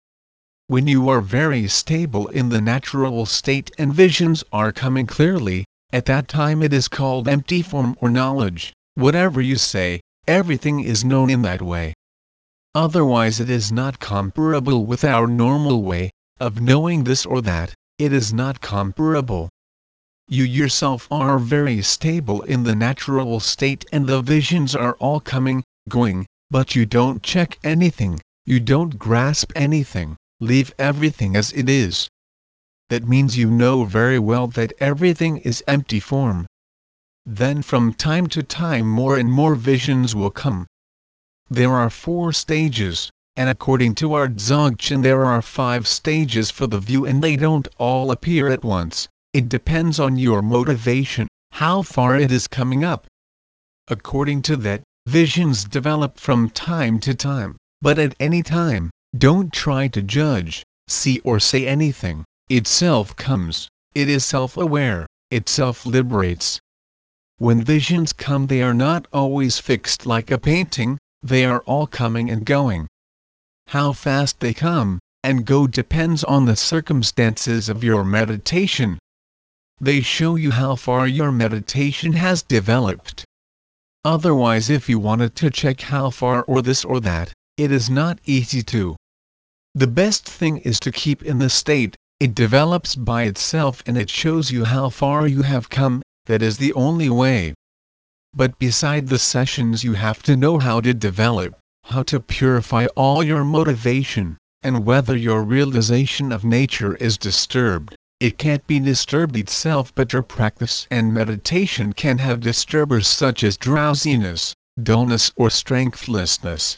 When you are very stable in the natural state and visions are coming clearly, at that time it is called empty form or knowledge. Whatever you say, everything is known in that way. Otherwise, it is not comparable with our normal way of knowing this or that, it is not comparable. You yourself are very stable in the natural state and the visions are all coming, going, but you don't check anything, you don't grasp anything, leave everything as it is. That means you know very well that everything is empty form. Then from time to time more and more visions will come. There are four stages, and according to our Dzogchen there are five stages for the view and they don't all appear at once, it depends on your motivation, how far it is coming up. According to that, Visions develop from time to time, but at any time, don't try to judge, see or say anything, itself comes, it is self-aware, it self-liberates. When visions come they are not always fixed like a painting, they are all coming and going. How fast they come and go depends on the circumstances of your meditation. They show you how far your meditation has developed. Otherwise if you wanted to check how far or this or that, it is not easy to. The best thing is to keep in the state, it develops by itself and it shows you how far you have come, that is the only way. But beside the sessions you have to know how to develop, how to purify all your motivation, and whether your realization of nature is disturbed. It can't be disturbed itself but your practice and meditation can have disturbers such as drowsiness, dullness or strengthlessness.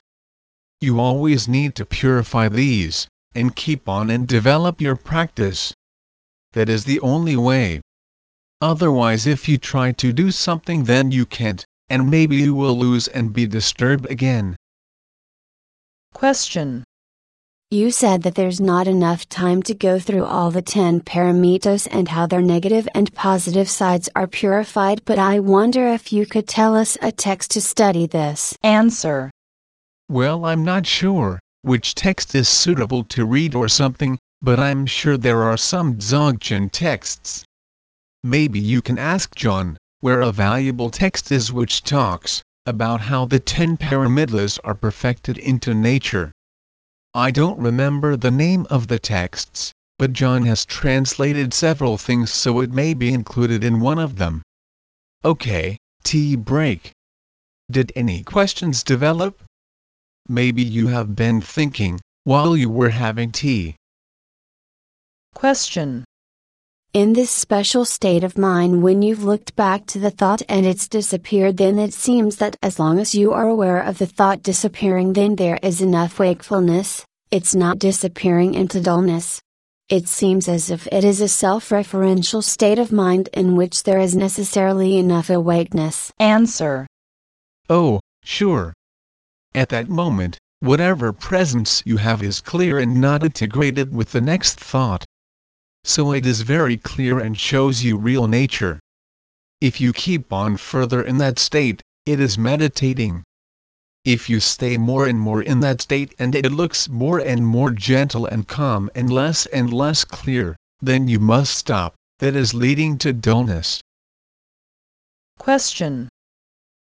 You always need to purify these, and keep on and develop your practice. That is the only way. Otherwise if you try to do something then you can't, and maybe you will lose and be disturbed again. Question You said that there's not enough time to go through all the 10 paramitas and how their negative and positive sides are purified, but I wonder if you could tell us a text to study this. Answer Well, I'm not sure, which text is suitable to read or something, but I'm sure there are some Dzogchen texts. Maybe you can ask John, where a valuable text is which talks about how the ten paramitas are perfected into nature. I don't remember the name of the texts, but John has translated several things so it may be included in one of them. Okay, tea break. Did any questions develop? Maybe you have been thinking, while you were having tea. Question. In this special state of mind when you've looked back to the thought and it's disappeared then it seems that as long as you are aware of the thought disappearing then there is enough wakefulness, it's not disappearing into dullness. It seems as if it is a self-referential state of mind in which there is necessarily enough awakeness. Answer. Oh, sure. At that moment, whatever presence you have is clear and not integrated with the next thought so it is very clear and shows you real nature. If you keep on further in that state, it is meditating. If you stay more and more in that state and it looks more and more gentle and calm and less and less clear, then you must stop, that is leading to dullness. Question.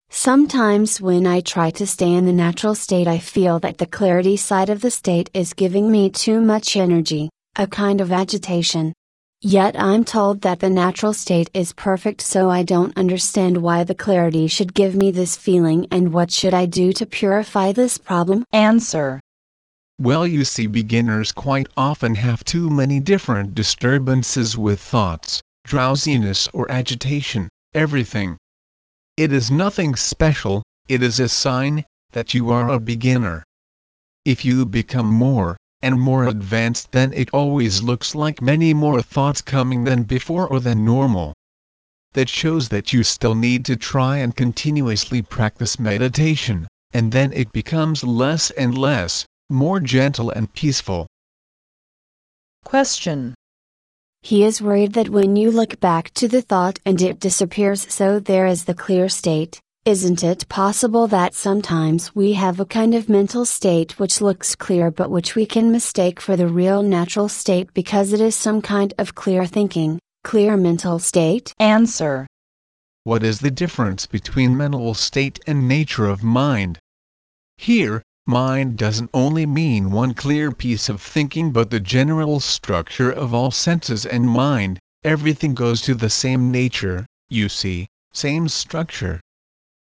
Sometimes when I try to stay in the natural state I feel that the clarity side of the state is giving me too much energy a kind of agitation. Yet I'm told that the natural state is perfect so I don't understand why the clarity should give me this feeling and what should I do to purify this problem? Answer. Well you see beginners quite often have too many different disturbances with thoughts, drowsiness or agitation, everything. It is nothing special, it is a sign that you are a beginner. If you become more, and more advanced then it always looks like many more thoughts coming than before or than normal. That shows that you still need to try and continuously practice meditation, and then it becomes less and less, more gentle and peaceful. Question. He is worried that when you look back to the thought and it disappears so there is the clear state, isn't it possible that sometimes we have a kind of mental state which looks clear but which we can mistake for the real natural state because it is some kind of clear thinking, clear mental state? Answer. What is the difference between mental state and nature of mind? Here, mind doesn't only mean one clear piece of thinking but the general structure of all senses and mind, everything goes to the same nature, you see, same structure.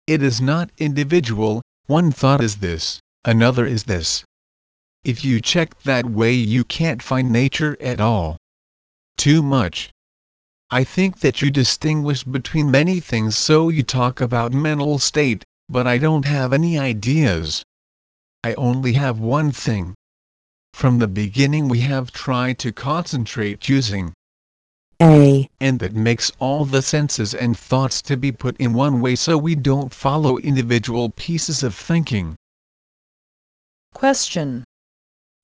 It is not individual, one thought is this, another is this. If you check that way you can't find nature at all. Too much. I think that you distinguish between many things so you talk about mental state, but I don't have any ideas. I only have one thing. From the beginning we have tried to concentrate using A. and that makes all the senses and thoughts to be put in one way so we don't follow individual pieces of thinking. Question.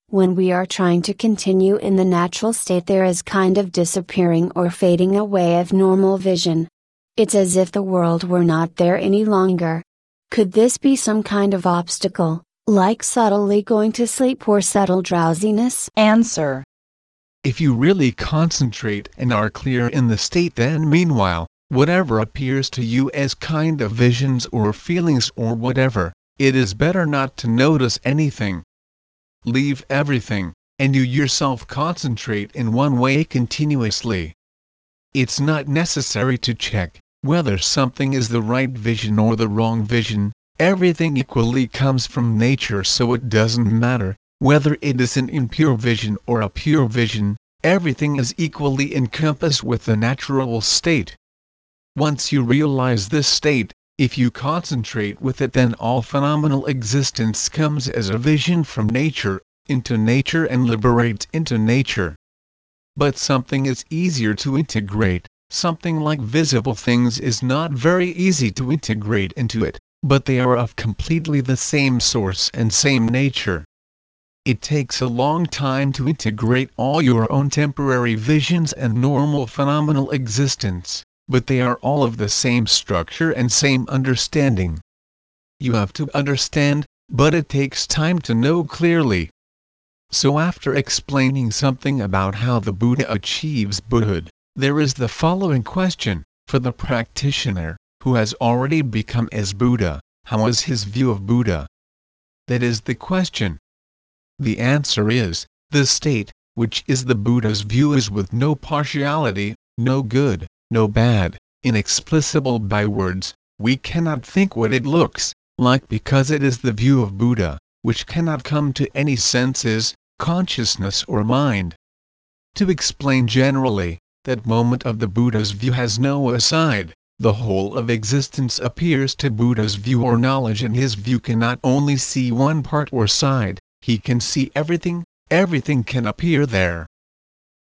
When we are trying to continue in the natural state, there is kind of disappearing or fading away of normal vision. It's as if the world were not there any longer. Could this be some kind of obstacle, like subtly going to sleep or subtle drowsiness? Answer. If you really concentrate and are clear in the state, then meanwhile, whatever appears to you as kind of visions or feelings or whatever, it is better not to notice anything. Leave everything, and you yourself concentrate in one way continuously. It's not necessary to check whether something is the right vision or the wrong vision, everything equally comes from nature so it doesn't matter whether it is an impure vision or a pure vision, everything is equally encompassed with the natural state. Once you realize this state, if you concentrate with it then all phenomenal existence comes as a vision from nature, into nature and liberates into nature. But something is easier to integrate, something like visible things is not very easy to integrate into it, but they are of completely the same source and same nature. It takes a long time to integrate all your own temporary visions and normal phenomenal existence, but they are all of the same structure and same understanding. You have to understand but it takes time to know clearly. So after explaining something about how the Buddha achieves Buddhahood, there is the following question, for the practitioner, who has already become as Buddha, how is his view of Buddha? That is the question. The answer is, the state, which is the Buddha's view is with no partiality, no good, no bad, inexplicable by words, we cannot think what it looks like because it is the view of Buddha, which cannot come to any senses, consciousness or mind. To explain generally, that moment of the Buddha's view has no aside, the whole of existence appears to Buddha's view or knowledge and his view cannot only see one part or side, he can see everything, everything can appear there.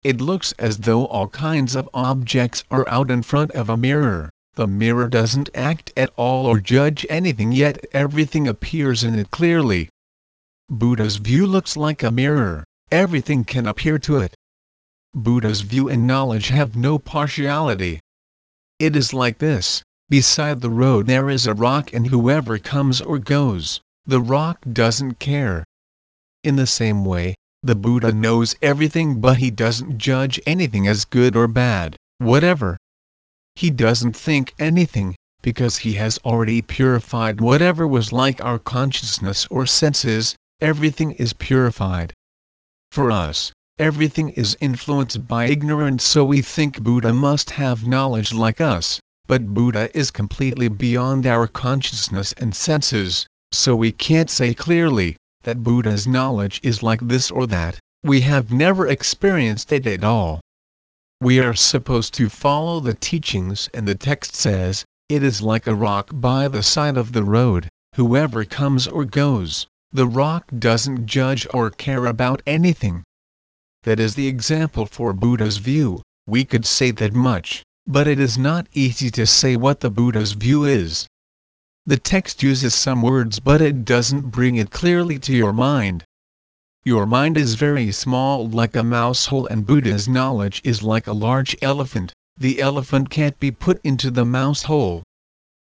It looks as though all kinds of objects are out in front of a mirror, the mirror doesn't act at all or judge anything yet everything appears in it clearly. Buddha's view looks like a mirror, everything can appear to it. Buddha's view and knowledge have no partiality, it is like this beside the road there is a rock, and whoever comes or goes, the rock doesn't care. In the same way, the Buddha knows everything but he doesn't judge anything as good or bad, whatever. He doesn't think anything, because he has already purified whatever was like our consciousness or senses, everything is purified. For us, Everything is influenced by ignorance so we think Buddha must have knowledge like us, but Buddha is completely beyond our consciousness and senses, so we can't say clearly that Buddha's knowledge is like this or that, we have never experienced it at all. We are supposed to follow the teachings and the text says, it is like a rock by the side of the road, whoever comes or goes, the rock doesn't judge or care about anything, that is the example for Buddha's view, we could say that much, but it is not easy to say what the Buddha's view is. The text uses some words but it doesn't bring it clearly to your mind. Your mind is very small like a mouse hole and Buddha's knowledge is like a large elephant, the elephant can't be put into the mouse hole.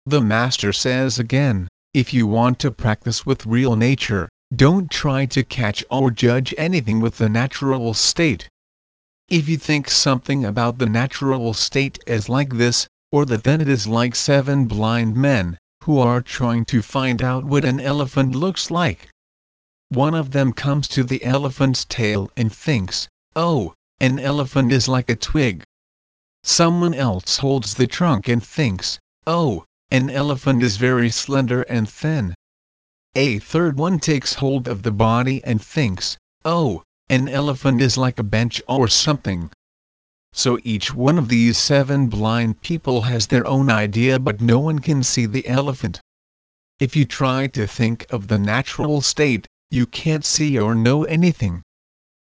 The Master says again, if you want to practice with real nature, don't try to catch or judge anything with the natural state. If you think something about the natural state as like this, or that then it is like seven blind men, who are trying to find out what an elephant looks like. One of them comes to the elephant's tail and thinks, oh, an elephant is like a twig. Someone else holds the trunk and thinks, oh, an elephant is very slender and thin. A third one takes hold of the body and thinks, oh, an elephant is like a bench or something. So each one of these seven blind people has their own idea but no one can see the elephant. If you try to think of the natural state, you can't see or know anything.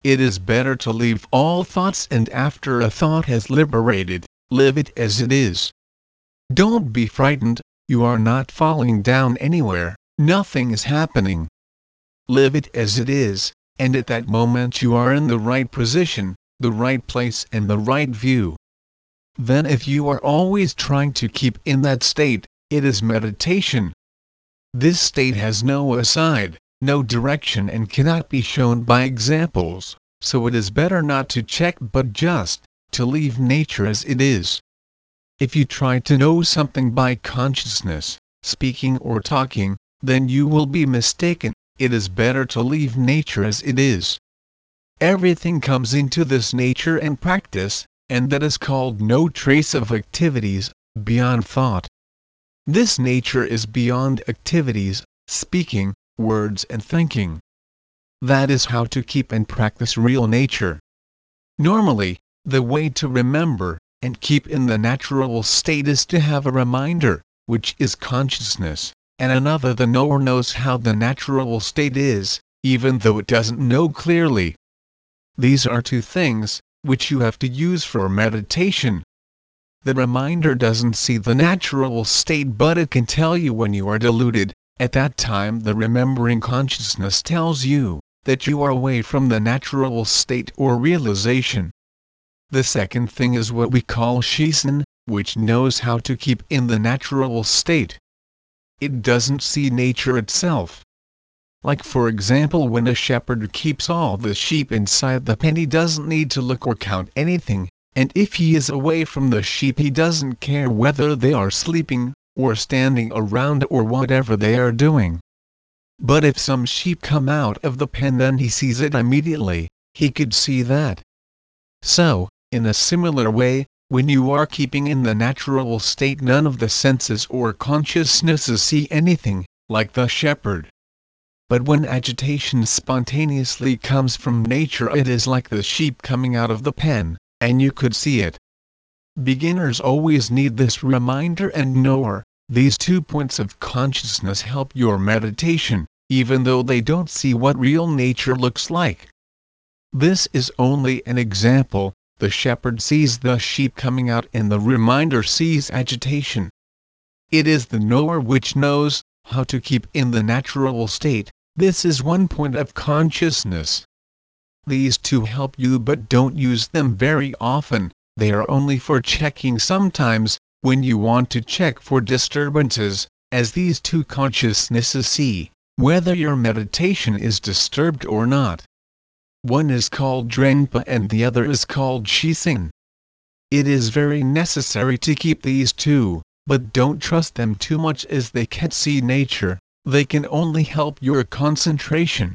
It is better to leave all thoughts and after a thought has liberated, live it as it is. Don't be frightened, you are not falling down anywhere nothing is happening. Live it as it is, and at that moment you are in the right position, the right place and the right view. Then if you are always trying to keep in that state, it is meditation. This state has no aside, no direction and cannot be shown by examples, so it is better not to check but just, to leave nature as it is. If you try to know something by consciousness, speaking or talking, then you will be mistaken, it is better to leave nature as it is. Everything comes into this nature and practice, and that is called no trace of activities, beyond thought. This nature is beyond activities, speaking, words and thinking. That is how to keep and practice real nature. Normally, the way to remember and keep in the natural state is to have a reminder, which is consciousness and another the knower knows how the natural state is, even though it doesn't know clearly. These are two things, which you have to use for meditation. The reminder doesn't see the natural state but it can tell you when you are deluded, at that time the remembering consciousness tells you that you are away from the natural state or realization. The second thing is what we call Shishin, which knows how to keep in the natural state it doesn't see nature itself. Like for example when a shepherd keeps all the sheep inside the pen he doesn't need to look or count anything, and if he is away from the sheep he doesn't care whether they are sleeping, or standing around or whatever they are doing. But if some sheep come out of the pen then he sees it immediately, he could see that. So, in a similar way, when you are keeping in the natural state none of the senses or consciousnesses see anything, like the shepherd. But when agitation spontaneously comes from nature it is like the sheep coming out of the pen, and you could see it. Beginners always need this reminder and knower, these two points of consciousness help your meditation, even though they don't see what real nature looks like. This is only an example, the shepherd sees the sheep coming out and the reminder sees agitation. It is the knower which knows how to keep in the natural state, this is one point of consciousness. These two help you but don't use them very often, they are only for checking sometimes, when you want to check for disturbances, as these two consciousnesses see, whether your meditation is disturbed or not. One is called Drenpa and the other is called Shishin. It is very necessary to keep these two, but don't trust them too much as they can't see nature, they can only help your concentration.